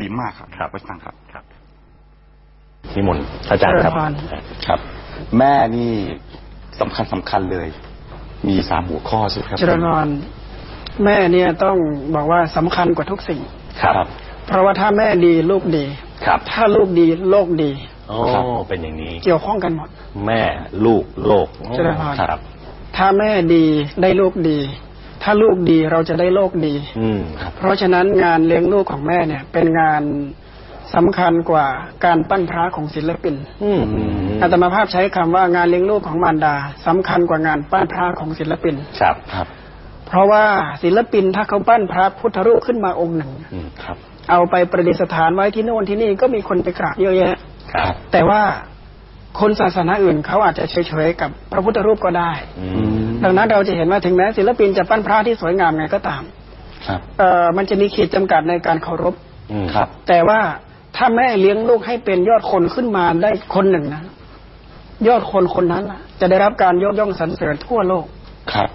ดีมากครับครับไปฟังครับครับนิมนต์อาจารย์ครับเจริญพรครับ แม่นี่สำคัญสำคัญเลย มีสามหัวข้อใช่ไหมครับเจริญพรแม่เนี่ยต้องบอกว่าสำคัญกว่าทุกสิ่งครับ เพราะว่าถ้าแม่ดีลูกดีครับ ถ้าลูกดีโลกดีโอ้เป็นอย่างนี้ เกี่ยวข้องกันหมด แม่ลูกโลกเจริญพรครับ ถ้าแม่ดีได้ลูกดี ถ้าลูกดีเราจะได้โลกดีอืมเพราะฉะนั้นงานเลี้ยงลูกของแม่เนี่ย เป็นงานสำคัญกว่าการปั้นพระของศิลปินอืมอาตมาภาพใช้คำว่างานเลี้ยงลูกของมารดาสำคัญกว่างานปั้นพระของศิลปินครับครับ เพราะว่าศิลปินถ้าเขาปั้นพระพุทธรูปขึ้นมาองค์หนึ่งอืมครับเอาไปประดิษฐานไว้ที่โน่นที่นี่ก็มีคนไปกราบเยอะแยะครับแต่ว่าคนศาสนาอื่นเขาอาจจะเฉยๆกับพระพุทธรูปก็ได้ อืม ดังนั้นเราจะเห็นว่าถึงแม้ศิลปินจะปั้นพระที่สวยงามไงก็ตาม ครับเอ่อมันจะมีขีดจำกัดในการเคารพอืมครับ แต่ว่าถ้าแม่เลี้ยงลูกให้เป็นยอดคนขึ้นมาได้คนหนึ่งนะยอดคนคนนั้นน่ะ จะได้รับการยกย่องสรรเสริญทั่วโลก ครับ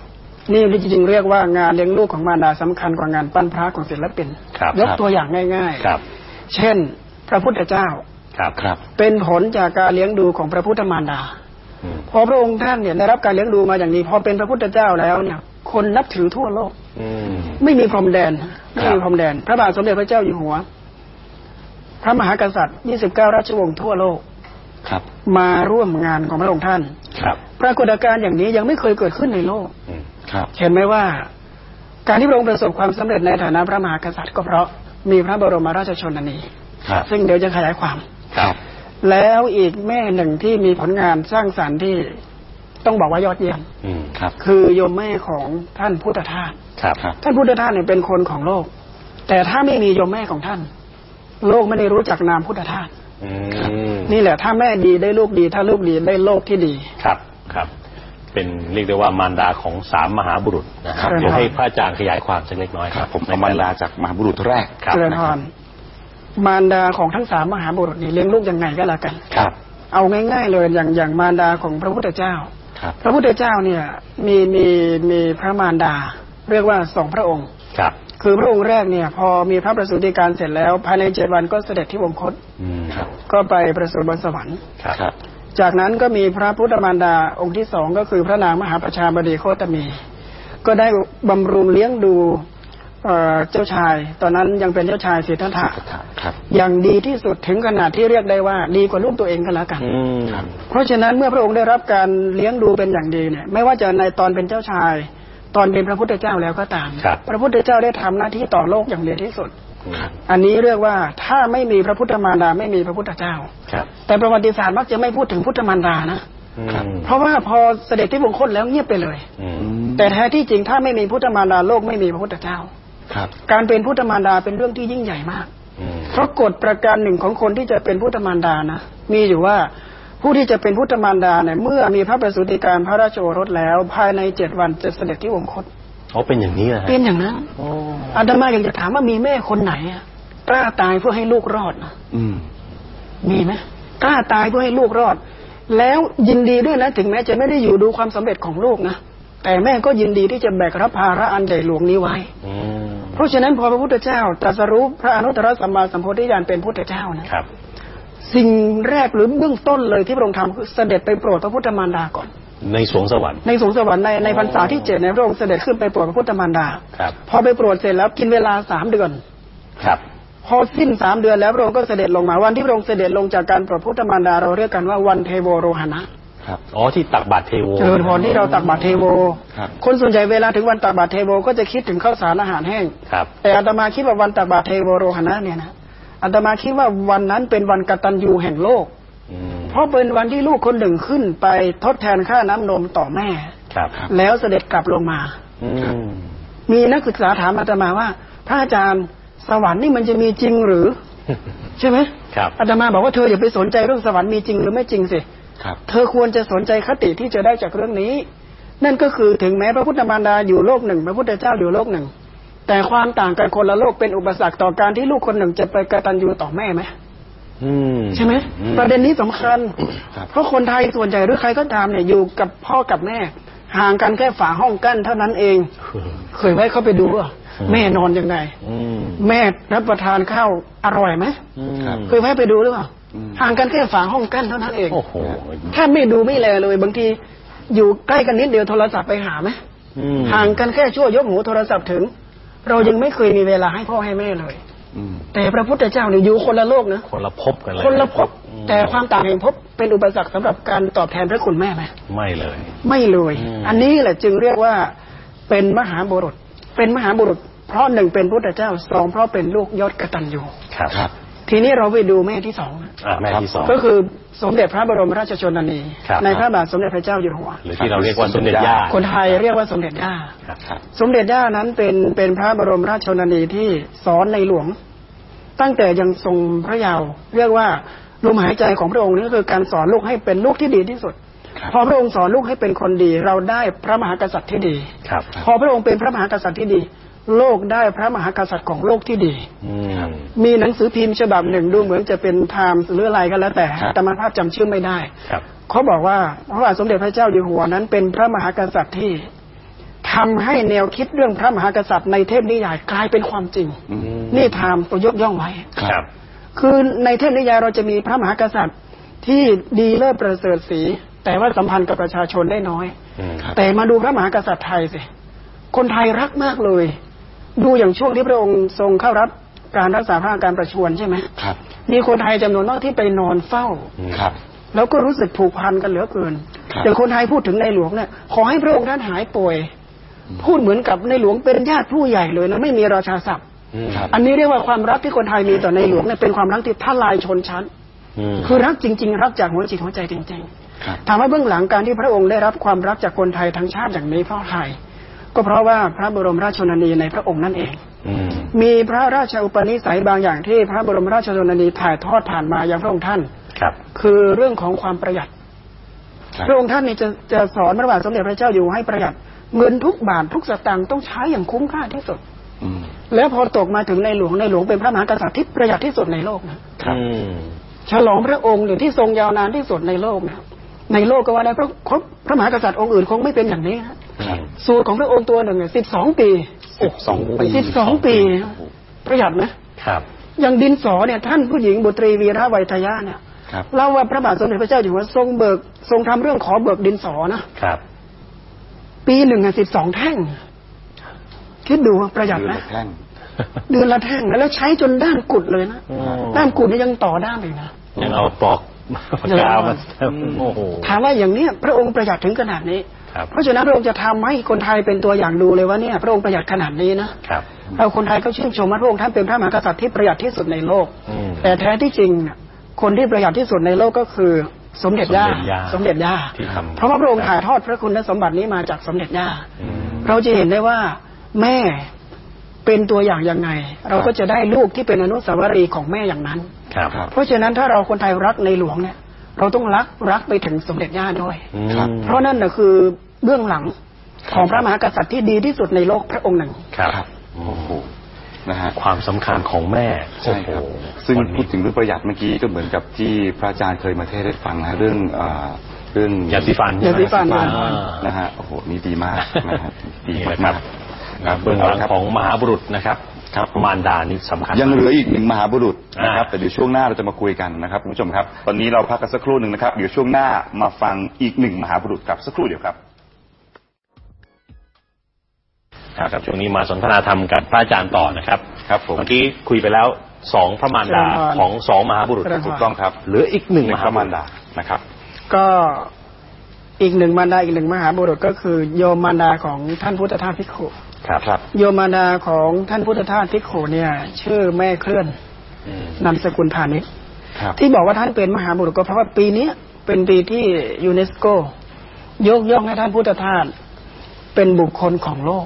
นี่จริงๆเรียกว่างานเลี้ยงลูกของมารดาสำคัญกว่างานปั้นพระของศิลปินครับยกตัวอย่างง่ายครับ ๆ เช่น พระพุทธเจ้า ครับ ครับ เป็นผลจากการเลี้ยงดูของพระพุทธมารดาอืม พอพระองค์ท่านเนี่ยได้รับการเลี้ยงดูมาอย่างนี้พอเป็นพระพุทธเจ้าแล้วเนี่ย คนนับถือทั่วโลกอืมไม่มีพรมแดนไม่ครัมีบพรมแดน พระบาทสมเด็จพระเจ้าอยู่หัว พระมหากษัตริย์ 29 ราชวงศ์ทั่วโลกครับ มาร่วมงานของพระองค์ท่าน ครับ ปรากฏการณ์อย่างนี้ยังไม่เคยเกิดขึ้นในโลกอืมครับ เห็นไหมว่า การที่พระองค์ประสบความสำเร็จในฐานะพระมหากษัตริย์ก็เพราะมีพระบรมราชชนนีครับซึ่งเดี๋ยวจะขยายความ ครับ แล้วอีกแม่หนึ่งที่มีผลงานสร้างสรรค์ที่ต้องบอกว่ายอดเยี่ยมอืมครับ คือโยมแม่ของท่านพุทธทาสครับครับ ท่านพุทธทาสเนี่ยเป็นคนของโลก แต่ถ้าไม่มีโยมแม่ของท่าน โลกไม่ได้รู้จักนามพุทธทาสอืมนี่แหละถ้าแม่ดีได้ลูกดี ถ้าลูกดีได้โลกที่ดีครับครับ เป็นเรียกได้ว่ามารดาของสามมหาบุรุษนะครับครับเดี๋ยวให้พระอาจารย์ขยายความสักเล็กน้อยคครัรับบผมเอามารดาจากมหาบุรุษแรกครับเจริญพร มารดาของทั้งสามมหาบุรุษนี่เลี้ยงลูกยังไงก็แล้วกันครับ เอาง่ายๆเลยอย่างอย่างมารดาของพระพุทธเจ้าครับพระพุทธเจ้าเนี่ยมีมีมีพระมารดา เรียกว่าสองพระองค์ครับ คือพระองค์แรกเนี่ย พอมีพระประสูติการเสร็จแล้วภายในเจ็ดวันก็เสด็จที่วงคตอืมครับก็ไปประสูติบนสวรรค์ครับครับจากนั้นก็มีพระพุทธมารดาองค์ที่สองก็คือพระนางมหาประชาบดีโคตมี ก็ได้บำรุงเลี้ยงดู เอ่อเจ้าชาย ตอนนั้นยังเป็นเจ้าชายสิทธัตถะครับอย่างดีที่สุดถึงขนาดที่เรียกได้ว่า ดีกว่าลูกตัวเองก็แล้วกันอืมเพราะฉะนั้นเมื่อพระองค์ได้รับการเลี้ยงดูเป็นอย่างดีเนี่ย ไม่ว่าจะในตอนเป็นเจ้าชาย ตอนเป็นพระพุทธเจ้าแล้วก็ตามครับพระพุทธเจ้าได้ทำหน้าที่ต่อโลกอย่างดีที่สุดอืมอันนี้เรียกว่าถ้าไม่มีพระพุทธมารดาไม่มีพระพุทธเจ้าครับแต่ประวัติศาสตร์มักจะไม่พูดถึงพุทธมารดานะอืมเพราะว่าพอเสด็จที่วงคตแล้วเงียบไปเลยอืมแต่แท้ที่จริงถ้าไม่มีพุทธมารดาโลกไม่มีพระพุทธเจ้า ครับ การเป็นพุทธมารดาเป็นเรื่องที่ยิ่งใหญ่มากอืมเพราะกฎประการหนึ่งของคนที่จะเป็นพุทธมารดานะ มีอยู่ว่าผู้ที่จะเป็นพุทธมารดาเนี่ยเมื่อมีพระประสูติการพระราชโอรสแล้ว ภายในเจ็ดวันจะเสด็จที่วงคตอ๋อเป็นอย่างนี้นะฮะเป็นอย่างนั้นโอ้อาตมาอยากจะถามว่ามีแม่คนไหนอะกล้าตายเพื่อให้ลูกรอดนะอืมมีไหมกล้าตายเพื่อให้ลูกรอด แล้วยินดีด้วยนะถึงแม้จะไม่ได้อยู่ดูความสำเร็จของลูกนะ แต่แม่ก็ยินดีที่จะแบกรับภาระอันใหญ่หลวงนี้ไว้อืมเพราะฉะนั้นพอพระพุทธเจ้าตรัสรู้พระอนุตตรสัมมาสัมโพธิญาณเป็นพุทธเจ้านะครับ สิ่งแรกหรือเบื้องต้นเลยที่พระองค์ทำคือเสด็จไปโปรดพระพุทธมารดาก่อน ในสวงสวรรค์ในสวงสวรรค์ในในพรรษาที่เจ็ดในยพระองค์เสด็จขึ้นไปโปรดพระพุทธมารดาครับพอไปโปรดเสร็จแล้วกินเวลาสามเดือนครับพอสิ้นสามเดือนแล้วพระองค์ก็เสด็จลงมาวันที่พระองค์เสด็จลงจากการโปรดพระพุทธมารดาเราเรียกกันว่าวันเทโวโรหณะ ครับอ๋อที่ตักบาตรเทโวเจริญพรที่เราตักบาตรเทโวครับคนส่วนใหญ่เวลาถึงวันตักบาตรเทโวก็จะคิดถึงข้าวสารอาหารแห้งครับแต่อาตมาคิดว่าวันตักบาตรเทโวโรหณะเนี่ยนะอาตมาคิดว่าวันนั้นเป็นวันกตัญญูแห่งโลกอืมเพราะเป็นวันที่ลูกคนหนึ่งขึ้นไปทดแทนค่าน้ำนมต่อแม่ครับ แล้วเสด็จกลับลงมาอืมมีนักศึกษาถามอาตมาว่า พระอาจารย์สวรรค์นี่มันจะมีจริงหรือ ใช่ไหมครับอาตมาบอกว่าเธออย่าไปสนใจเรื่องสวรรค์มีจริงหรือไม่จริงสิครับ เธอควรจะสนใจคติที่จะได้จากเรื่องนี้ นั่นก็คือถึงแม้พระพุทธมารดาอยู่โลกหนึ่ง พระพุทธเจ้าอยู่โลกหนึ่ง แต่ความต่างกันคนละโลกเป็นอุปสรรคต่อการที่ลูกคนหนึ่งจะไปกตัญญูต่อแม่ไหมอืมใช่ไหมอืมประเด็นนี้สำคัญครับเพราะคนไทยส่วนใหญ่หรือใครก็ตามเนี่ยอยู่กับพ่อกับแม่ ห่างกันแค่ฝาห้องกั้นเท่านั้นเอง เคยไว้เขาไปดูอะแม่นอนยังไงอืมแม่รับประทานข้าวอร่อยไหมอืมครับเคยแวะไปดูหรือเปล่าอืม ห่างกันแค่ฝาห้องกั้นเท่านั้นเองโอ้โหถ้าไม่ดูไม่แลเลย บางทีอยู่ใกล้กันนิดเดียวโทรศัพท์ไปหาไหมอืมห่างกันแค่ชั่วยกหูโทรศัพท์ถึง เรายังไม่เคยมีเวลาให้พ่อให้แม่เลยอืมแต่พระพุทธเจ้าเนี่ยอยู่คนละโลกนะคนละภพกันเลยคนละภพอืมแต่ความต่างแห่งภพเป็นอุปสรรคสำหรับการตอบแทนพระคุณแม่ไหมไม่เลย ไม่เลยอืมอันนี้แหละจึงเรียกว่าเป็นมหาบุรุษ เป็นมหาบุรุษ เพราะหนึ่งเป็นพุทธเจ้าสองเพราะเป็นลูกยอดกตัญญูครับครับ ทีนี้เราไปดูแม่ที่สองนะอะแม่ที่สองก็คือสมเด็จพระบรมราชชนนีครับในพระบาทสมเด็จพระเจ้าอยู่หัว หรือที่เราเรียกว่าสมเด็จย่า คนไทยเรียกว่าสมเด็จย่าครับครับสมเด็จย่านั้นเป็นเป็นพระบรมราชชนนีที่สอนในหลวง ตั้งแต่ยังทรงพระเยาว์เรียกว่าลมหายใจของพระองค์นี่ก็คือการสอนลูกให้เป็นลูกที่ดีที่สุดครับพอพระองค์สอนลูกให้เป็นคนดี เราได้พระมหากษัตริย์ที่ดีครับพอพระองค์เป็นพระมหากษัตริย์ที่ดี โลกได้พระมหากษัตริย์ของโลกที่ดีอืมมีหนังสือพิมพ์ฉบับหนึ่งดูเหมือนจะเป็น Time หรืออะไรก็แล้วแต่ครับแต่อาตมาภาพจำชื่อไม่ได้ครับเขาบอกว่าพระบาทสมเด็จพระเจ้าอยู่หัวนั้นเป็นพระมหากษัตริย์ที่ทำให้แนวคิดเรื่องพระมหากษัตริย์ในเทพนิยายกลายเป็นความจริงอืมนี่ Time ก็ยกย่องไว้ครับ คือในเทพนิยายเราจะมีพระมหากษัตริย์ที่ดีเลิศประเสริฐสีแต่ว่าสัมพันธ์กับประชาชนได้น้อยอืมครับแต่มาดูพระมหากษัตริย์ไทยสิ คนไทยรักมากเลย ดูอย่างช่วงที่พระองค์ทรงเข้ารับการรักษาพระอาการประชวรใช่ไหมครับ มีคนไทยจำนวนมากที่ไปนอนเฝ้าครับ แล้วก็รู้สึกผูกพันกันเหลือเกินครับอย่างคนไทยพูดถึงในหลวงเนี่ยขอให้พระองค์ท่านหายป่วย พูดเหมือนกับในหลวงเป็นญาติผู้ใหญ่เลยนะไม่มีราชาศัพท์อืมครับอันนี้เรียกว่าความรักที่คนไทยมีต่อในหลวงเนี่ยเป็นความรักที่ทลายชนชั้นอืมคือรักจริง ๆ รักจากหัวจิตหัวใจจริงครับๆถามว่าเบื้องหลังการที่พระองค์ได้รับความรักจากคนไทยทั้งชาติอย่างนี้เพราะใคร ก็เพราะว่าพระบรมราชชนนีในพระองค์นั่นเองอืมมีพระราชอุปนิสัยบางอย่างที่พระบรมราชชนนีถ่ายทอดผ่านมายังพระองค์ท่านครับ คือเรื่องของความประหยัดครับพระองค์ท่านนี่จะจะสอนพระบาทสมเด็จพระเจ้าอยู่หัวให้ประหยัด เงินทุกบาททุกสตางค์ต้องใช้อย่างคุ้มค่าที่สุดอืมแล้วพอตกมาถึงในหลวงในหลวงเป็นพระมหากษัตริย์ที่ประหยัดที่สุดในโลกนะครับอืมฉลองพระองค์เนี่ยที่ทรงยาวนานที่สุดในโลกนะ ในโลกก็ว่าได้เพราะครบพระมหากษัตริย์องค์อื่นคงไม่เป็นอย่างนี้นะครับสูตรของพระองค์ตัวหนึ่งเนี่ยสิบสองปีสิบสองปีสิบสองปีประหยัดไหมครับอย่างดินสอเนี่ยท่านผู้หญิงบุตรีวีระไวยทยาเนี่ยครับเล่าว่าพระบาทสมเด็จพระเจ้าอยู่หัวทรงเบิกทรงทำเรื่องขอเบิกดินสอนะครับ ปีหนึ่งสิบสองแท่ง คิดดูว่าประหยัดเดือนนะละแท่งเดือนละแท่งแล้วใช้จนด้ามกุดเลยนะอืมด้ามกุดนี่ยังต่อด้ามเลยนะยังเอาปลอก ปากกามาโอ้โหถามว่าอย่างเนี้ยพระองค์ประหยัดถึงขนาดนี้ครับเพราะฉะนั้นพระองค์จะทำให้คนไทยเป็นตัวอย่างดูเลยว่าเนี่ย พระองค์ประหยัดขนาดนี้นะครับเราคนไทยก็ชื่นชมว่าพระองค์ท่านเป็นพระมหากษัตริย์ที่ประหยัดที่สุดในโลกอืมแต่แท้ที่จริงน่ะคนที่ประหยัดที่สุดในโลกก็คือสมเด็จย่าสมเด็จย่าสมเด็จย่าที่ทำเพราะว่าพระองค์ถ่ายทอดพระคุณสมบัตินี้มาจากสมเด็จย่าอืมเราจะเห็นได้ว่าแม่เป็นตัวอย่างยังไง เราก็จะได้ลูกที่เป็นอนุสาวรีย์ของแม่อย่างนั้นครับครับ เพราะฉะนั้นถ้าเราคนไทยรักในหลวงเนี่ย เราต้องรักรักไปถึงสมเด็จย่าด้วยอืมครับเพราะนั่นนะคือเบื้องหลังของพระมหากษัตริย์ที่ดีที่สุดในโลกพระองค์หนึ่งครับครับโอ้โหนะฮะความสำคัญของแม่ใช่ครับโอ้โหซึ่งวันนี้พูดถึงเรื่องประหยัดเมื่อกี้ก็เหมือนกับที่พระอาจารย์เคยมาเทศน์ให้ฟังนะเรื่องเอ่อเรื่องยาสีฟันยาสีฟันอ่านะฮะโอ้โหนี่ดีมากนะฮะดีนี่แหละมากครับๆเบื้องหลังครับของมหาบุรุษนะครับ ครับมารดานี่สำคัญยังเหลืออีกหนึ่งมหาบุรุษนะครับอ่าแต่เดี๋ยวช่วงหน้าเราจะมาคุยกันนะครับคุณผู้ชมครับ ตอนนี้เราพักกันสักครู่หนึ่งนะครับเดี๋ยวช่วงหน้ามาฟังอีกหนึ่งมหาบุรุษครับสักครู่เดียวครับครับช่วงนี้มาสนทนาธรรมกับพระอาจารย์ต่อนะครับครับผมเมื่อกี้คุยไปแล้วสองพระมารดาเจริญพรของสองมหาบุรุษเจริญพรถูกต้องครับเหลืออีกหนึ่งหนึ่มงหาพระบุมารรุษดานะครับ ก็อีกหนึ่งมารดาอีกหนึ่งมหาบุรุษก็คือโยมมารดาของท่านพุทธทาสภิกขุ ครับครับโยมมารดาของท่านพุทธทาสภิกขุเนี่ย ชื่อแม่เคลื่อนอืมนามสกุลพาณิชย์ครับที่บอกว่าท่านเป็นมหาบุรุษก็เพราะว่าปีนี้เป็นปีที่ยูเนสโก ยกย่องให้ท่านพุทธทาสเป็นบุคคลของโลก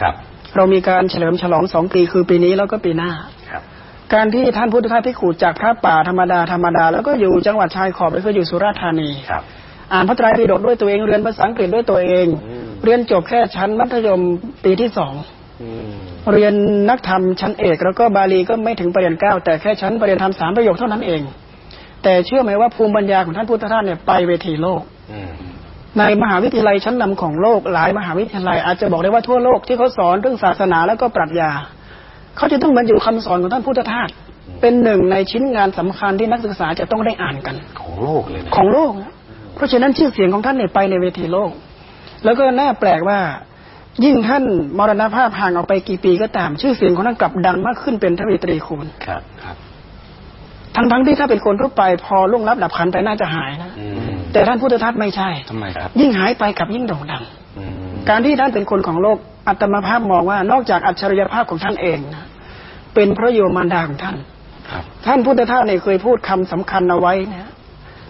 ครับ เรามีการเฉลิมฉลองสองปีคือปีนี้แล้วก็ปีหน้าครับการที่ท่านพุทธทาสภิกขุจากพระป่าธรรมดาธรรมดา แล้วก็อยู่จังหวัดชายขอบแล้วก็อยู่สุราษฎร์ธานีครับ อ่านพระไตรปิฎกด้วยตัวเองเรียนภาษาอังกฤษด้วยตัวเองอืมเรียนจบแค่ชั้นมัธยมปีที่สองอืมเรียนนักธรรมชั้นเอก แล้วก็บาลีก็ไม่ถึงประเรียนเก้าแต่แค่ชั้นประเรียนธรรมสามประโยคเท่านั้นเอง แต่เชื่อไหมว่าภูมิปัญญาของท่านพุทธทาสเนี่ยไปเวทีโลกอืมในมหาวิทยาลัยชั้นนำของโลกหลายมหาวิทยาลัยอาจจะบอกได้ว่าทั่วโลกที่เขาสอนเรื่องศาสนาแล้วก็ปรัชญาเขาจะต้องบรรจุคำสอนของท่านพุทธทาสเป็นหนึ่งในชิ้นงานสำคัญที่นักศึกษาจะต้องได้อ่านกัน ของโลกเลยนะของโลกนะเพ ราะฉะนั้นชื่อเสียงของท่านเนี่ยไปในเวทีโลก แล้วก็น่าแปลกว่า ยิ่งท่านมรณภาพห่างออกไปกี่ปีก็ตาม ชื่อเสียงของท่านกลับดังมากขึ้นเป็นทวีตรีคูณครับครับทั้งทั้งๆที่ถ้าเป็นคนทั่วไปพอล่วงลับดับขันไปน่าจะหายนะอืมแต่ท่านพุทธทาสไม่ใช่ทำไมครับ ยิ่งหายไปกับยิ่งโด่งดังอืมการที่ท่านเป็นคนของโลกอัตมาภาพมองว่านอกจากอัจฉริยภาพของท่านเองนะเป็นพระโยมารดาของท่านครับท่านพุทธทาสเนี่ยเคยพูดคำสำคัญเอาไว้นะ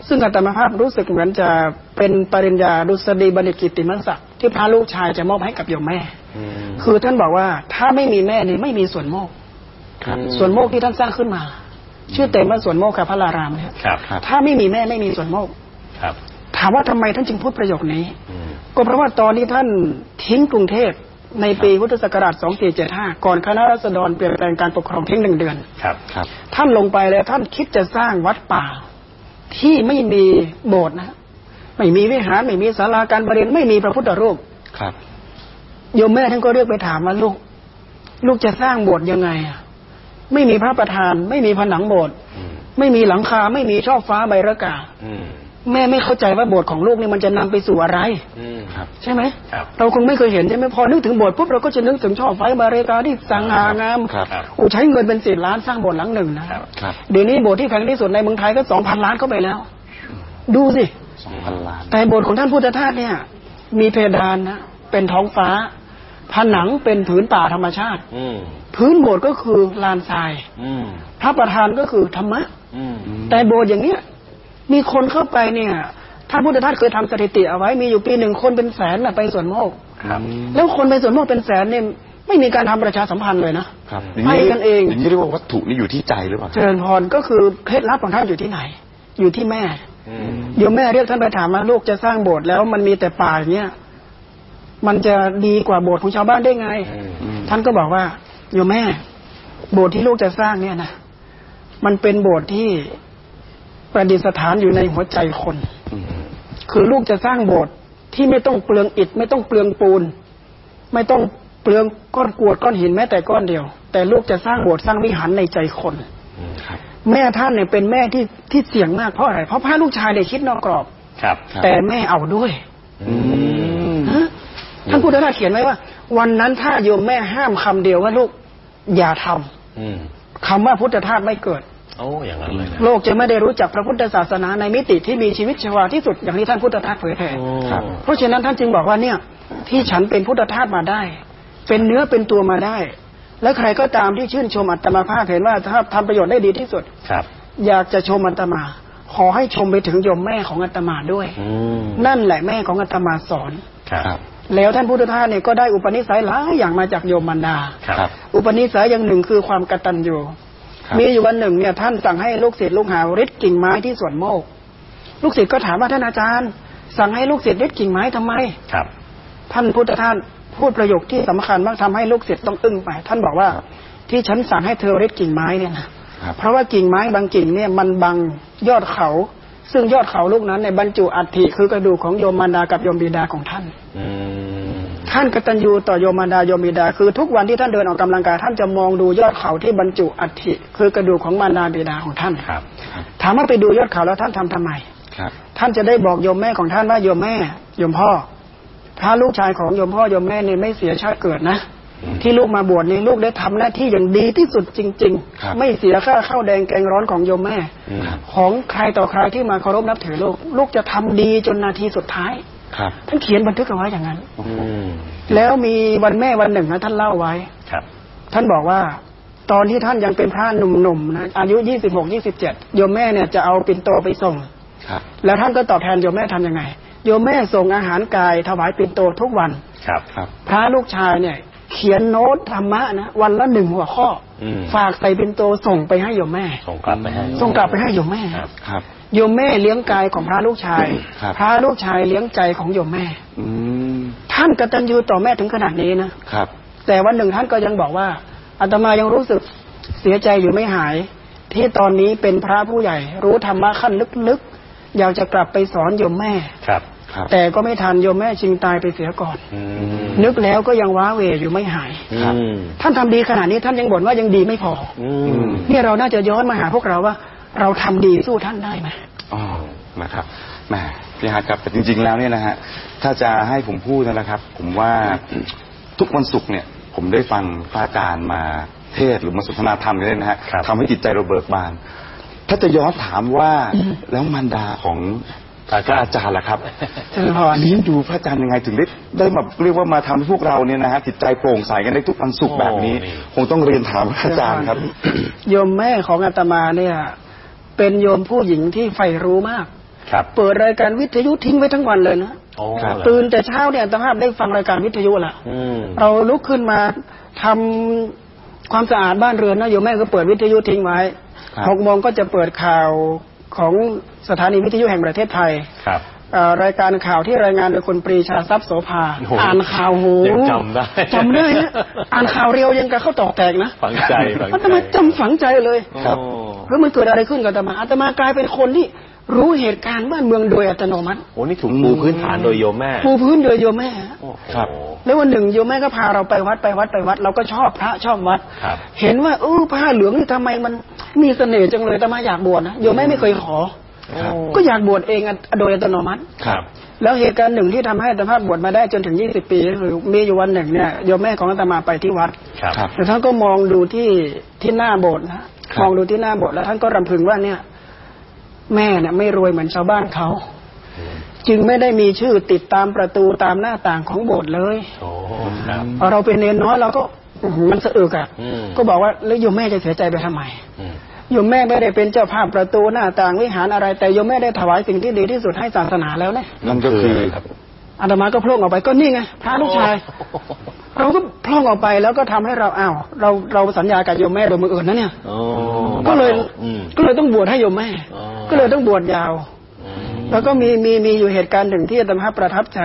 ซึ่งอาตมาภาพรู้สึกเหมือนจะเป็นปริญญาดุษฎีบัณฑิตกิตติมศักดิ์ที่พระลูกชายจะมอบให้กับโยมแม่อืมคือท่านบอกว่าถ้าไม่มีแม่นี่ไม่มีส่วนโมกข์ครับส่วนโมกข์ที่ท่านสร้างขึ้นมา ชื่อเต็มว่าส่วนโมกขพระรารามเนี่ยครับครับถ้าไม่มีแม่ไม่มีส่วนโมกข์ครับถามว่าทำไมท่านจึงพูดประโยคนี้อืมก็เพราะว่าตอนที่ท่านทิ้งกรุงเทพในปีพุทธศักราช 2475 ก่อนคณะรัษฎรเปลี่ยนแปลงการปกครองทิ้งหนึ่งเดือน ครับ ครับ ท่านลงไปแล้วท่านคิดจะสร้างวัดป่า ที่ไม่มีโบสถ์นะไม่มีวิหารไม่มีศาลาการประเรียนไม่มีพระพุทธรูปครับโยมแม่ท่านก็เรียกไปถามว่าลูก ลูกจะสร้างโบสถ์ยังไงอะไม่มีพระประธาน ไม่มีผนังโบสถ์อืมไม่มีหลังคา ไม่มีช่อฟ้าใบระกาอืม แม่ไม่เข้าใจว่าโบสถ์ของลูกนี่มันจะนำไปสู่อะไรอืมครับใช่ไหมครับเราคงไม่เคยเห็นใช่ไหมพอนึกถึงโบสถ์ปุ๊บเราก็จะนึกถึงช่อไฟบาเรกาที่สังหางามครับครับโอ้ใช้เงินเป็นสิบล้านสร้างโบสถ์หลังหนึ่งนะครับครับเดี๋ยวนี้โบสถ์ที่แพงที่สุดในเมืองไทยก็สองพันล้านเข้าไปแล้ว ดูสิสองพันล้านแต่โบสถ์ของท่านพุทธทาสเนี่ย มีเพดานนะเป็นท้องฟ้า ผนังเป็นผืนป่าธรรมชาติ อืมพื้นโบสถ์ก็คือลานทรายอืมพระประธานก็คือธรรมะอืมแต่โบสถ์อย่างเนี้ย มีคนเข้าไปเนี่ยท่านพุทธทาสเคยทำสถิติเอาไว้มีอยู่ปีหนึ่งคนเป็นแสนน่ะไปสวนโมกข์ครับ แล้วคนไปสวนโมกข์เป็นแสนเนี่ยไม่มีการทำประชาสัมพันธ์เลยนะครับไปกันเองอย่างนี้เรียกว่าวัตถุนี่อยู่ที่ใจหรือเปล่าเจริญพรก็คือเคล็ดลับของท่านอยู่ที่ไหน อยู่ที่แม่อืมเดี๋ยวแม่เรียกท่านไปถามว่าลูกจะสร้างโบสถ์แล้วมันมีแต่ป่าอย่างเงี้ยมันจะดีกว่าโบสถ์ของชาวบ้านได้ไงอืมอืมท่านก็บอกว่าโยมแม่ โบสถ์ที่ลูกจะสร้างเนี่ยนะมันเป็นโบสถ์ที่ ประดิษฐานอยู่ในหัวใจคนอืมคือลูกจะสร้างโบสถ์ที่ไม่ต้องเปลืองอิฐไม่ต้องเปลืองปูน ไม่ต้องเปลืองก้อนกรวดก้อนหินแม้แต่ก้อนเดียว แต่ลูกจะสร้างโบสถ์สร้างวิหารในใจคนอืมครับแม่ท่านเนี่ยเป็นแม่ที่ที่เสี่ยงมากเพราะอะไร เพราะพระลูกชายเนี่ยคิดนอกกรอบครับครับแต่แม่เอาด้วยอืมฮะท่านพุทธทาสเขียนไว้ว่า วันนั้นถ้าโยมแม่ห้ามคำเดียวว่าลูกอย่าทำอืมคำว่าพุทธทาสไม่เกิด โอ้อย่างนั้นเลยนะโลกจะไม่ได้รู้จักพระพุทธศาสนาในมิติที่มีชีวิตชีวาที่สุดอย่างที่ท่านพุทธทาสเผยแผ่โอ้ครับเพราะฉะนั้นท่านจึงบอกว่าเนี่ยที่ฉันเป็นพุทธทาสมาได้ เป็นเนื้อเป็นตัวมาได้ และใครก็ตามที่ชื่นชมอัตมาภาพเห็นว่าถ้าทำประโยชน์ได้ดีที่สุดครับ อยากจะชมอัตมา ขอให้ชมไปถึงโยมแม่ของอัตมาด้วยอืมนั่นแหละแม่ของอัตมาสอนครับครับแล้วท่านพุทธทาสเนี่ยก็ได้อุปนิสัยหลายอย่างมาจากโยมมันดา ครับครับอุปนิสัยอย่างหนึ่งคือความกตัญญูครับ มีอยู่วันหนึ่งเนี่ยท่านสั่งให้ลูกศิษย์ลูกหาริดกิ่งไม้ที่สวนโมก ลูกศิษย์ก็ถามว่าท่านอาจารย์ สั่งให้ลูกศิษย์ริดกิ่งไม้ทำไมครับ ท่านพุทธทาสพูดประโยคที่สำคัญมากทำให้ลูกศิษย์ต้องอึ้งไป ท่านบอกว่าครับที่ฉันสั่งให้เธอริดกิ่งไม้เนี่ยนะครับเพราะว่ากิ่งไม้บางกิ่งเนี่ยมันบังยอดเขา ซึ่งยอดเขาลูกนั้นในยบรรจุอัฐิคือกระดูกของโยมมารดากับโยมบิดาของท่านอืม ท่านกตัญญูต่อโยมมารดาโยมบิดา คือทุกวันที่ท่านเดินออกกำลังกายท่านจะมองดูยอดเขาที่บรรจุอัฐิคือกระดูกของมารดาบิดาของท่านครับ ถามว่าไปดูยอดเขาแล้วท่านทำทำไมครับ ท่านจะได้บอกโยมแม่ของท่านว่าโยมแม่โยมพ่อ ถ้าลูกชายของโยมพ่อโยมแม่เนี่ยไม่เสียชาติเกิดนะอืมที่ลูกมาบวชนี่ลูกได้ทำหน้าที่อย่างดีที่สุดจริงครับๆไม่เสียค่าข้าวแดงแกงร้อนของโยมแม่อืมของใครต่อใครที่มาเคารพนับถือลูก ลูกจะทำดีจนนาทีสุดท้าย ครับท่านเขียนบันทึกเอาไว้อย่างนั้นอืมแล้วมีวันแม่วันหนึ่งนะท่านเล่าไว้ครับ ท่านบอกว่า ตอนที่ท่านยังเป็นพระหนุ่มๆนะอายุยี่สิบหกยี่สิบเจ็ดโยมแม่เนี่ยจะเอาปิ่นโตไปส่งครับ แล้วท่านก็ตอบแทนโยมแม่ทำยังไงโยมแม่ส่งอาหารกายถวายปิ่นโตทุกวันครับครับ พระลูกชายเนี่ย เขียนโน้ตธรรมะนะวันละหนึ่งหัวข้ออมฝากใส่ปิ่นโตส่งไปให้โยมแม่ ส่งกลับไปให้ส่งกลับไปให้โยมแม่ครับครับ โยมแม่เลี้ยงกายของพระลูกชายครับพระลูกชายเลี้ยงใจของโยมแม่ อืมท่านกตัญญูต่อแม่ถึงขนาดนี้นะครับ แต่วันหนึ่งท่านก็ยังบอกว่าอาตมายังรู้สึกเสียใจอยู่ไม่หาย ที่ตอนนี้เป็นพระผู้ใหญ่ รู้ธรรมะขั้นลึกๆอยากจะกลับไปสอนโยมแม่ครับครับแต่ก็ไม่ทันโยมแม่ชิงตายไปเสียก่อนอืมนึกแล้วก็ยังว้าเหวอยู่ไม่หายครับอืมท่านทำดีขนาดนี้ท่านยังบ่นว่ายังดีไม่พออือืมมเนี่ยเราน่าจะย้อนมาหาพวกเราว่า เราทำดีสู้ท่านได้ไหมอ๋อนะครับแหมพี่ฮัทครับแต่จริง ๆ แล้วเนี่ยนะฮะถ้าจะให้ผมพูดนะครับ ผมว่าทุกวันศุกร์เนี่ย ผมได้ฟังพระอาจารย์มาเทศน์หรือมาสนทนาธรรมกันเนี่ยนะฮะครับทำให้จิตใจเราเบิกบาน ถ้าจะย้อนถามว่าแล้วมารดาของพระอาจารย์ล่ะครับเจริญพรเลี้ยงดูพระอาจารย์ยังไงถึงได้ได้แบบเรียกว่ามาทำให้พวกเราเนี่ยนะฮะจิตใจโปร่งใสกันได้ทุกวันศุกร์แบบนี้โอ้นี่คงต้องเรียนถามพระอาจารย์ครับโยมแม่ของอาตมาเนี่ย เป็นโยมผู้หญิงที่ใฝ่รู้มากครับเปิดรายการวิทยุทิ้งไว้ทั้งวันเลยนะโอ้ครับตื่นแต่เช้าเนี่ยอาตมาได้ฟังรายการวิทยุละอืมเราลุกขึ้นมาทำความสะอาดบ้านเรือนนะโยมแม่ก็เปิดวิทยุทิ้งไว้ครับหกโมงก็จะเปิดข่าวของสถานีวิทยุแห่งประเทศไทยค รับเอ่อรายการข่าวที่รายงานโดยคุณปรีชาทรัพย์โสภาโอ้โหอ่านข่าวโหยังจำได้จำได้นะอ่านข่าวเรียวยังกับเข้าตอกแตกนะฝังใจฝังอาตใจมาจำฝังใจเลยครับโอ้แล้วมันเกิดอะไรขึ้นกับอาตมาอาตมากลายเป็นคนที่รู้เหตุการณ์บ้านเมืองโดยอัตโนมัติโหนี่ถูกปูพื้นฐานโดยโยมแม่ปูพื้นโดยโยมแม่โอ้โหครับ แล้ววันหนึ่งโยมแม่ก็พาเราไปวัดไปวัดไปวัด เราก็ชอบพระชอบวัดครับเห็นว่าเออผ้าเหลืองนี่ทำไมมันมีเสน่ห์จังเลยอาตมาอยากบวชนะโยมแม่ไม่เคยขอครับ ก็อยากบวชเองอะโดยอัตโนมัติครับ แล้วเหตุการณ์หนึ่งที่ทำให้อาตมาบวชมาได้จนถึง20ปีก็คือมีอยู่วันหนึ่งเนี่ยโยมแม่ของอาตมาไปที่วัดครับครับแล้วท่านก็มองดูที่ที่หน้าโบสถ์นะมองดูที่หน้าโบสถ์แล้วท่านก็รำพึงว่าเนี่ย แม่เนี่ยไม่รวยเหมือนชาวบ้านเขาจึงไม่ได้มีชื่อติดตามประตูตามหน้าต่างของโบสถ์เลยโอ้ครับพอเราเป็นเนนน้อยเราก็อื้อหือมันสะอึกอะอืมก็บอกว่าแล้วโยมแม่จะเสียใจไปทำไมอืม โยมแม่ไม่ได้เป็นเจ้าภาพประตูหน้าต่างวิหารอะไร แต่โยมแม่ได้ถวายสิ่งที่ดีที่สุดให้ศาสนาแล้วนะนั่นก็คือครับอาตมาก็พล่งออกไปก็นี่ไงพระลูกชาย เราก็พล่องออกไปแล้วก็ทำให้เราอ้าวเราเราสัญญากับโยมแม่โดยมืออื่นนะเนี่ยโอ้ก็เลยอืมก็เลยต้องบวชให้โยมแม่อ๋อก็เลยต้องบวชยาวอืมแล้วก็มีมีมีอยู่เหตุการณ์หนึ่งที่อาตมาภาพประทับใจ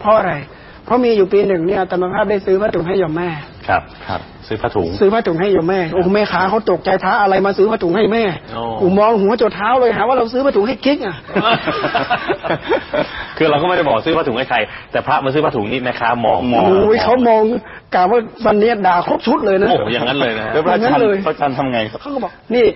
เพราะอะไร เพราะมีอยู่ปีหนึ่งเนี่ยอาตมาภาพได้ซื้อผ้าถุงให้โยมแม่ ครับ ครับ ซื้อผ้าถุง ซื้อผ้าถุงให้โยมแม่ โอ้โหแม่ขาเขาตกใจพระอะไรมาซื้อผ้าถุงให้แม่อ๋อกูมองหัวจดเท้าเลยหาว่าเราซื้อผ้าถุงให้กิ๊กอะ คือเราก็ไม่ได้บอกซื้อผ้าถุงให้ใคร แต่พระมาซื้อผ้าถุงนี่แม่ค้ามองมองโอ้ยเขามองกล่าวว่าวันนี้ด่าครบชุดเลยนะ โอ้โหอย่างนั้นเลยนะฮะแล้วพระอาจารอย่างนั้นย์เลยพระอาจารย์ทำไงครับเขาก็บอก นี่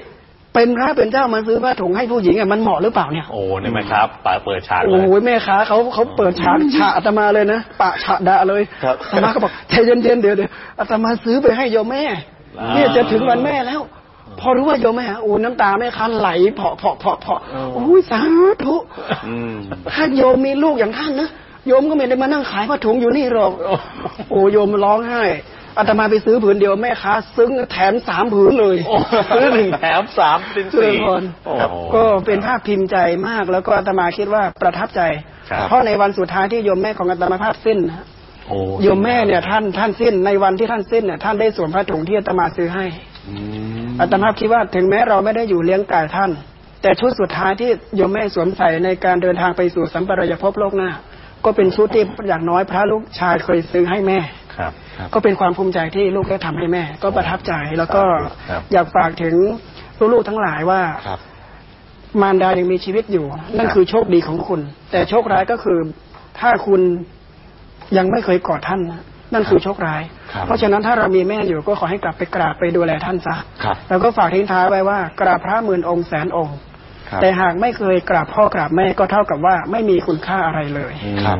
เป็นพระเป็นเจ้ามาซื้อผ้าถุงให้ผู้หญิงอะมันเหมาะหรือเปล่าเนี่ยโอ้เนี่ยไหมครับป่าเปิดฉากเลโอ้ยโหแม่ค้าเขาเขาเปิดฉากฉากอาตมาเลยนะปะฉะด่าเลยครับอาตมาก็บอกใจเย็นๆเดี๋ยวเดี๋ยวอาตมาซื้อไปให้โยมแม่ อ่าเนี่ยจะถึงวันแม่แล้ว พอรู้ว่าโยมแม่โอ้น้ำตาแม่ค้าไหลเพาะเพาะเพาะเพาะโอ้ยสาธุอืม ถ้าโยมมีลูกอย่างท่านนะโยมก็ไม่ได้มานั่งขายผ้าถุงอยู่นี่หรอกโอ้โอ้โยมร้องไห้ อาตมาไปซื้อผืนเดียวแม่ค้าซึ้งแถมสามผืนเลยโอ้ซื้อหนึ่งแถมสามเป็นเจริสี่ญพรโอ้ก็เป็นภาพพิมพ์ใจมาก แล้วก็อาตมาคิดว่าประทับใจครับเพราะในวันสุดท้ายที่โยมแม่ของอาตมาภาพสิ้นนะโอ้โยมแม่เนี่ยท่านท่านสิ้นในวันที่ท่านสิ้นเนี่ยท่านได้สวมผ้าถุงที่อาตมาซื้อให้อืมอาตมาคิดว่าถึงแม้เราไม่ได้อยู่เลี้ยงกายท่าน แต่ชุดสุดท้ายที่โยมแม่สวมใส่ในการเดินทางไปสู่สัมปรายภพโลกหน้า ก็เป็นชุดที่อย่างน้อยพระลูกชายเคยซื้อให้แม่ ครับก็เป็นความภูมิใจที่ลูกได้ทำให้แม่ ก็ประทับใจแล้วก็ครับ อยากฝากถึงลูกๆทั้งหลายว่า ครับ มารดายังมีชีวิตอยู่ นั่นคือโชคดีของคุณ แต่โชคร้ายก็คือถ้าคุณยังไม่เคยกอดท่านนะนั่นคือโชคร้าย ครับเพราะฉะนั้นถ้าเรามีแม่อยู่ก็ขอให้กลับไปกราบไปดูแลท่านซะครับ แล้วก็ฝากทิ้งท้ายไว้ว่ากราบพระหมื่นองค์แสนองค์ ครับแต่หากไม่เคยกราบพ่อกราบแม่ก็เท่ากับว่าไม่มีคุณค่าอะไรเลยครับ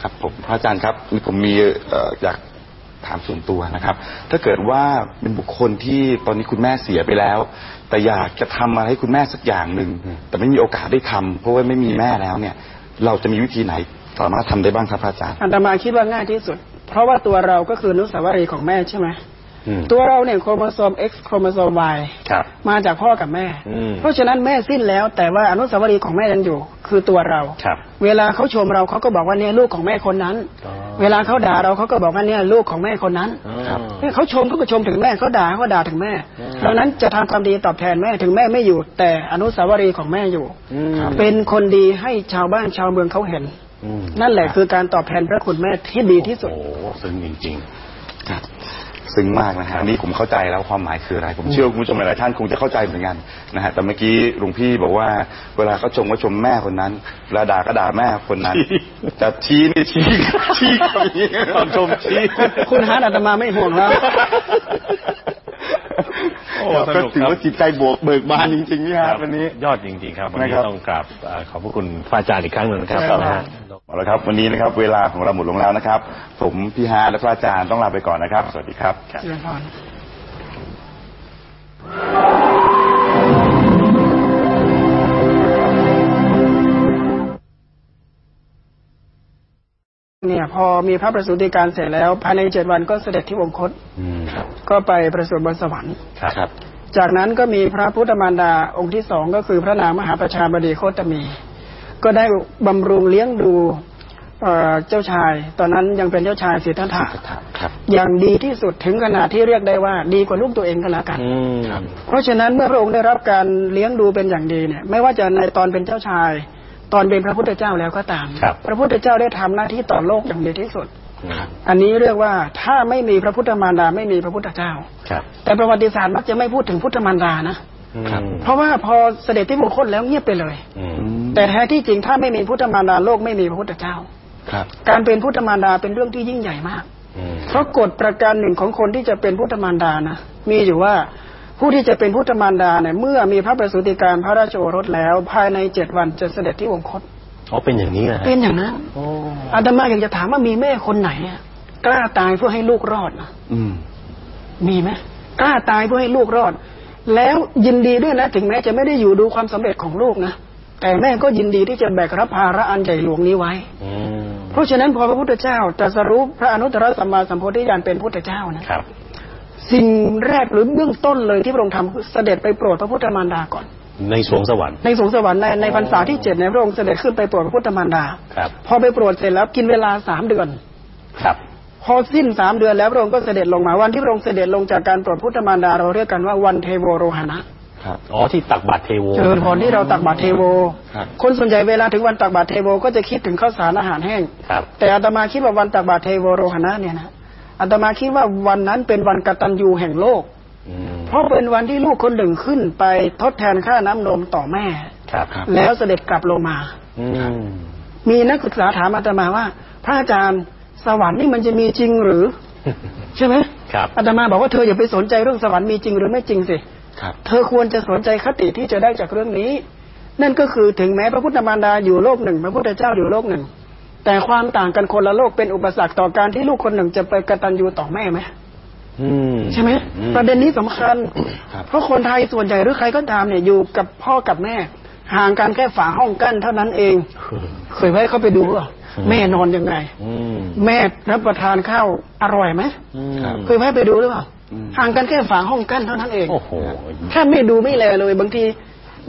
ครับผมพระอาจารย์ครับนี่ผมมีเอ่ออยาก ถามส่วนตัวนะครับ ถ้าเกิดว่าเป็นบุคคลที่ตอนนี้คุณแม่เสียไปแล้ว แต่อยากจะทำอะไรให้คุณแม่สักอย่างหนึ่งแต่ไม่มีโอกาสได้ทำเพราะว่าไม่มีแม่แล้วเนี่ย เราจะมีวิธีไหนสามารถทำได้บ้างครับพระอาจารย์ อาตมาคิดว่าง่ายที่สุด เพราะว่าตัวเราก็คืออนุสาวรีย์ของแม่ใช่ไหมอืม ตัวเราเนี่ยโครโมโซม X โครโมโซม Y ครับมาจากพ่อกับแม่อืมเพราะฉะนั้นแม่สิ้นแล้ว แต่ว่าอนุสาวรีย์ของแม่ยังอยู่ คือตัวเราครับเวลาเขาชมเราเขาก็บอกว่าเนี่ยลูกของแม่คนนั้นอ๋อเวลาเขาด่าเราเขาก็บอกว่าเนี่ยลูกของแม่คนนั้นครับเนี่ยเขาชมเขาก็ชมถึงแม่เขาด่าเขาก็ด่าถึงแม่ดังนั้นจะทำความดีตอบแทนแม่ถึงแม่ไม่อยู่ แต่อนุสาวรีย์ของแม่อยู่อืมเป็นคนดีให้ชาวบ้านชาวเมืองเขาเห็นอืมนั่นแหละคือการตอบแทนพระคุณแม่ที่ดีที่สุดโอ้ซึ้งจริงครับ ซึ้งมากนะฮะอันนี้ผมเข้าใจแล้วความหมายคืออะไร ผมเชื่อว่าคุณผู้ชมหลายๆท่านคงจะเข้าใจเหมือนกันนะฮะแต่เมื่อกี้หลวงพี่บอกว่าเวลาเขาชมก็ชมแม่คนนั้นเวลาด่าก็ด่าแม่คนนั้นแต่ชี้นี่ชี้ชี้เขาอย่างนี้ตอนชมชี้คุณฮาร์ทอาตมาไม่ห่วงแล้ว โอ้ก็สนุกถือครับว่าจิตใจบวกเบิกบานจริงๆนี่ครับวันนี้ยอดจริงๆครับวันนี้นะครับต้องกราบเอ่อขอบพระคุณพระอาจารย์อีกครั้งหนึ่งนะครับใช่ครับนะฮะเอาละครับ วันนี้นะครับ เวลาของเราหมดลงแล้วนะครับ ผมพี่ฮาร์ทและพระอาจารย์ต้องลาไปก่อนนะครับ สวัสดีครับเจริญพร เนี่ย พอมีพระประสูติการเสร็จแล้วภายในเจ็ดวันก็เสด็จที่วงคตอืมก็ไปประสูติบนสวรรค์ครับ จากนั้นก็มีพระพุทธมารดาองค์ที่สองก็คือพระนางมหาประชาบดีโคตมี ก็ได้บำรุงเลี้ยงดูเอ่อเจ้าชาย ตอนนั้นยังเป็นเจ้าชายสิทธัตถะครับอย่างดีที่สุดถึงขนาดที่เรียกได้ว่า ดีกว่าลูกตัวเองก็แล้วกันอืมเพราะฉะนั้นเมื่อพระองค์ได้รับการเลี้ยงดูเป็นอย่างดีเนี่ย ไม่ว่าจะในตอนเป็นเจ้าชาย ตอนเป็นพระพุทธเจ้าแล้วก็ตามครับพระพุทธเจ้าได้ทำหน้าที่ต่อโลกอย่างดีที่สุดครับอันนี้เรียกว่าถ้าไม่มีพระพุทธมารดาไม่มีพระพุทธเจ้าครับแต่ประวัติศาสตร์มักจะไม่พูดถึงพุทธมารดานะครับเพราะว่าพอเสด็จที่มงคลแล้วเงียบไปเลยอืมแต่แท้ที่จริงถ้าไม่มีพุทธมารดาโลกไม่มีพระพุทธเจ้าครับการเป็นพุทธมารดาเป็นเรื่องที่ยิ่งใหญ่มากอืมเพราะกฎประการหนึ่งของคนที่จะเป็นพุทธมารดานะมีอยู่ว่า ผู้ที่จะเป็นพุทธมารดาเนี่ยเมื่อมีพระประสูติการพระราชโอรสแล้ว ภายในเจ็ดวันจะเสด็จที่วงคตอ๋อเป็นอย่างนี้นะฮะเป็นอย่างนั้นโอ้อาตมาอยากจะถามว่ามีแม่คนไหนอะกล้าตายเพื่อให้ลูกรอดนะอืม มีไหมกล้าตายเพื่อให้ลูกรอด แล้วยินดีด้วยนะ ถึงแม้จะไม่ได้อยู่ดูความสำเร็จของลูกนะแต่แม่ก็ยินดีที่จะแบกรับภาระอันใหญ่หลวงนี้ไว้อืมเพราะฉะนั้นพอพระพุทธเจ้าตรัสรู้พระอนุตตรสัมมาสัมโพธิญาณเป็นพุทธเจ้านะครับ สิ่งแรกหรือเบื้องต้นเลยที่พระองค์ทำคือเสด็จไปโปรดพระพุทธมารดาก่อน ในสวงสวรรค์ในสวงสวรรค์ในในพรรษาที่เจ็ดในยพระองค์เสด็จขึ้นไปโปรดพระพุทธมารดาครับพอไปโปรดเสร็จแล้วกินเวลาสามเดือนครับพอสิ้นสามเดือนแล้วพระองค์ก็เสด็จลงมาวันที่พระองค์เสด็จลงจากการโปรดพุทธมารดาเราเรียกกันว่าวันเทโวโรหณะครับอ๋อที่ตักบาตรเทโวเจริญพรที่เราตักบาตรเทโวครับคนส่วนใหญ่เวลาถึงวันตักบาตรเทโวก็จะคิดถึงข้าวสารอาหารแห้งครับแต่อาตมาคิดว่าวันตักบาตรเทโวโรหณะเนี่ยนะ อาตมาคิดว่าวันนั้นเป็นวันกตัญญูแห่งโลกอืมเพราะเป็นวันที่ลูกคนหนึ่งขึ้นไปทดแทนค่าน้ำนมต่อแม่ครับครับแล้วเสด็จกลับลงมาอืมมีนักศึกษาถามอาตมาว่า พระอาจารย์สวรรค์นี่มันจะมีจริงหรือ ใช่ไหมครับอาตมาบอกว่าเธออย่าไปสนใจเรื่องสวรรค์มีจริงหรือไม่จริงสิครับ เธอควรจะสนใจคติที่จะได้จากเรื่องนี้ นั่นก็คือถึงแม้พระพุทธมารดาอยู่โลกหนึ่ง พระพุทธเจ้าอยู่โลกหนึ่ง แต่ความต่างกันคนละโลกเป็นอุปสรรคต่อการที่ลูกคนหนึ่งจะไปกตัญญูต่อแม่ไหมอืมใช่ไหมอืมประเด็นนี้สำคัญครับเพราะคนไทยส่วนใหญ่หรือใครก็ตามเนี่ยอยู่กับพ่อกับแม่ ห่างกันแค่ฝาห้องกั้นเท่านั้นเอง เคยไว้เขาไปดูว่าแม่นอนยังไงอืมแม่รับประทานข้าวอร่อยไหมครับเคยไว้ไปดูหรือเปล่าอืมห่างกันแค่ฝาห้องกั้นเท่านั้นเองโอ้โหแค่ไม่ดูไม่แลเลย บางที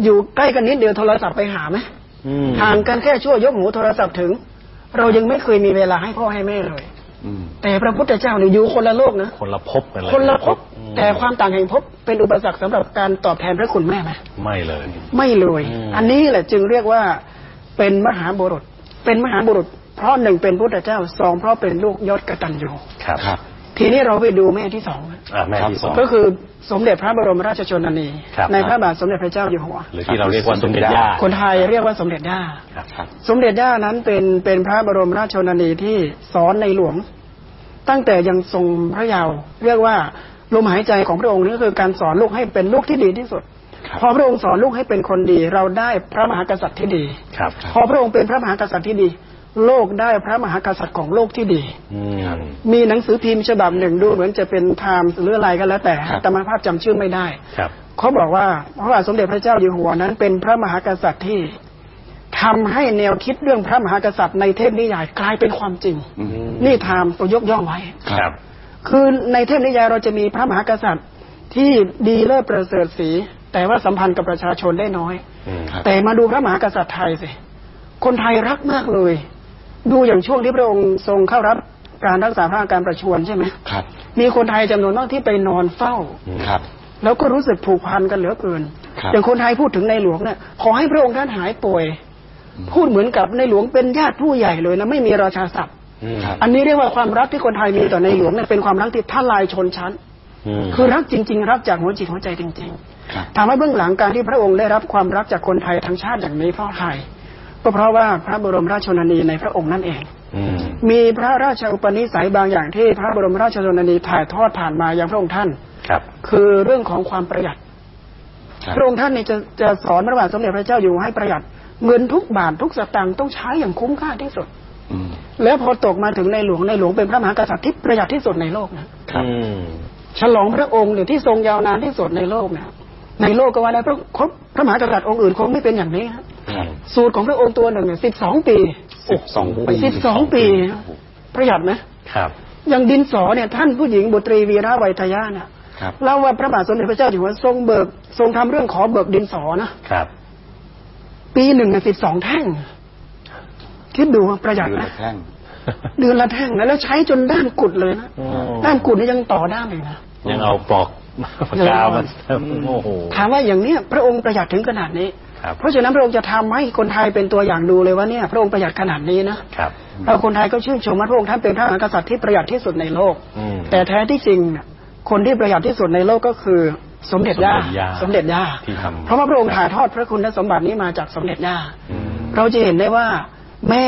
อยู่ใกล้กันนิดเดียวโทรศัพท์ไปหาไหมอืมห่างกันแค่ชั่วยกหูโทรศัพท์ถึง เรายังไม่เคยมีเวลาให้พ่อให้แม่เลยอืมแต่พระพุทธเจ้าเนี่ยอยู่คนละโลกนะคนละภพกันเลยคนละภพอืมแต่ความต่างแห่งภพเป็นอุปสรรคสำหรับการตอบแทนพระคุณแม่ไหมไม่เลย ไม่เลยอืมอันนี้แหละจึงเรียกว่าเป็นมหาบุรุษ เป็นมหาบุรุษ เพราะหนึ่งเป็นพุทธเจ้าสองเพราะเป็นลูกยศกตัญญูครับครับ ทีนี้เราไปดูแม่ที่สองนะอ่าแม่ที่สองก็คือสมเด็จพระบรมราชชนนีครับในพระบาทสมเด็จพระเจ้าอยู่หัว หรือที่เราเรียกว่าสมเด็จย่าคนไทยเรียกว่าสมเด็จย่าครับครับสมเด็จย่านั้นเป็นเป็นพระบรมราชชนนีที่สอนในหลวง ตั้งแต่ยังทรงพระเยาว์เรียกว่าลมหายใจของพระองค์นี่ก็คือการสอนลูกให้เป็นลูกที่ดีที่สุดครับพอพระองค์สอนลูกให้เป็นคนดี เราได้พระมหากษัตริย์ที่ดีครับพอพระองค์เป็นพระมหากษัตริย์ที่ดี โลกได้พระมหากษัตริย์ของโลกที่ดีอืมมีหนังสือพิมพ์ฉบับหนึ่งดูเหมือนจะเป็น Time หรืออะไรก็แล้วแต่ครับแต่อาตมภาพจำชื่อไม่ได้ครับเขาบอกว่าพระบาทสมเด็จพระเจ้าอยู่หัวนั้น เป็นพระมหากษัตริย์ที่ทำให้แนวคิดเรื่องพระมหากษัตริย์ในเทพนิยายกลายเป็นความจริงอืมนี่ไทม์ตัวยกย่องไว้ครับ คือในเทพนิยายเราจะมีพระมหากษัตริย์ที่ดีเลิศประเสริฐสีแต่ว่าสัมพันธ์กับประชาชนได้น้อยอืมครับแต่มาดูพระมหากษัตริย์ไทยสิคนไทยรักมากเลย ดูอย่างช่วงที่พระองค์ทรงเข้ารับการรักษาพระอาการประชวรใช่ไหมครับ มีคนไทยจำนวนมากที่ไปนอนเฝ้าครับ แล้วก็รู้สึกผูกพันกันเหลือเกินครับอย่างคนไทยพูดถึงในหลวงเนี่ยขอให้พระองค์ท่านหายป่วย พูดเหมือนกับในหลวงเป็นญาติผู้ใหญ่เลยนะไม่มีราชาศัพท์อืมครับอันนี้เรียกว่าความรักที่คนไทยมีต่อในหลวงเนี่ยเป็นความรักที่ท่าลายชนชั้นมคือรักจริง ๆ รักจากหัวจิตหัวใจจริงครับๆถามว่าเบื้องหลังการที่พระองค์ได้รับความรักจากคนไทยทั้งชาติอย่างนี้เพราะใคร ก็เพราะว่าพระบรมราชชนนีในพระองค์นั่นเองอืมมีพระราชอุปนิสัยบางอย่างที่พระบรมราชชนนีถ่ายทอดผ่านมายังพระองค์ท่านครับ คือเรื่องของความประหยัดครับพระองค์ท่านนี่จะจะสอนพระบาทสมเด็จพระเจ้าอยู่หัวให้ประหยัดเงินทุกบาททุกสตางค์ต้องใช้อย่างคุ้มค่าที่สุดอืมแล้วพอตกมาถึงในหลวงในหลวงเป็นพระมหากษัตริย์ที่ประหยัดที่สุดในโลกนะครับอืมฉลองพระองค์เนี่ยที่ทรงยาวนานที่สุดในโลกนะในโลกก็ว่าได้เพราะครบพระมหากษัตริย์องค์อื่นคงไม่เป็นอย่างนี้ฮะอืม สูตรของพระองค์ตัวหนึ่งเนี่ยสิบสองปีสิบสองปีสิบสองปี ประหยัดไหมครับอย่างดินสอเนี่ยท่านผู้หญิงบุตรีวีระไวยทยาเนี่ยครับเล่าว่าพระบาทสมเด็จพระเจ้าอยู่หัวทรงเบิกทรงทำเรื่องขอเบิกดินสอนะครับ ปีหนึ่งสิบสองแท่ง คิดดูว่าประหยัดเดือนนะละแท่งเดือนละแท่งนะแล้วใช้จนด้ามกุดเลยนะอืมด้ามกุดนี่ยังต่อด้ามเลยนะยังเอาปลอกปากกามาโอ้โหถามว่าอย่างเนี้ยพระองค์ประหยัดถึงขนาดนี้ครับ เพราะฉะนั้นพระองค์จะทำให้คนไทยเป็นตัวอย่างดูเลยว่าเนี่ยพระองค์ประหยัดขนาดนี้นะครับเราคนไทยก็ชื่นชมว่าพระองค์ท่านเป็นพระมหากษัตริย์ที่ประหยัดที่สุดในโลกอืมแต่แท้ที่จริงน่ะคนที่ประหยัดที่สุดในโลกก็คือสมเด็จย่าสมเด็จย่าสมเด็จย่าที่ทำเพราะว่าพระองค์ถ่ายทอดพระคุณสมบัตินี้มาจากสมเด็จย่าอืมเราจะเห็นได้ว่าแม่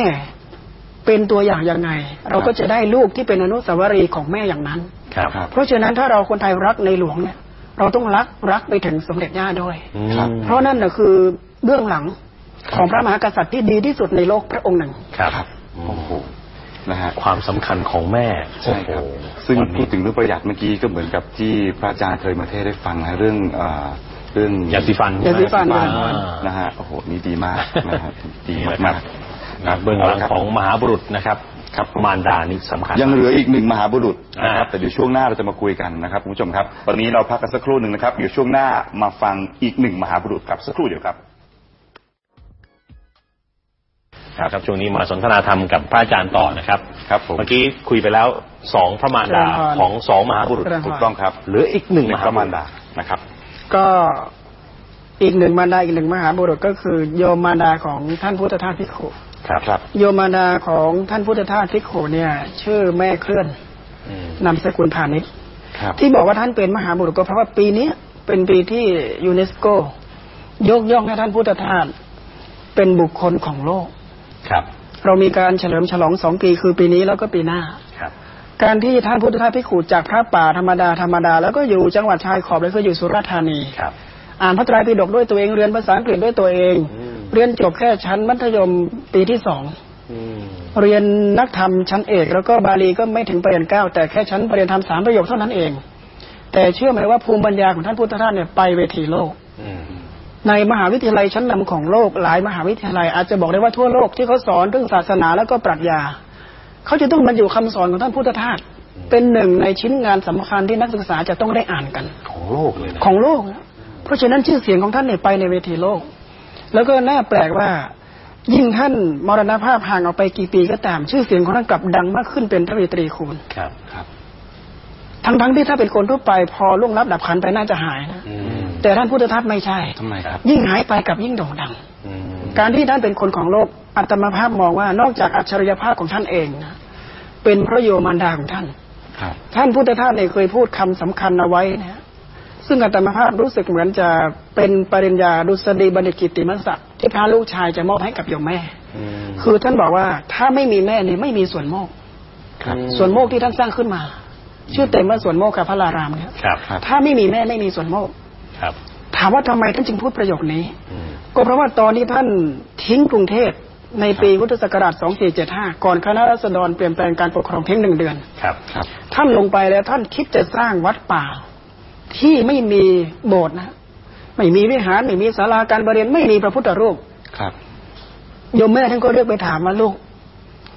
เป็นตัวอย่างยังไง เราก็จะได้ลูกที่เป็นอนุสาวรีย์ของแม่อย่างนั้นครับครับเพราะฉะนั้นถ้าเราคนไทยรักในหลวงเนี่ย เราต้องรักรักไปถึงสมเด็จย่าด้วยอืมครับเพราะนั่นนะคือเบื้องหลังของพระมหากษัตริย์ที่ดีที่สุดในโลกพระองค์หนึ่ง ครับครับอืโอ้มโหนะฮะความสำคัญของแม่ใช่ครับโอ้โหซึ่งวันพูนี้ดถึงเรื่องประหยัดเมื่อกี้ก็เหมือนกับที่พระอาจารย์เคยมาเทศน์ให้ฟังนะเรื่องเอ่อเรื่องยาสีฟันยาสีฟันอ่านะฮะโอ้โหนี่ดีมากนะฮะดีนี่แหละมากครับๆครับเบื้องหลังของมหาบุรุษนะครับ ครับมารดานี่สำคัญยังเหลืออีกหนึ่งมหาบุรุษนะครับอ่าแต่เดี๋ยวช่วงหน้าเราจะมาคุยกันนะครับคุณผู้ชมครับตอนนี้เราพักกันสักครู่หนึ่งนะครับเดี๋ยวช่วงหน้ามาฟังอีกหนึ่งมหาบุรุษครับสักครู่เดียวครับครับช่วงนี้มาสนทนาธรรมกับพระอาจารย์ต่อนะครับครับผมเมื่อกี้คุยไปแล้วสองพระมารดาเจริญพรของสองมหาบุรุษเจริญพรถูกต้องครับเหลืออีกหนึ่งหนึ่มงหาพระบุมารรุษดานะครับ ก็อีกหนึ่งมารดาอีกหนึ่งมหาบุรุษก็คือโยมมารดาของท่านพุทธทาสพิกขุ ครับครับ โยมมารดาของท่านพุทธทาสพิกขุเนี่ย ชื่อแม่เคลื่อนอืมนามสกุลพาณิชย์ครับที่บอกว่าท่านเป็นมหาบุรุษก็เพราะว่าปีนี้เป็นปีที่ยูเนสโก ยกย่องให้ท่านพุทธทาสเป็นบุคคลของโลกครับ เรามีการเฉลิมฉลองสองปีคือปีนี้แล้วก็ปีหน้าครับการที่ท่านพุทธทาสพิกขุจากพระป่าธรรมดาธรรมดาแล้วก็อยู่จังหวัดชายขอบแล้วก็อยู่สุราษฎร์ธานีครับ อ่านพระไตรปิฎกด้วยตัวเองเรียนภาษาอังกฤษด้วยตัวเองอืม เรียนจบแค่ชั้นมัธยมปีที่สองอืมเรียนนักธรรมชั้นเอก แล้วก็บาลีก็ไม่ถึงประเรียนเก้าแต่แค่ชั้นประเรียนธรรมสามประโยคเท่านั้นเอง แต่เชื่อไหมว่าภูมิปัญญาของท่านพุทธทาสเนี่ยไปเวทีโลกอืมในมหาวิทยาลัยชั้นนำของโลกหลายมหาวิทยาลัยอาจจะบอกได้ว่าทั่วโลกที่เขาสอนเรื่องศาสนาแล้วก็ปรัชญาเขาจะต้องบรรจุคำสอนของท่านพุทธทาสเป็นหนึ่งในชิ้นงานสำคัญที่นักศึกษาจะต้องได้อ่านกัน ของโลกเลยนะของโลกนะเพราะฉะนั้นชื่อเสียงของท่านเนี่ยไปในเวทีโลก แล้วก็น่าแปลกว่ายิ่งท่านมรณภาพห่างออกไปกี่ปีก็ตาม ชื่อเสียงของท่านกลับดังมากขึ้นเป็นทวีตรีคูณครับครับ ทั้งๆที่ถ้าเป็นคนทั่วไปพอล่วงลับดับขันไปน่าจะหายนะอืมแต่ท่านพุทธทาสไม่ใช่ทำไมครับ ยิ่งหายไปกับยิ่งโด่งดังอืมการที่ท่านเป็นคนของโลกอัตมาภาพมองว่านอกจากอัจฉริยภาพของท่านเองนะเป็นพระโยมารดาของท่านครับท่านพุทธทาสเนี่ยเคยพูดคำสำคัญเอาไว้นะ ซึ่งอาตมาภาพรู้สึกเหมือนจะเป็นปริญญาดุษฎีบัณฑิตกิตติมศักดิ์ที่พระลูกชายจะมอบให้กับโยมแม่อืมคือท่านบอกว่าถ้าไม่มีแม่เนี่ยไม่มีส่วนโมกข์ครับส่วนโมกข์ที่ท่านสร้างขึ้นมา ชื่อเต็มว่าส่วนโมกขพระรารามเนี่ยครับครับถ้าไม่มีแม่ไม่มีส่วนโมกข์ครับ ถามว่าทำไมท่านจึงพูดประโยคนี้อืมก็เพราะว่าตอนนี้ท่านทิ้งกรุงเทพในปีพุทธศักราช 2475 ก่อนคณะรัษฎรเปลี่ยนแปลงการปกครองเพียงหนึ่งเดือน ครับครับท่านลงไปแล้วท่านคิดจะสร้างวัดป่า ที่ไม่มีโบสถ์นะไม่มีวิหารไม่มีศาลาการประเรียนไม่มีพระพุทธรูปครับโยมแม่ท่านก็เรียกไปถามว่าลูก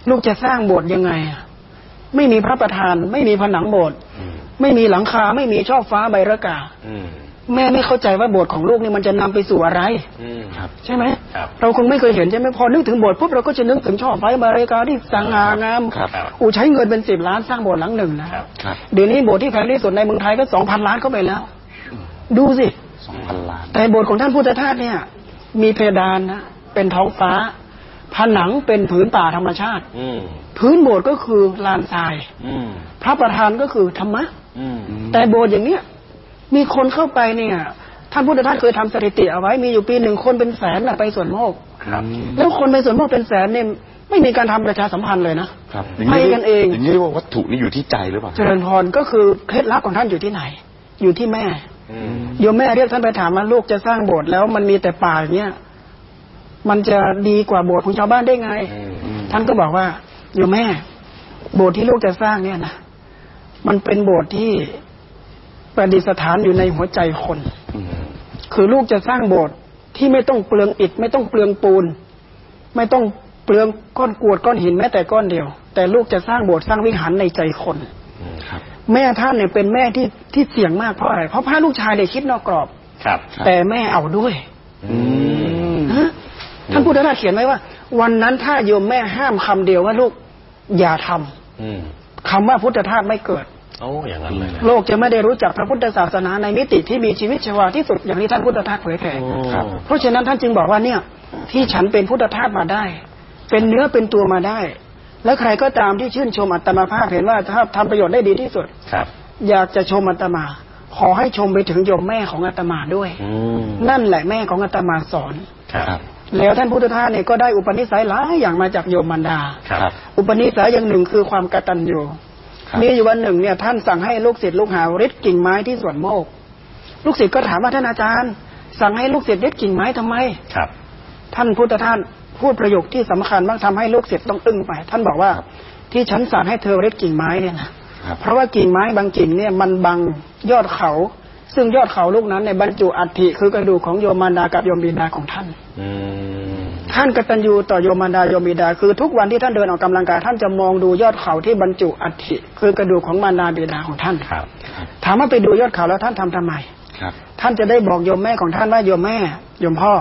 ลูกจะสร้างโบสถ์ยังไงอะไม่มีพระประธาน ไม่มีผนังโบสถ์อืมไม่มีหลังคา ไม่มีช่อฟ้าใบระกาอืม แม่ไม่เข้าใจว่าโบสถ์ของลูกนี่มันจะนำไปสู่อะไรอืมครับใช่ไหมครับเราคงไม่เคยเห็นใช่ไหมพอนึกถึงโบสถ์ปุ๊บเราก็จะนึกถึงช่อฟ้าใบระกาที่สง่างามครับอูใช้เงินเป็นสิบล้านสร้างโบสถ์หลังหนึ่งนะครับครับเดี๋ยวนี้โบสถ์ที่แพงที่สุดในเมืองไทยก็สองพันล้านเข้าไปแล้ว ดูสิสองพันล้าน แต่โบสถ์ของท่านพุทธทาสเนี่ย มีเพดานนะเป็นท้องฟ้า ผนังเป็นผืนป่าธรรมชาติอืมพื้นโบสถ์ก็คือลานทรายอืมพระประธานก็คือธรรมะอืมแต่โบสถ์อย่างเนี้ย มีคนเข้าไปเนี่ยท่านพุทธทาสเคยทำสถิติเอาไว้มีอยู่ปีหนึ่งคนเป็นแสนน่ะไปสวนโมกข์ครับแล้วคนไปสวนโมกข์เป็นแสนเนี่ยไม่มีการทำประชาสัมพันธ์เลยนะครับอย่างไปนี้กันเองอย่างนี้เรียกว่าวัตถุนี่อยู่ที่ใจหรือเปล่าเจริญพรก็คือเคล็ดลับของท่านอยู่ที่ไหน อยู่ที่แม่อืมโยมแม่เรียกท่านไปถามว่าลูกจะสร้างโบสถ์แล้วมันมีแต่ป่าอย่างเงี้ยมันจะดีกว่าโบสถ์ของชาวบ้านได้ไงอืมท่านก็บอกว่าโยมแม่ โบสถ์ที่ลูกจะสร้างเนี่ยนะมันเป็นโบสถ์ที่ ประดิษฐานอยู่ในหัวใจคนอืมคือลูกจะสร้างโบสถ์ที่ไม่ต้องเปลืองอิฐไม่ต้องเปลืองปูน ไม่ต้องเปลืองก้อนกรวดก้อนหินแม้แต่ก้อนเดียว แต่ลูกจะสร้างโบสถ์สร้างวิหารในใจคนครับแม่ท่านเนี่ยเป็นแม่ที่ที่เสี่ยงมากเพราะอะไร เพราะพาลูกชายเนี่ยคิดนอกกรอบครับครับแต่แม่เอาด้วยอืมฮะท่านพุทธทาสเขียนไว้ว่า วันนั้นถ้าโยมแม่ห้ามคำเดียวว่าลูกอย่าทำอืมคำว่าพุทธทาสไม่เกิด โอ้อย่างนั้นเลยนะโลกจะไม่ได้รู้จักพระพุทธศาสนาในมิติที่มีชีวิตชีวาที่สุดอย่างที่ท่านพุทธทาสเผยแผ่โอ้ครับเพราะฉะนั้นท่านจึงบอกว่าเนี่ย ที่ฉันเป็นพุทธทาสมาได้ เป็นเนื้อเป็นตัวมาได้ และใครก็ตามที่ชื่นชมอัตมาภาพเห็นว่าถ้าทำประโยชน์ได้ดีที่สุดครับ อยากจะชมอัตมาขอให้ชมไปถึงโยมแม่ของอาตมาด้วยอืมนั่นแหละแม่ของอาตมาสอนครับครับ แล้วท่านพุทธทาสเนี่ยก็ได้อุปนิสัยหลายอย่างมาจากโยมมันดา ครับ อุปนิสัยอย่างหนึ่งคือความกตัญญูครับ มีอยู่วันหนึ่งเนี่ยท่านสั่งให้ลูกศิษย์ลูกหาริดกิ่งไม้ที่สวนโมก ลูกศิษย์ก็ถามว่าท่านอาจารย์ สั่งให้ลูกศิษย์ริดกิ่งไม้ทำไมครับ ท่านพุทธทาสพูดประโยคที่สำคัญมากทำให้ลูกศิษย์ต้องอึ้งไป ท่านบอกว่าที่ฉันสั่งให้เธอริดกิ่งไม้เนี่ยนะครับเพราะว่ากิ่งไม้บางกิ่งเนี่ยมันบังยอดเขา ซึ่งยอดเขาลูกนั้นเนี่ยบรรจุอัฐิคือกระดูกของโยมมารดากับโยมบิดาของท่านอืมท่านกตัญญูต่อโยมมารดาโยมบิดา คือทุกวันที่ท่านเดินออกกำลังกายท่านจะมองดูยอดเขาที่บรรจุอัฐิคือกระดูกของมารดาบิดาของท่านครับ ถามว่าไปดูยอดเขาแล้วท่านทำทำไมครับ ท่านจะได้บอกโยมแม่ของท่านว่าโยมแม่โยมพ่อ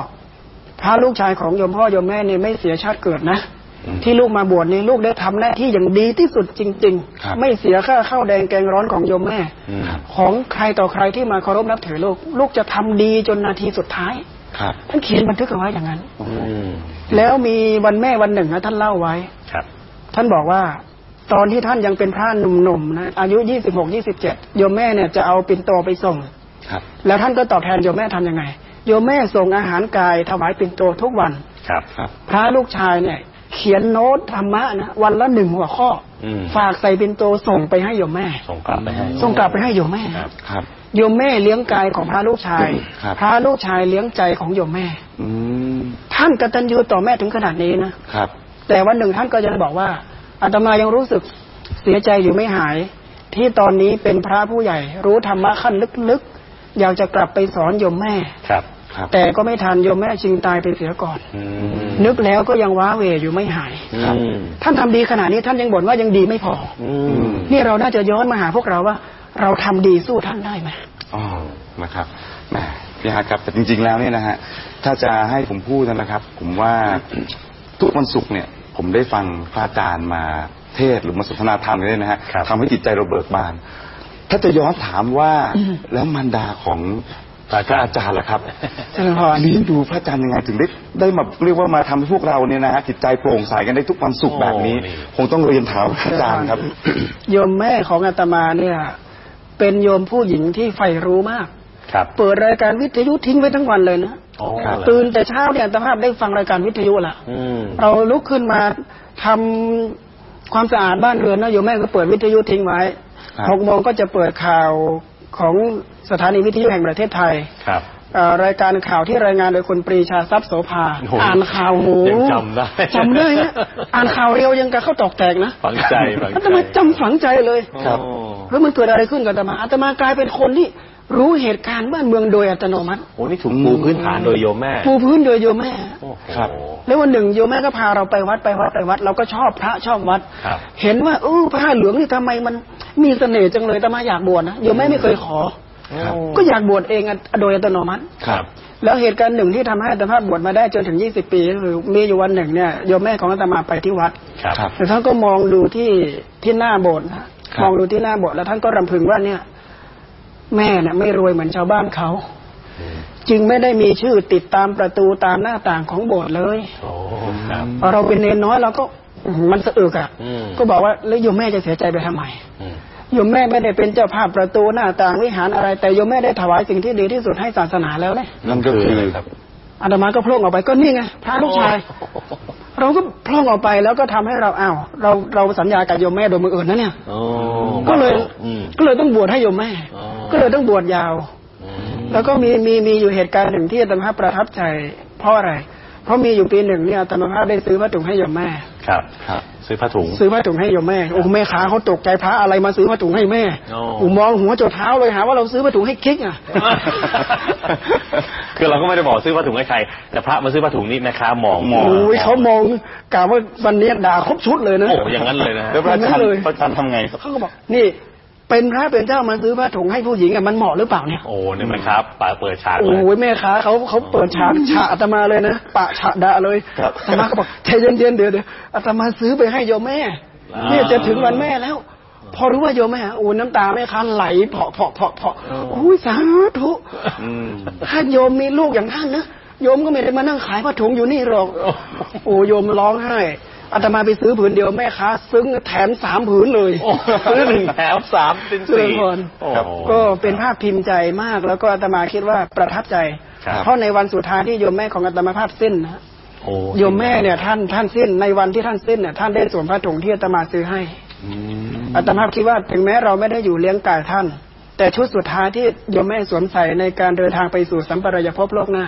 พระลูกชายของโยมพ่อโยมแม่นี่ไม่เสียชาติเกิดนะอืม ที่ลูกมาบวชนี่ลูกได้ทำหน้าที่อย่างดีที่สุดจริงครับๆไม่เสียค่าข้าวแดงแกงร้อนของโยมแม่อืมของใครต่อใครที่มาเคารพนับถือลูก ลูกจะทำดีจนนาทีสุดท้ายครับท่านเขียนบันทึกเอาไว้อย่างนั้นโอ้โหอืมแล้วมีวันแม่วันหนึ่งนะท่านเล่าไว้ครับ ท่านบอกว่าตอนที่ท่านยังเป็นพระหนุ่มๆนะอายุยี่สิบหกยี่สิบเจ็ดโยมแม่เนี่ยจะเอาปิ่นโตไปส่งครับ แล้วท่านก็ตอบแทนโยมแม่ทำยังไงโยมแม่ส่งอาหารกายถวายปิ่นโตทุกวันครับ ครับ พระลูกชายเนี่ย เขียนโน้ตธรรมะนะวันละหนึ่งหัวข้ออมฝากใส่ปิ่นโตส่งไปให้โยมแม่ ส่งกลับไปให้ส่งกลับไปให้โยมแม่ครับครับโยมแม่เลี้ยงกายของพระลูกชายครับพระลูกชายเลี้ยงใจของโยมแม่อืมท่านกตัญญูต่อแม่ถึงขนาดนี้นะครับ แต่วันหนึ่งท่านก็จะบอกว่าอาตมายังรู้สึกเสียใจอยู่ไม่หาย ที่ตอนนี้เป็นพระผู้ใหญ่ รู้ธรรมะขั้นลึกๆอยากจะกลับไปสอนโยมแม่ครับครับ แต่ก็ไม่ทันโยมแม่ชิงตายไปเสียก่อนอืมนึกแล้วก็ยังว้าเหวอยู่ไม่หายครับอืมท่านทำดีขนาดนี้ท่านยังบ่นว่ายังดีไม่พออืมนี่เราน่าจะย้อนมาหาพวกเราว่า เราทำดีสู้ท่านได้ไหมอ๋อนะครับแหมพี่ฮาร์ดครับแต่จริง ๆแล้วเนี่ยนะฮะถ้าจะให้ผมพูดนะครับ ผมว่าทุกวันศุกร์เนี่ย ผมได้ฟังพระอาจารย์มาเทศน์หรือมาสนทนาธรรมเนี่ยนะฮะครับทำให้จิตใจเราเบิกบาน ถ้าจะย้อนถามว่าอืมแล้วมารดาของ พระอาจารย์ล่ะครับเจริญพรเลี้ยงดูพระอาจารย์ยังไงถึงได้ได้มาเรียกว่ามาทำให้พวกเราเนี่ยนะฮะจิตใจโปร่งใสกันได้ทุกวันศุกร์แบบนี้โอ้นี่คงต้องเรียนถามพระอาจารย์ครับโยมแม่ของอาตมาเนี่ย เป็นโยมผู้หญิงที่ใฝ่รู้มากครับเปิดรายการวิทยุทิ้งไว้ทั้งวันเลยนะอ๋อครับตื่นแต่เช้าเนี่ยอัตภาพได้ฟังรายการวิทยุละอืมเราลุกขึ้นมาทำความสะอาดบ้านเรือนนะโยมแม่ก็เปิดวิทยุทิ้งไว้ครับหกโมงก็จะเปิดข่าว ของสถานีวิทยุแห่งประเทศไทยครับเอ่อรายการข่าวที่รายงานโดยคุณปรีชาทรัพย์โสภาโอ้โหอ่านข่าวโหยังจำได้จำได้นะอ่านข่าวเร็วยังกับเข้าตอกแตกนะฝังใจฝังใจอาตมาจำฝังใจเลยครับโอ้แล้วมันเกิดอะไรขึ้นกับอาตมาอาตมากลายเป็นคนที่ รู้เหตุการณ์บ้านเมืองโดยอัตโนมัติโหนี่ถูกปูพื้นฐานโดยโยมแม่ปูพื้นโดยโยมแม่โอ้โหครับ แล้ววันหนึ่งโยมแม่ก็พาเราไปวัดไปวัดไปวัด เราก็ชอบพระชอบวัดครับเห็นว่าเออพระเหลืองนี่ทำไมมันมีเสน่ห์จังเลยแต่มาอยากบวชนะโยมแม่ไม่เคยขอครับก็อยากบวชเองอะโดยอัตโนมัติครับแล้วเหตุการณ์หนึ่งที่ทำให้อาตมาบวชมาได้จนถึง20ปีก็คือมีอยู่วันหนึ่งเนี่ยโยมแม่ของอาตมาไปที่วัดครับครับแล้วท่านก็มองดูที่ที่หน้าโบสถ์นะครับมองดูที่หน้าโบสถ์แล้วท่านก็รำพึงว่าเนี่ย แม่เนี่ยไม่รวยเหมือนชาวบ้านเขา จึงไม่ได้มีชื่อติดตามประตูตามหน้าต่างของโบสถ์เลยโอ้ครับพอเราเป็นเนนน้อยเราก็อื้อหือมันสะอึกอะอืมก็บอกว่าแล้วโยมแม่จะเสียใจไปทำไมอืมโยมแม่ไม่ได้เป็นเจ้าภาพประตูหน้าต่างวิหารอะไร แต่โยมแม่ได้ถวายสิ่งที่ดีที่สุดให้ศาสนาแล้วเนี่ยนั่นก็คือครับ อาตมาก็โพล่งออกไปก็นี่ไงพระลูกชาย เราก็โพล่งออกไปแล้วก็ทำให้เราอ้าวเราเราสัญญากับโยมแม่โดยมืออื่นนะเนี่ยโอ้ก็เลยอืมก็เลยต้องบวชให้โยมแม่อ๋อก็เลยต้องบวชยาวอืมแล้วก็มีมีมีอยู่เหตุการณ์หนึ่งที่อาตมาประทับใจ เพราะอะไร เพราะมีอยู่ปีหนึ่งเนี่ยอาตมาได้ซื้อผ้าถุงให้โยมแม่ ครับ ครับ ซื้อผ้าถุง ซื้อผ้าถุงให้โยมแม่ โอ้แม่ค้าเขาตกใจพระอะไรมาซื้อผ้าถุงให้แม่โอ้โอ้มองหัวจดเท้าเลยหาว่าเราซื้อผ้าถุงให้คิกอะ คือเราก็ไม่ได้บอกซื้อผ้าถุงให้ใคร แต่พระมาซื้อผ้าถุงนี่แม่ค้ามองมองโอ้ยเขามองกล่าวว่าวันนี้ด่าครบชุดเลยนะ โอ้อย่างนั้นเลยนะฮะแล้วพระอาจารอย่างนั้นย์เลยพระอาจารย์ทำไงครับเขาก็บอก นี่ เป็นพระเป็นเจ้ามาซื้อผ้าถุงให้ผู้หญิงอะมันเหมาะหรือเปล่าเนี่ยโอ้เนี่ยแม่ค้าปาเปิดฉากโอ้เลยโหแม่ค้าเขาเขาเปิดฉากฉากอาตมาเลยนะปะฉากด่าเลยครับอาตมาก็บอกใจเย็นๆเดี๋ยวเดี๋ยวอาตมาซื้อไปให้โยมแม่อ่าเนี่ยจะถึงวันแม่แล้ว พอรู้ว่าโยมแม่โอ้น้ำตาแม่ค้าไหลเพาะเพาะเพาะเพาะโอ้ยสาธุอืมถ้าโยมมีลูกอย่างท่านนะโยมก็ไม่ได้มานั่งขายผ้าถุงอยู่นี่หรอก โอ้โยมร้องไห้ อาตมาไปซื้อผืนเดียวแม่ค้าซึ้งแถมสามผืนเลยโอ้ซื้อหนึ่งแถมสามเป็นเจริสี่ญพรโอ้ครับก็เป็นภาพพิมพ์ใจมาก แล้วก็อาตมาคิดว่าประทับใจครับเพราะในวันสุดท้ายที่โยมแม่ของอาตมาภาพสิ้นนะโอ้โยมแม่เนี่ยท่านท่านสิ้นในวันที่ท่านสิ้นเนี่ยท่านได้สวมผ้าถุงที่อาตมาซื้อให้อืมอาตมาคิดว่าถึงแม้เราไม่ได้อยู่เลี้ยงกายท่าน แต่ชุดสุดท้ายที่โยมแม่สวมใส่ในการเดินทางไปสู่สัมปรายภพโลกหน้า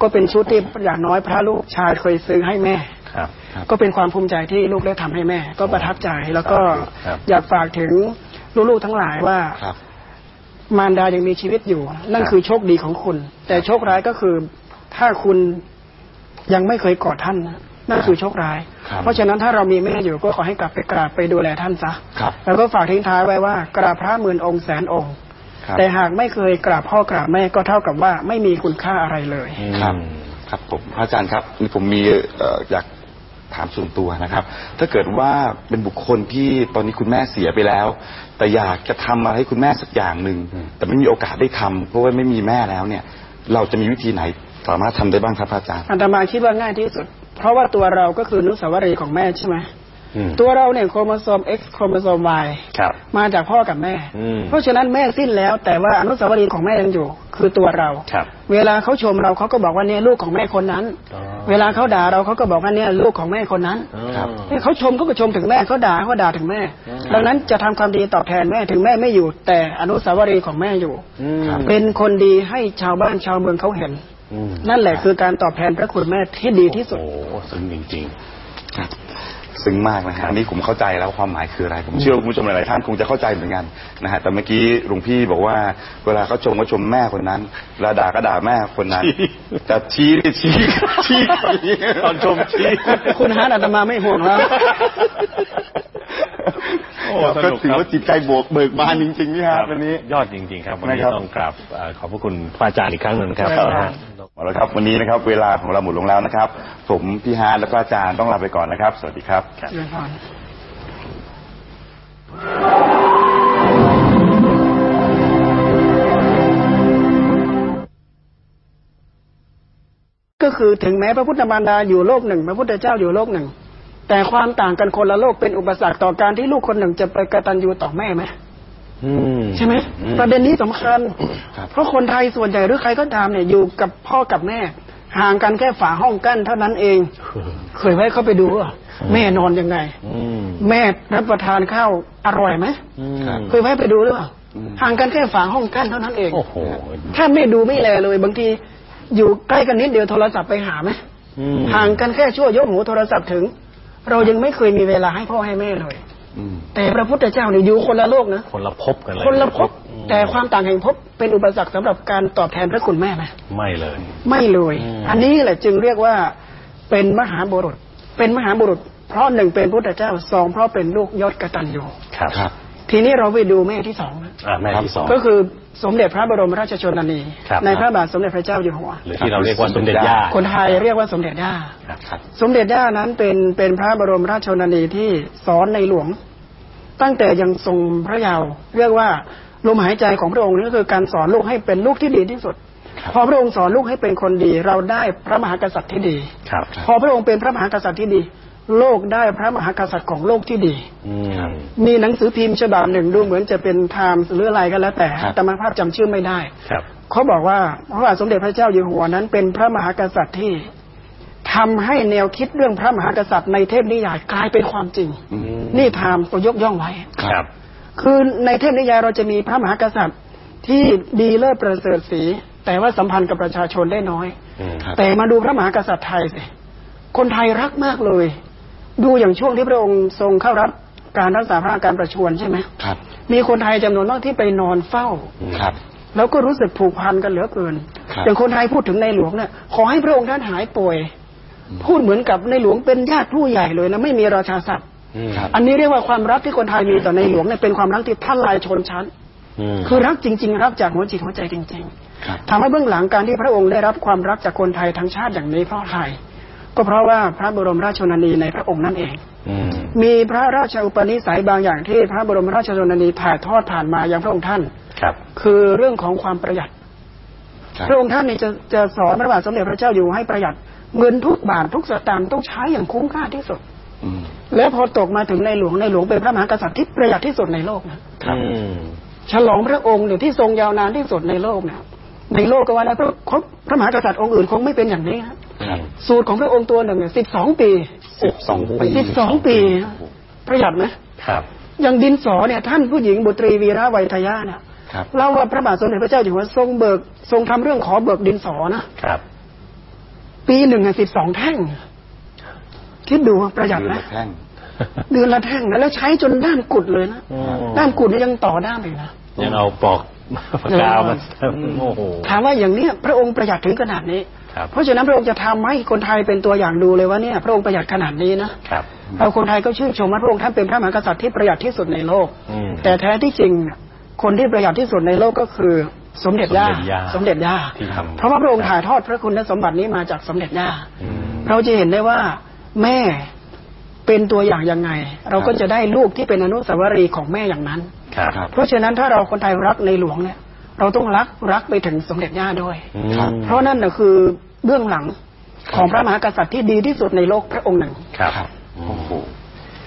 ก็เป็นชุดที่อย่างน้อยพระลูกชายเคยซื้อให้แม่ครับ ก็เป็นความภูมิใจที่ลูกได้ทำให้แม่ ก็ประทับใจแล้วก็ครับอยากฝากถึงลูกๆทั้งหลายว่าครับมารดายังมีชีวิตอยู่ นั่นครับคือโชคดีของคุณ แต่โชคร้ายก็คือถ้าคุณยังไม่เคยกอดท่านนะนั่นคือโชคร้ายครับเพราะฉะนั้นถ้าเรามีแม่อยู่ก็ขอให้กลับไปกราบไปดูแลท่านซะครับแล้วก็ฝากทิ้งท้ายไว้ว่ากราบพระหมื่นองค์แสนองค์ครับแต่หากไม่เคยกราบพ่อกราบแม่ก็เท่ากับว่าไม่มีคุณค่าอะไรเลยครับ ครับผมพระอาจารย์ครับนี่ผมมีเอ่ออยาก ถามส่วนตัวนะครับ ถ้าเกิดว่าเป็นบุคคลที่ตอนนี้คุณแม่เสียไปแล้ว แต่อยากจะทำอะไรให้คุณแม่สักอย่างหนึ่งแต่ไม่มีโอกาสได้ทำเพราะว่าไม่มีแม่แล้วเนี่ย เราจะมีวิธีไหนสามารถทำได้บ้างครับพระอาจารย์ อาตมาคิดว่าง่ายที่สุด เพราะว่าตัวเราก็คืออนุสาวรีย์ของแม่ใช่ไหมอืม ตัวเราเนี่ยโครโมโซม X โครโมโซม Y ครับมาจากพ่อกับแม่อืมเพราะฉะนั้นแม่สิ้นแล้ว แต่ว่าอนุสาวรีย์ของแม่ยังอยู่ คือตัวเราครับเวลาเขาชมเราเขาก็บอกว่าเนี่ยลูกของแม่คนนั้นอ๋อเวลาเขาด่าเราเขาก็บอกว่าเนี่ยลูกของแม่คนนั้นครับเนี่ยเขาชมเขาก็ชมถึงแม่เขาด่าเขาด่าถึงแม่อืมดังนั้นจะทำความดีตอบแทนแม่ถึงแม่ไม่อยู่ แต่อนุสาวรีย์ของแม่อยู่อืมครับเป็นคนดีให้ชาวบ้านชาวเมืองเขาเห็นอืมนั่นแหละคือการตอบแทนพระคุณแม่ที่ดีที่สุดโอ้โหซึ้งจริงครับ ซึ้งมากนะฮะอันนี้ผมเข้าใจแล้วความหมายคืออะไร ผมเชื่อว่าคุณผู้ชมหลายๆท่านคงจะเข้าใจเหมือนกันนะฮะแต่เมื่อกี้หลวงพี่บอกว่า เวลาเขาชมก็ชมแม่คนนั้นเวลาด่าก็ด่าแม่คนนั้นชี้แต่ชี้นี่ชี้ชี้ตอนชมชี้คุณฮาร์ทอาตมาไม่ห่วงแล้วโอ้ครับส ก็นุกถือครับว่าจิตใจบวกเบิกบานจริงๆนี่ฮะวันนี้ยอดจริง ๆ ครับวันนี้นะครับต้องกราบเอ่อขอบพระคุณพระอาจารย์อีกครั้งหนึ่งนะครับครับนะฮะเอาละครับ วันนี้นะครับ เวลาของเราหมดลงแล้วนะครับ ผมพี่ฮาร์ทและก็อาจารย์ต้องลาไปก่อนนะครับ สวัสดีครับเจริญพรก็คือถึงแม้พระพุทธมารดาอยู่โลกหนึ่ง พระพุทธเจ้าอยู่โลกหนึ่ง แต่ความต่างกันคนละโลกเป็นอุปสรรคต่อการที่ลูกคนหนึ่งจะไปกตัญญูต่อแม่ไหมอืมใช่ไหมอืมประเด็นนี้สำคัญครับเพราะคนไทยส่วนใหญ่หรือใครก็ตามเนี่ยอยู่กับพ่อกับแม่ ห่างกันแค่ฝาห้องกั้นเท่านั้นเอง เคยไว้เข้าไปดูว่าแม่นอนยังไงอืมแม่รับประทานข้าวอร่อยไหมอืมครับเคยไว้ไปดูหรือเปล่าอืมห่างกันแค่ฝาห้องกั้นเท่านั้นเองโอ้โหถ้าไม่ดูไม่แลเลย บางทีอยู่ใกล้กันนิดเดียวโทรศัพท์ไปหาไหมอืมห่างกันแค่ชั่วยกหูโทรศัพท์ถึง เรายังไม่เคยมีเวลาให้พ่อให้แม่เลยอืมแต่พระพุทธเจ้าเนี่ยอยู่คนละโลกนะคนละภพกันเลยคนละภพอืมแต่ความต่างแห่งภพเป็นอุปสรรคสำหรับการตอบแทนพระคุณแม่ไหมไม่เลย ไม่เลยอืมอันนี้แหละจึงเรียกว่าเป็นมหาบุรุษ เป็นมหาบุรุษ เพราะหนึ่งเป็นพุทธเจ้าสองเพราะเป็นลูกยศกตัญญูครับครับ ทีนี้เราไปดูแม่ที่สองนะอ่าแม่ที่สองก็คือสมเด็จพระบรมราชชนนีครับในพระบาทสมเด็จพระเจ้าอยู่หัว หรือที่เราเรียกว่าสมเด็จย่า คนไทยเรียกว่าสมเด็จย่าครับครับสมเด็จย่านั้นเป็นเป็นพระบรมราชชนนีที่สอนในหลวง ตั้งแต่ยังทรงพระเยาว์เรียกว่าลมหายใจของพระองค์นี่ก็คือการสอนลูกให้เป็นลูกที่ดีที่สุดครับพอพระองค์สอนลูกให้เป็นคนดี เราได้พระมหากษัตริย์ที่ดีครับพอพระองค์เป็นพระมหากษัตริย์ที่ดี โลกได้พระมหากษัตริย์ของโลกที่ดีอืมมีหนังสือพิมพ์ฉบับหนึ่งดูเหมือนจะเป็น Time หรืออะไรก็แล้วแต่ครับแต่อาตมภาพจำชื่อไม่ได้ครับเขาบอกว่าพระบาทสมเด็จพระเจ้าอยู่หัวนั้น เป็นพระมหากษัตริย์ที่ทำให้แนวคิดเรื่องพระมหากษัตริย์ในเทพนิยายกลายเป็นความจริงอืมนี่ Time ก็ยกย่องไว้ครับ คือในเทพนิยายเราจะมีพระมหากษัตริย์ที่ดีเลิศประเสริฐศรีแต่ว่าสัมพันธ์กับประชาชนได้น้อยอืมครับแต่มาดูพระมหากษัตริย์ไทยสิคนไทยรักมากเลย ดูอย่างช่วงที่พระองค์ทรงเข้ารับการรักษาพระอาการประชวรใช่ไหมครับ มีคนไทยจำนวนมากที่ไปนอนเฝ้าครับ แล้วก็รู้สึกผูกพันกันเหลือเกินครับอย่างคนไทยพูดถึงในหลวงเนี่ยขอให้พระองค์ท่านหายป่วย พูดเหมือนกับในหลวงเป็นญาติผู้ใหญ่เลยนะไม่มีราชาศัพท์อืมครับอันนี้เรียกว่าความรักที่คนไทยมีต่อในหลวงเนี่ยเป็นความรักที่ท่านลายชนชั้นมคือรักจริง ๆ รักจากหัวจิตหัวใจจริงครับๆทำให้เบื้องหลังการที่พระองค์ได้รับความรักจากคนไทยทั้งชาติอย่างนี้เพราะอะไร ก็เพราะว่าพระบรมราชชนนีในพระองค์นั่นเองอืมมีพระราชอุปนิสัยบางอย่างที่พระบรมราชชนนีถ่ายทอดผ่านมายังพระองค์ท่านครับ คือเรื่องของความประหยัดครับพระองค์ท่านนี่จะจะสอนพระบาทสมเด็จพระเจ้าอยู่หัวให้ประหยัดเงินทุกบาททุกสตางค์ต้องใช้อย่างคุ้มค่าที่สุดอืมแล้วพอตกมาถึงในหลวงในหลวงเป็นพระมหากษัตริย์ที่ประหยัดที่สุดในโลกนะครับอืมฉลองพระองค์เนี่ยที่ทรงยาวนานที่สุดในโลกเนี่ย ในโลกก็ว่าแล้วพระครบพระมหากษัตริย์องค์อื่นคงไม่เป็นอย่างนี้นะครับสูตรของพระองค์ตัวหนึ่งเนี่ยสิบสองปีสิบสองปีสิบสองปีประหยัดไหมครับอย่างดินสอเนี่ยท่านผู้หญิงบุตรีวีระไวยทยาเนี่ยครับเล่าว่าพระบาทสมเด็จพระเจ้าอยู่หัวทรงเบิกทรงทำเรื่องขอเบิกดินสอนะครับ ปีหนึ่งสิบสองแท่ง คิดดูว่าประหยัดเดือนนะละแท่งเดือนละแท่งนะแล้วใช้จนด้ามกุดเลยนะอืมด้ามกุดนี่ยังต่อด้ามอีกนะยังเอาปลอก ปากกาวมาโอ้โหถามว่าอย่างเนี้ยพระองค์ประหยัดถึงขนาดนี้ครับเพราะฉะนั้นพระองค์จะทำให้คนไทยเป็นตัวอย่างดูเลยว่าเนี่ย พระองค์ประหยัดขนาดนี้นะครับเราคนไทยก็ชื่นชมว่าพระองค์ท่านเป็นพระมหากษัตริย์ที่ประหยัดที่สุดในโลกอืมแต่แท้ที่จริงน่ะคนที่ประหยัดที่สุดในโลกก็คือสมเด็จย่าสมเด็จย่าสมเด็จย่าที่ทำเพราะว่าพระองค์ถ่ายทอดพระคุณและสมบัตินี้มาจากสมเด็จย่าอืมเราจะเห็นได้ว่าแม่เป็นตัวอย่างยังไง เราก็จะได้ลูกที่เป็นอนุสาวรีย์ของแม่อย่างนั้นครับครับ เพราะฉะนั้นถ้าเราคนไทยรักในหลวงเนี่ย เราต้องรักรักไปถึงสมเด็จย่าด้วยอืมครับเพราะนั่นน่ะคือเบื้องหลังของพระมหากษัตริย์ที่ดีที่สุดในโลกพระองค์หนึ่งครับครับโอ้โห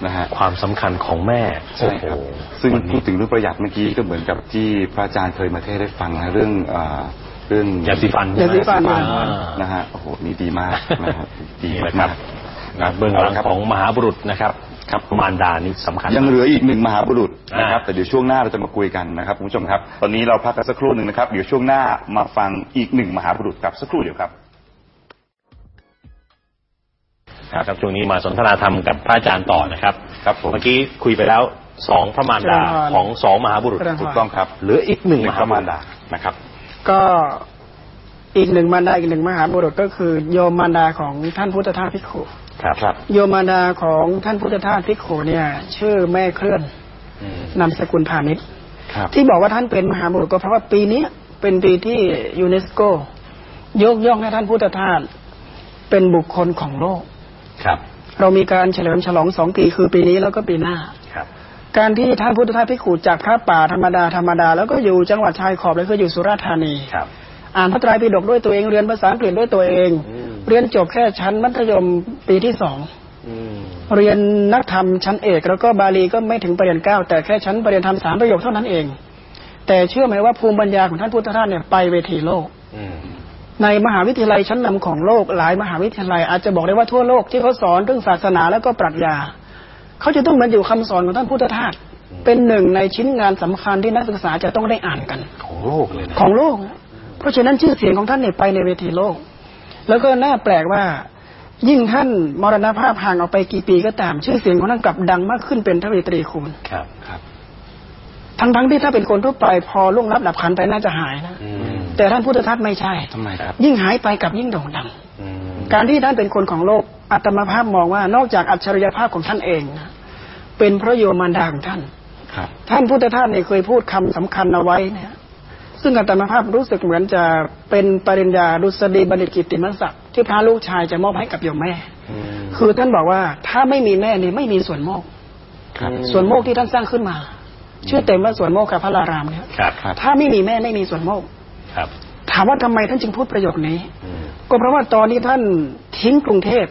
นะฮะความสำคัญของแม่ใช่ครับโอ้โหซึ่งวันพูนี้ดถึงเรื่องประหยัดเมื่อกี้ก็เหมือนกับที่พระอาจารย์เคยมาเทศน์ให้ฟังนะเรื่องเอ่อเรื่องยาสีฟันยาสีฟันอ่านะฮะโอ้โหนี่ดีมากนะครับดีนี่แหละคมารักบๆครับเบื้องหลังาะครับของมหาบุรุษนะครับ ครับมารดานี่สำคัญ ยังเหลืออีกหนึ่งมหาบุรุษนะครับอ่าแต่เดี๋ยวช่วงหน้าเราจะมาคุยกันนะครับคุณผู้ชมครับ ตอนนี้เราพักกันสักครู่หนึ่งนะครับ เดี๋ยวช่วงหน้ามาฟังอีกหนึ่งมหาบุรุษครับสักครู่เดียวครับ ครับช่วงนี้มาสนทนาธรรมกับพระอาจารย์ต่อนะครับ ครับผม เมื่อกี้คุยไปแล้วสองพระมารดาเจริญพรของสองมหาบุรุษเจริญพรถูกต้องครับ เหลืออีกหนึ่งหนึ่มงหาพระบุมารรุษดานะครับ ก็อีกหนึ่งมารดาอีกหนึ่งมหาบุรุษก็คือโยมมารดาของท่านพุทธทาสภิกขุ ครับครับ โยมมารดาของท่านพุทธทาสภิกขุเนี่ย ชื่อแม่เคลื่อนอืมนามสกุลพาณิชย์ครับที่บอกว่าท่านเป็นมหาบุรุษก็เพราะว่าปีนี้เป็นปีที่ยูเนสโก ยกย่องให้ท่านพุทธทาสเป็นบุคคลของโลกครับ เรามีการเฉลิมฉลองสองปีคือปีนี้แล้วก็ปีหน้าครับการที่ท่านพุทธทาสภิกขุจากพระป่าธรรมดาธรรมดาแล้วก็อยู่จังหวัดชายขอบเลยคืออยู่สุราษฎร์ธานีครับ อ่านพระไตรปิฎกด้วยตัวเองเรียนภาษาอังกฤษด้วยตัวเองอืม เรียนจบแค่ชั้นมัธยมปีที่สองอืมเรียนนักธรรมชั้นเอก แล้วก็บาลีก็ไม่ถึงประเรียนเก้าแต่แค่ชั้นประเรียนธรรมสามประโยคเท่านั้นเอง แต่เชื่อไหมว่าภูมิปัญญาของท่านพุทธทาสเนี่ยไปเวทีโลกอืมในมหาวิทยาลัยชั้นนำของโลกหลายมหาวิทยาลัยอาจจะบอกได้ว่าทั่วโลกที่เขาสอนเรื่องศาสนาแล้วก็ปรัชญาเขาจะต้องบรรจุคำสอนของท่านพุทธทาสเป็นหนึ่งในชิ้นงานสำคัญที่นักศึกษาจะต้องได้อ่านกัน ของโลกเลยนะของโลกนะเพราะฉะนั้นชื่อเสียงของท่านเนี่ยไปในเวทีโลก แล้วก็น่าแปลกว่า ยิ่งท่านมรณภาพห่างออกไปกี่ปีก็ตาม ชื่อเสียงของท่านกลับดังมากขึ้นเป็นทวีตรีคูณครับครับทั้งๆที่ถ้าเป็นคนทั่วไปพอล่วงลับดับขันไปน่าจะหายนะอืมแต่ท่านพุทธทาสไม่ใช่ทำไมครับ ยิ่งหายไปกับยิ่งโด่งดังอืมการที่ท่านเป็นคนของโลกอัตมาภาพมองว่านอกจากอัจฉริยภาพของท่านเองนะเป็นพระโยมารดาของท่านครับท่านพุทธทาสเนี่ยเคยพูดคำสำคัญเอาไว้เนี่ย ซึ่งอาตมาภาพรู้สึกเหมือนจะเป็นปริญญาดุษฎีบัณฑิตกิตติมศักดิ์ที่พระลูกชายจะมอบให้กับโยมแม่อืมคือท่านบอกว่าถ้าไม่มีแม่นี่ไม่มีส่วนโมกข์ครับส่วนโมกข์ที่ท่านสร้างขึ้นมา ชื่อเต็มว่าส่วนโมกขพระรารามเนี่ยครับครับถ้าไม่มีแม่ไม่มีส่วนโมกข์ครับถามว่าทำไมท่านจึงพูดประโยคนี้อืมก็เพราะว่าตอนที่ท่านทิ้งกรุงเทพ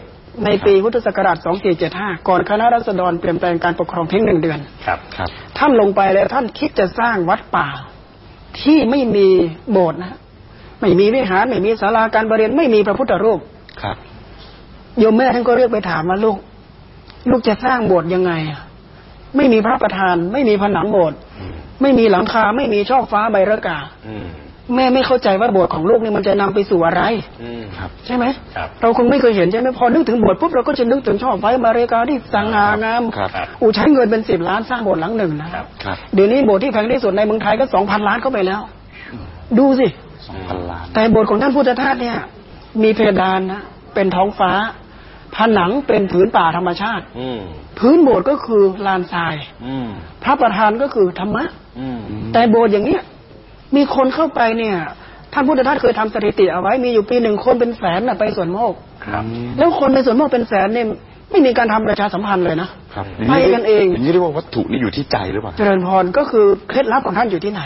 ในปีพุทธศักราช 2475 ก่อนคณะรัษฎรเปลี่ยนแปลงการปกครองเพียงหนึ่งเดือน ครับ ครับ ท่านลงไปแล้วท่านคิดจะสร้างวัดป่า ที่ไม่มีโบสถ์นะไม่มีวิหารไม่มีศาลาการประเรียนไม่มีพระพุทธรูปครับโยมแม่ท่านก็เรียกไปถามว่าลูก ลูกจะสร้างโบสถ์ยังไงอะไม่มีพระประธาน ไม่มีผนังโบสถ์ไม่มีหลังคาไม่มีช่อฟ้าใบระกาอืม แม่ไม่เข้าใจว่าโบสถ์ของลูกนี่มันจะนำไปสู่อะไรอืมครับ ใช่ไหมครับเราคงไม่เคยเห็นใช่ไหมพอนึกถึงโบสถ์ปุ๊บเราก็จะนึกถึงช่อฟ้าใบระกาที่สง่างามครับอูใช้เงินเป็นสิบล้านสร้างโบสถ์หลังหนึ่งนะครับครับเดี๋ยวนี้โบสถ์ที่แพงที่สุดในเมืองไทยก็สองพันล้านเข้าไปแล้ว ดูสิสองพันล้านแต่โบสถ์ของท่านพุทธทาสเนี่ย มีเพดานนะเป็นท้องฟ้า ผนังเป็นผืนป่าธรรมชาติ อืมพื้นโบสถ์ก็คือลานทราย อืมพระประธานก็คือธรรมะอืมแต่โบสถ์อย่างเนี้ย มีคนเข้าไปเนี่ยท่านพุทธทาสเคยทำสถิติเอาไว้มีอยู่ปีหนึ่งคนเป็นแสนน่ะไปสวนโมกข์ครับ แล้วคนไปสวนโมกข์เป็นแสนเนี่ยไม่มีการทำประชาสัมพันธ์เลยนะครับไปกันเองอย่างนี้เรียกว่าวัตถุนี่อยู่ที่ใจหรือเปล่าเจริญพรก็คือเคล็ดลับของท่านอยู่ที่ไหน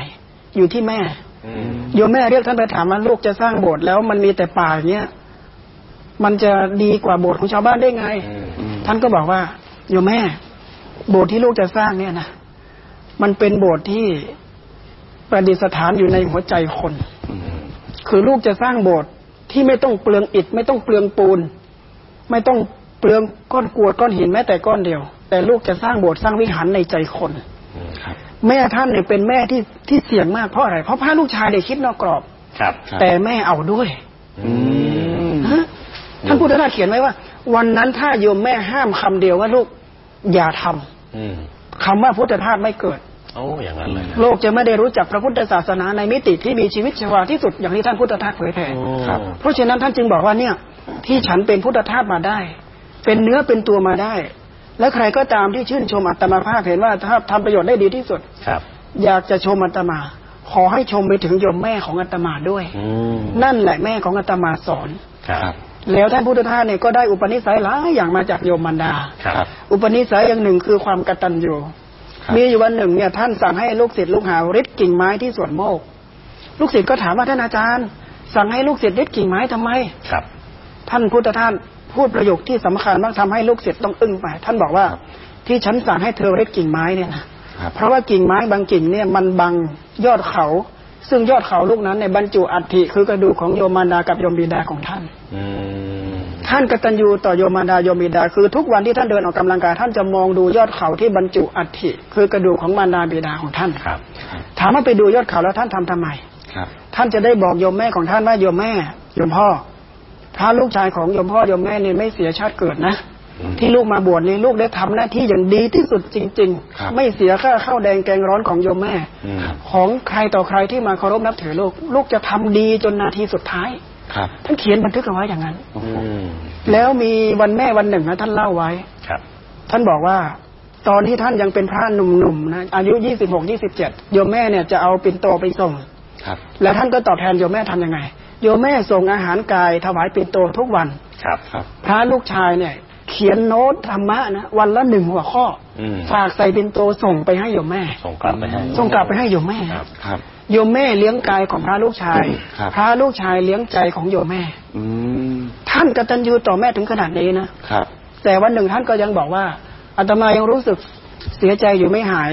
อยู่ที่แม่อืมโยมแม่เรียกท่านไปถามว่าลูกจะสร้างโบสถ์แล้วมันมีแต่ป่าอย่างเงี้ยมันจะดีกว่าโบสถ์ของชาวบ้านได้ไงอืมอืมท่านก็บอกว่าโยมแม่ โบสถ์ที่ลูกจะสร้างเนี่ยนะมันเป็นโบสถ์ที่ ประดิษฐานอยู่ในหัวใจคนอืมคือลูกจะสร้างโบสถ์ที่ไม่ต้องเปลืองอิฐไม่ต้องเปลืองปูน ไม่ต้องเปลืองก้อนกรวดก้อนหินแม้แต่ก้อนเดียว แต่ลูกจะสร้างโบสถ์สร้างวิหารในใจคนครับแม่ท่านเนี่ยเป็นแม่ที่ที่เสี่ยงมากเพราะอะไร เพราะพาลูกชายเด็กคิดนอกกรอบครับครับแต่แม่เอาด้วยอืมฮะท่านพุทธทาสเขียนไว้ว่า วันนั้นถ้าโยมแม่ห้ามคำเดียวว่าลูกอย่าทำอืมคำว่าพุทธทาสไม่เกิด โอ้อย่างนั้นเลยนะโลกจะไม่ได้รู้จักพระพุทธศาสนาในมิติที่มีชีวิตชีวาที่สุดอย่างที่ท่านพุทธทาสเผยแผ่โอ้ครับเพราะฉะนั้นท่านจึงบอกว่าเนี่ยที่ฉันเป็นพุทธทาสมาได้ เป็นเนื้อเป็นตัวมาได้ และใครก็ตามที่ชื่นชมอัตมาภาพเห็นว่าถ้าทำประโยชน์ได้ดีที่สุดครับ อยากจะชมอัตมา ขอให้ชมไปถึงโยมแม่ของอัตมาด้วยอืมนั่นแหละแม่ของอัตมาสอนครับแล้วท่านพุทธทาสเนี่ยก็ได้อุปนิสัยหลายอย่างมาจากโยมมันดาครับอุปนิสัยอย่างหนึ่งคือความกตัญญูครับ มีอยู่วันหนึ่งเนี่ยท่านสั่งให้ลูกศิษย์ลูกหาริดกิ่งไม้ที่สวนโมก ลูกศิษย์ก็ถามว่าท่านอาจารย์ สั่งให้ลูกศิษย์ริดกิ่งไม้ทำไมครับ ท่านพุทธทาสพูดประโยคที่สำคัญมากทำให้ลูกศิษย์ต้องอึ้งไป ท่านบอกว่าที่ฉันสั่งให้เธอริดกิ่งไม้เนี่ยนะครับเพราะว่ากิ่งไม้บางกิ่งเนี่ยมันบังยอดเขา ซึ่งยอดเขาลูกนั้นในยบรรจุอัฐิคือกระดูกของโยมมารดากับโยมบิดาของท่านอืมท่านกตัญญูต่อโยมมารดาโยมบิดา คือทุกวันที่ท่านเดินออกกำลังกายท่านจะมองดูยอดเขาที่บรรจุอัฐิคือกระดูกของมารดาบิดาของท่านครับ ถามว่าไปดูยอดเขาแล้วท่านทำทำไมครับ ท่านจะได้บอกโยมแม่ของท่านว่าโยมแม่โยมพ่อถ้าลูกชายของโยมพ่อโยมแม่นี่ไม่เสียชาติเกิดนะอืม ที่ลูกมาบวชนี่ลูกได้ทำหน้าที่อย่างดีที่สุดจริงครับๆไม่เสียค่าข้าวแดงแกงร้อนของโยมแม่อืมของใครต่อใครที่มาเคารพนับถือลูก ลูกจะทำดีจนนาทีสุดท้ายครับท่านเขียนบันทึกเอาไว้อย่างนั้นโอ้โหอืมแล้วมีวันแม่วันหนึ่งนะท่านเล่าไว้ครับ ท่านบอกว่า ตอนที่ท่านยังเป็นพระหนุ่มๆนะอายุยี่สิบหกยี่สิบเจ็ดโยมแม่เนี่ยจะเอาปิ่นโตไปส่งครับ แล้วท่านก็ตอบแทนโยมแม่ทำยังไงโยมแม่ส่งอาหารกายถวายปิ่นโตทุกวันครับ ครับ พระลูกชายเนี่ย เขียนโน้ตธรรมะนะวันละหนึ่งหัวข้ออมฝากใส่ปิ่นโตส่งไปให้โยมแม่ ส่งกลับไปให้ส่งกลับไปให้โยมแม่ครับครับโยมแม่เลี้ยงกายของพระลูกชายครับพระลูกชายเลี้ยงใจของโยมแม่ อืมท่านกตัญญูต่อแม่ถึงขนาดนี้นะครับ แต่วันหนึ่งท่านก็ยังบอกว่าอาตมายังรู้สึกเสียใจอยู่ไม่หาย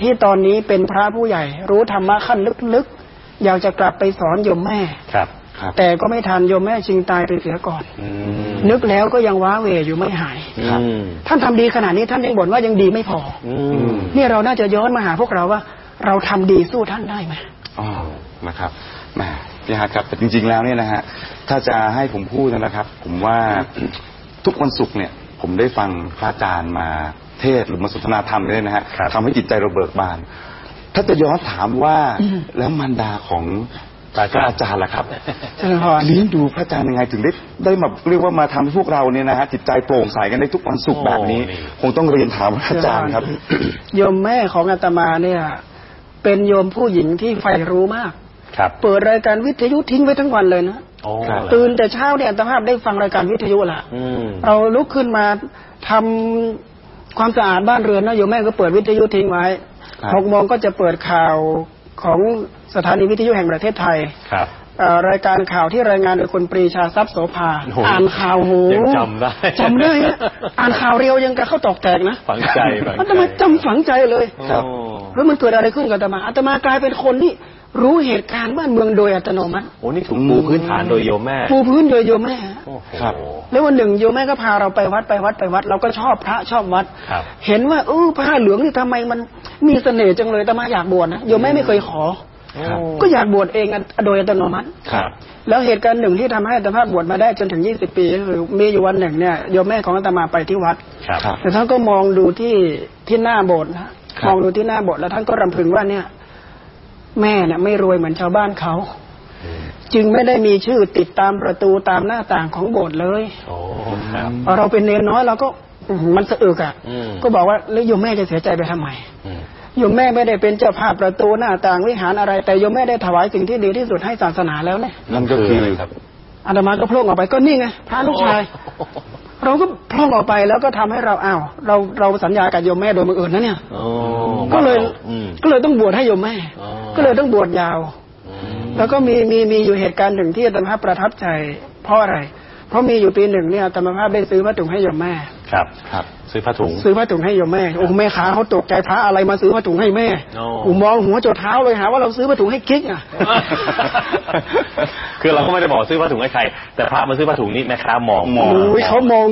ที่ตอนนี้เป็นพระผู้ใหญ่ รู้ธรรมะขั้นลึกๆ อยากจะกลับไปสอนโยมแม่ครับครับ แต่ก็ไม่ทันโยมแม่ชิงตายไปเสียก่อนอืมนึกแล้วก็ยังว้าเหวอยู่ไม่หายครับอืมท่านทำดีขนาดนี้ท่านยังบ่นว่ายังดีไม่พออือืมมเนี่ยเราน่าจะย้อนมาหาพวกเราว่า เราทำดีสู้ท่านได้ไหมอ๋อนะครับแหมพี่ฮัทครับแต่จริง ๆ แล้วเนี่ยนะฮะถ้าจะให้ผมพูดนะครับ ผมว่าทุกวันศุกร์เนี่ย ผมได้ฟังพระอาจารย์มาเทศน์หรือมาสนทนาธรรมเนี่ยนะฮะครับทำให้จิตใจเราเบิกบาน ถ้าจะย้อนถามว่าอืมแล้วมารดาของ พระอาจารย์ล่ะครับเจริญพรเลี้ยงดูพระอาจารย์ยังไงถึงได้ได้มาเรียกว่ามาทำให้พวกเราเนี่ยนะฮะจิตใจโปร่งใสกันได้ทุกวันศุกร์แบบนี้โอ้นี่คงต้องเรียนถามพระอาจารย์ครับโยมแม่ของอาตมาเนี่ย เป็นโยมผู้หญิงที่ใฝ่รู้มากครับเปิดรายการวิทยุทิ้งไว้ทั้งวันเลยนะโอ้ครับตื่นแต่เช้าเนี่ยอัตภาพได้ฟังรายการวิทยุละอืมเราลุกขึ้นมาทำความสะอาดบ้านเรือนนะโยมแม่ก็เปิดวิทยุทิ้งไว้ครับหกโมงก็จะเปิดข่าว ของสถานีวิทยุแห่งประเทศไทยครับเอ่อรายการข่าวที่รายงานโดยคุณปรีชาทรัพย์โสภาโอ้โหอ่านข่าวโหยังจำได้จำได้ฮะอ่านข่าวเรียวยังกระเข้าตอกแตกนะฝังใจฝังอาตใจมาจำฝังใจเลยครับโอ้แล้วมันเกิดอะไรขึ้นกับอาตมาอาตมากลายเป็นคนที่ รู้เหตุการณ์บ้านเมืองโดยอัตโนมัติโหนี่ถูกปูพื้นฐานโดยโยมแม่ปูพื้นโดยโยมแม่โอ้โหครับ แล้ววันหนึ่งโยมแม่ก็พาเราไปวัดไปวัดไปวัด เราก็ชอบพระชอบวัดครับเห็นว่าเออผ้าเหลืองนี่ทำไมมันมีเสน่ห์จังเลยอาตมาอยากบวชนะโยมแม่ไม่เคยขอครับก็อยากบวชเองโดยอัตโนมัติครับ แล้วเหตุการณ์หนึ่งที่ทำให้อาตมาบวชมาได้จนถึง20ปีก็คือมีอยู่วันหนึ่งเนี่ยโยมแม่ของอาตมาไปที่วัดครับครับแต่ท่านก็มองดูที่ที่หน้าโบสถ์นะครับมองดูที่หน้าโบสถ์แล้วท่านก็รำพึงว่าเนี่ย แม่เนี่ยไม่รวยเหมือนชาวบ้านเขา จึงไม่ได้มีชื่อติดตามประตูตามหน้าต่างของโบสถ์เลยโอ้ครับพอเราเป็นเนรน้อยเราก็อื้อหือมันสะอึกอะอืมก็บอกว่าแล้วโยมแม่จะเสียใจไปทำไมอืมโยมแม่ไม่ได้เป็นเจ้าภาพประตูหน้าต่างวิหารอะไร แต่โยมแม่ได้ถวายสิ่งที่ดีที่สุดให้ศาสนาแล้วเนี่ยนั่นก็คือครับอาตมาก็โพล่งออกไปก็นี่ไงพระลูกชาย เราก็พร่องออกไปแล้วก็ทำให้เราอ้าวเราเราสัญญากับโยมแม่โดยบังเอิญนะเนี่ยโอ้ก็เลยอืมก็เลยต้องบวชให้โยมแม่อ๋อก็เลยต้องบวชยาวอืมแล้วก็มีมีมีอยู่เหตุการณ์หนึ่งที่อาตมาประทับใจ เพราะอะไร เพราะมีอยู่ปีหนึ่งเนี่ยอาตมาภาพได้ซื้อผ้าถุงให้โยมแม่ ครับ ครับ ซื้อผ้าถุง ซื้อผ้าถุงให้โยมแม่ โอ้แม่ค้าเขาตกใจพระอะไรมาซื้อผ้าถุงให้แม่โอ้ผมมองหัวจดเท้าเลยหาว่าเราซื้อผ้าถุงให้กิ๊กอะ คือเราก็ไม่ได้บอกซื้อผ้าถุงให้ใคร แต่พระมาซื้อผ้าถุงนี่แม่ค้ามอง มองโอ้ยเขามอง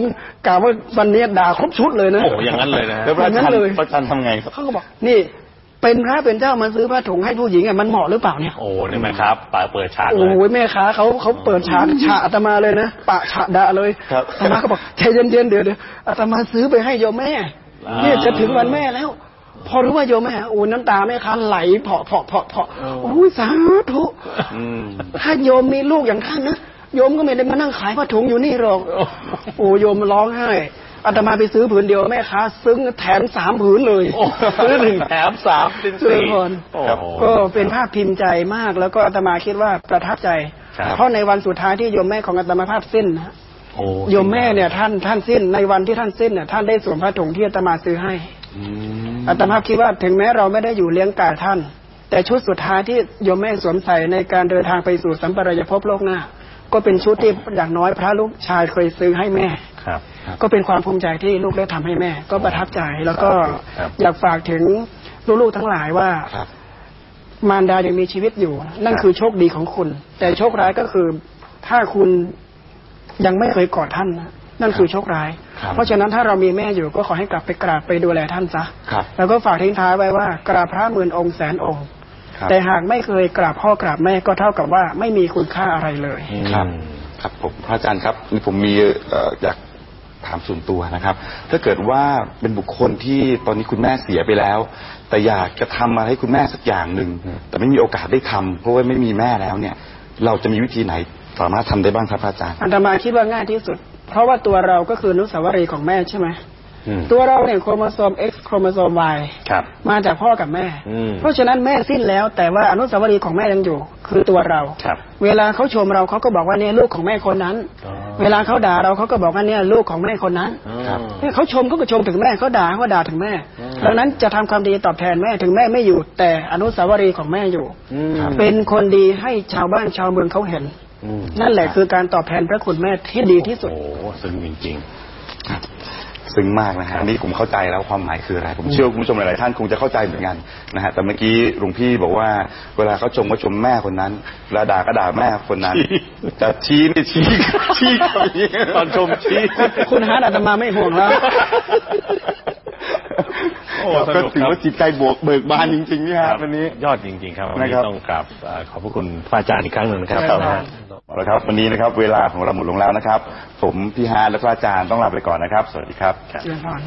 กล่าวว่าวันนี้ด่าครบชุดเลยนะ โอ้โหอย่างนั้นเลยนะฮะแล้วพระอาจารอย่างนั้นเลย์ยพระอาจารย์ทำไงครับเขาก็บอก นี่ เป็นพระเป็นเจ้ามาซื้อผ้าถุงให้ผู้หญิงอะมันเหมาะหรือเปล่าเนี่ยโอ้นี่แม่ครับปาเปิดฉากเลโอ้ยยแม่ค้าเขาเขาเปิดฉากฉากอาตมาเลยนะปะฉากด่าเลยครับอาตมาก็บอกใจเย็นๆเดี๋ยวเดี๋ยวอาตมาซื้อไปให้โยมแม่อ่าเนี่ยจะถึงวันแม่แล้ว พอรู้ว่าโยมแม่โอ้น้ำตาแม่ค้าไหลเพาะเพาะเพาะเพาะโอ้ยสาธุอืมถ้าโยมมีลูกอย่างท่านนะโยมก็ไม่ได้มานั่งขายผ้าถุงอยู่นี่หรอกโอ้โยมร้องไห้ อาตมาไปซื้อผืนเดียวแม่ค้าซึ้งแถมสามผืนเลยโอ้ซื้อหนึ่งแถมสามเป็นซื้อสี่ก่อนโอ้ครับโหก็เป็นภาพพิมพ์ใจมาก แล้วก็อาตมาคิดว่าประทับใจครับเพราะในวันสุดท้ายที่โยมแม่ของอาตมาภาพสิ้นนะโอ้โยมแม่เนี่ยท่านท่านสิ้นในวันที่ท่านสิ้นเนี่ยท่านได้สวมผ้าถุงที่อาตมาซื้อให้อืมอาตมาคิดว่าถึงแม้เราไม่ได้อยู่เลี้ยงกายท่าน แต่ชุดสุดท้ายที่โยมแม่สวมใส่ในการเดินทางไปสู่สัมปรายภพโลกหน้า ก็เป็นชุดที่อย่างน้อยพระลูกชายเคยซื้อให้แม่ครับ ก็เป็นความภูมิใจที่ลูกได้ทำให้แม่ ก็ประทับใจแล้วก็ครับอยากฝากถึงลูกๆทั้งหลายว่าครับมารดายังมีชีวิตอยู่ นั่นครับคือโชคดีของคุณ แต่โชคร้ายก็คือถ้าคุณยังไม่เคยกอดท่านนะนั่นคือโชคร้ายครับเพราะฉะนั้นถ้าเรามีแม่อยู่ก็ขอให้กลับไปกราบไปดูแลท่านซะครับแล้วก็ฝากทิ้งท้ายไว้ว่ากราบพระหมื่นองค์แสนองค์ครับแต่หากไม่เคยกราบพ่อกราบแม่ก็เท่ากับว่าไม่มีคุณค่าอะไรเลยครับอืมครับผมพระอาจารย์ครับนี่ผมมีเอ่ออยาก ถามส่วนตัวนะครับ ถ้าเกิดว่าเป็นบุคคลที่ตอนนี้คุณแม่เสียไปแล้ว แต่อยากจะทำอะไรให้คุณแม่สักอย่างหนึ่งแต่ไม่มีโอกาสได้ทำเพราะว่าไม่มีแม่แล้วเนี่ย เราจะมีวิธีไหนสามารถทำได้บ้างครับพระอาจารย์อันตมาคิดว่าง่ายที่สุด เพราะว่าตัวเราก็คืออนุสาวรีย์ของแม่ใช่ไหม ตัวเราเนี่ยโครโมโซม X โครโมโซม Y ครับ มาจากพ่อกับแม่อืมเพราะฉะนั้นแม่สิ้นแล้ว แต่ว่าอนุสาวรีย์ของแม่ยังอยู่ คือตัวเราครับเวลาเขาชมเราเขาก็บอกว่าเนี่ยลูกของแม่คนนั้นอ๋อเวลาเขาด่าเราเขาก็บอกว่าเนี่ยลูกของแม่คนนั้นครับเนี่ยเขาชมเขาก็ชมถึงแม่เขาด่าเขาก็ด่าถึงแม่อืมดังนั้นจะทำความดีตอบแทนแม่ถึงแม่ไม่อยู่ แต่อนุสาวรีย์ของแม่อยู่อืมเป็นคนดีให้ชาวบ้านชาวเมืองเขาเห็นอืมนั่นแหละคือการตอบแทนพระคุณแม่ที่ดีที่สุด โอ้โหซึ้งจริงครับ ซึ้งมากนะฮะอันนี้ผมเข้าใจแล้วความหมายคืออะไร ผมเชื่อว่าคุณผู้ชมหลายๆท่านคงจะเข้าใจเหมือนกันนะฮะแต่เมื่อกี้หลวงพี่บอกว่าเวลาเขาชมก็ชมแม่คนนั้นเวลาด่าก็ด่าแม่คนนั้นแต่ชี้นี่ชี้ชี้เขาอย่างนี้ตอนชมชี้คุณฮาร์ดอาตมาไม่ห่วงแล้วโอ้ก็สนุกถือครับว่าจิตใจบวกเบิกบานจริงๆนี่ฮะวันนี้ยอดจริง ๆ ครับวันนะนี้ครับต้องกราบเอ่อขอบพระคุณพระอาจารย์อีกครั้งหนึ่งนะครับครับนะฮะ เอาละครับ วันนี้นะครับ เวลาของเราหมดลงแล้วนะครับ ผมพี่ฮาร์ดและก็อาจารย์ต้องลาไปก่อนนะครับ สวัสดีครับเจริญพร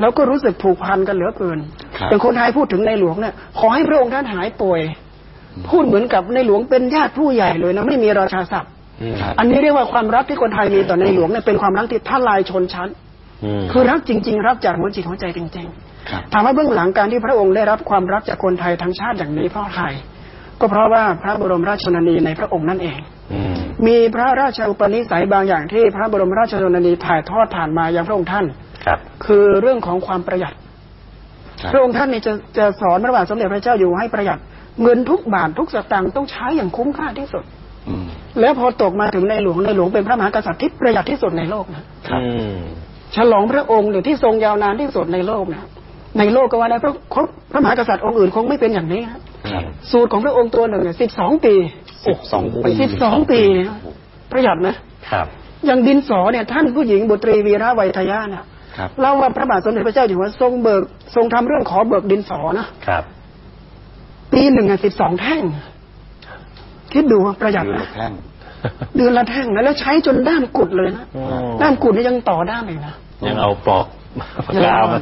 แล้วก็รู้สึกผูกพันกันเหลือเกินครับเป็นคนไทยพูดถึงในหลวงเนี่ยขอให้พระองค์ท่านหายป่วย พูดเหมือนกับในหลวงเป็นญาติผู้ใหญ่เลยนะไม่มีราชาศัพท์อืมครับอันนี้เรียกว่าความรักที่คนไทยมีต่อในหลวงเนี่ยเป็นความรักที่ท่าลายชนชั้นอืม คือรักจริง ๆ รักจากหัวจิตหัวใจจริงครับๆถามว่าเบื้องหลังการที่พระองค์ได้รับความรักจากคนไทยทั้งชาติอย่างนี้เพราะใครก็เพราะว่าพระบรมราชชนนีในพระองค์นั่นเองอืมมีพระราชอุปนิสัยบางอย่างที่พระบรมราชชนนีถ่ายทอดผ่านมายังพระองค์ท่านครับ คือเรื่องของความประหยัดครับพระองค์ท่านนี่จะจะสอนพระบาทสมเด็จพระเจ้าอยู่หัวให้ประหยัด เงินทุกบาททุกสตางค์ต้องใช้อย่างคุ้มค่าที่สุดอืมแล้วพอตกมาถึงในหลวงในหลวงเป็นพระมหากษัตริย์ที่ประหยัดที่สุดในโลกนะครับอืม ฉลองพระองค์เนี่ยที่ทรงยาวนานที่สุดในโลกนะในโลกก็ว่าได้เพราะเพราะพระมหากษัตริย์องค์อื่นคงไม่เป็นอย่างนี้นะครับสูตรของพระองค์ตัวหนึ่งเนี่ยสิบสองปีสิบสองปีสิบสองปีเนี่ยประหยัดนะครับ อย่างดินสอเนี่ยท่านผู้หญิงบุตรีวีระไวยทยาน่ะครับเล่าว่าพระบาทสมเด็จพระเจ้าอยู่หัวทรงเบิกทรงทำเรื่องขอเบิกดินสอนะครับ ปีหนึ่งอะสิบสองแท่ง คิดดูว่าประหยัดเดือนนะละแท่ง เดือนละแท่งนะแล้วใช้จนด้ามกุดเลยนะโอ้ด้ามกุดนี่ยังต่อด้ามอีกนะยังเอาปลอกปากกามา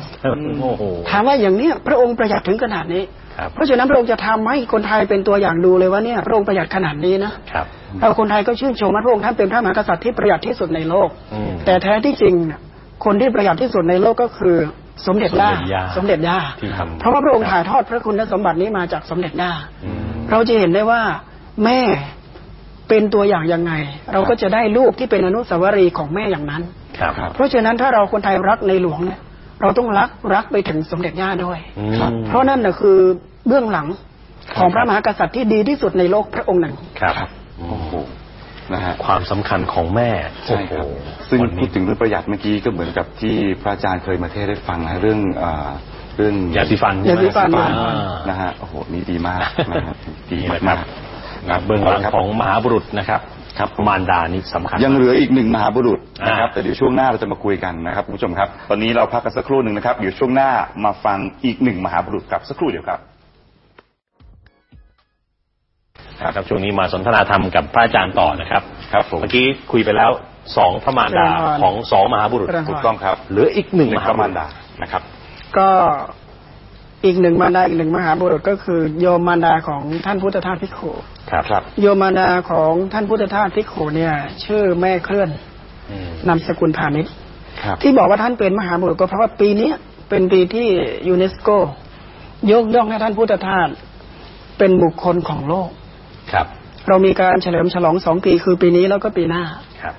โอ้โหถามว่าอย่างเนี้ยพระองค์ประหยัดถึงขนาดนี้ครับเพราะฉะนั้นพระองค์จะทำให้คนไทยเป็นตัวอย่างดูเลยว่าเนี่ยพระองค์ประหยัดขนาดนี้นะครับเราคนไทยก็ชื่นชมว่าพระองค์ท่านเป็นพระมหากษัตริย์ที่ประหยัดที่สุดในโลกอืมแต่แท้ที่จริงน่ะคนที่ประหยัดที่สุดในโลกก็คือสมเด็จย่าสมเด็จย่าสมเด็จย่าที่ทำเพราะว่าพระองค์ถ่ายทอดพระคุณสมบัตินี้มาจากสมเด็จย่าอืมเราจะเห็นได้ว่าแม่ เป็นตัวอย่างยังไง เราก็จะได้ลูกที่เป็นอนุสาวรีย์ของแม่อย่างนั้นครับครับเพราะฉะนั้นถ้าเราคนไทยรักในหลวงเนี่ยเราต้องรักรักไปถึงสมเด็จย่าด้วยอืมครับเพราะนั่นน่ะคือเบื้องหลังของพระมหากษัตริย์ที่ดีที่สุดในโลกพระองค์หนึ่งครับครับโอ้โหนะฮะความสำคัญของแม่ใช่ครับโอ้โหซึ่งวันพูนี้ดถึงเรื่องประหยัดเมื่อกี้ก็เหมือนกับที่พระอาจารย์เคยมาเทศน์ให้ฟังนะเรื่องเอ่อเรื่องยาสีฟันยาสีฟันอ่านะฮะโอ้โหนี่ดีมากนะฮะดีนี่นะคมารับก ครับเบื้องหลังครับของมหาบุรุษนะครับครับมารดานี่สำคัญ ยังเหลืออีกหนึ่งมหาบุรุษนะครับอ่าแต่เดี๋ยวช่วงหน้าเราจะมาคุยกันนะครับคุณผู้ชมครับ ตอนนี้เราพักกันสักครู่หนึ่งนะครับเดี๋ยวช่วงหน้ามาฟังอีกหนึ่งมหาบุรุษกับสักครู่เดียวครับครับช่วงนี้มาสนทนาธรรมกับพระอาจารย์ต่อนะครับ ครับผมเมื่อกี้คุยไปแล้วสองพระมารดาเจริญพรของสองมหาบุรุษเจริญพรถูกต้องครับเหลืออีกหนึ่งหนึ่มงพระมารดามหาบุรุษนะครับ ก็ อีกหนึ่งมารดาอีกหนึ่งมหาบุรุษก็คือโยมมารดาของท่านพุทธทาสภิกขุครับครับ โยมมารดาของท่านพุทธทาสภิกขุเนี่ย ชื่อแม่เคลื่อนอืมนามสกุลพาณิชย์ครับที่บอกว่าท่านเป็นมหาบุรุษก็เพราะว่าปีเนี้ยเป็นปีที่ยูเนสโก ยกย่องให้ท่านพุทธทาสเป็นบุคคลของโลกครับ เรามีการเฉลิมฉลองสองปีคือปีนี้แล้วก็ปีหน้าครับ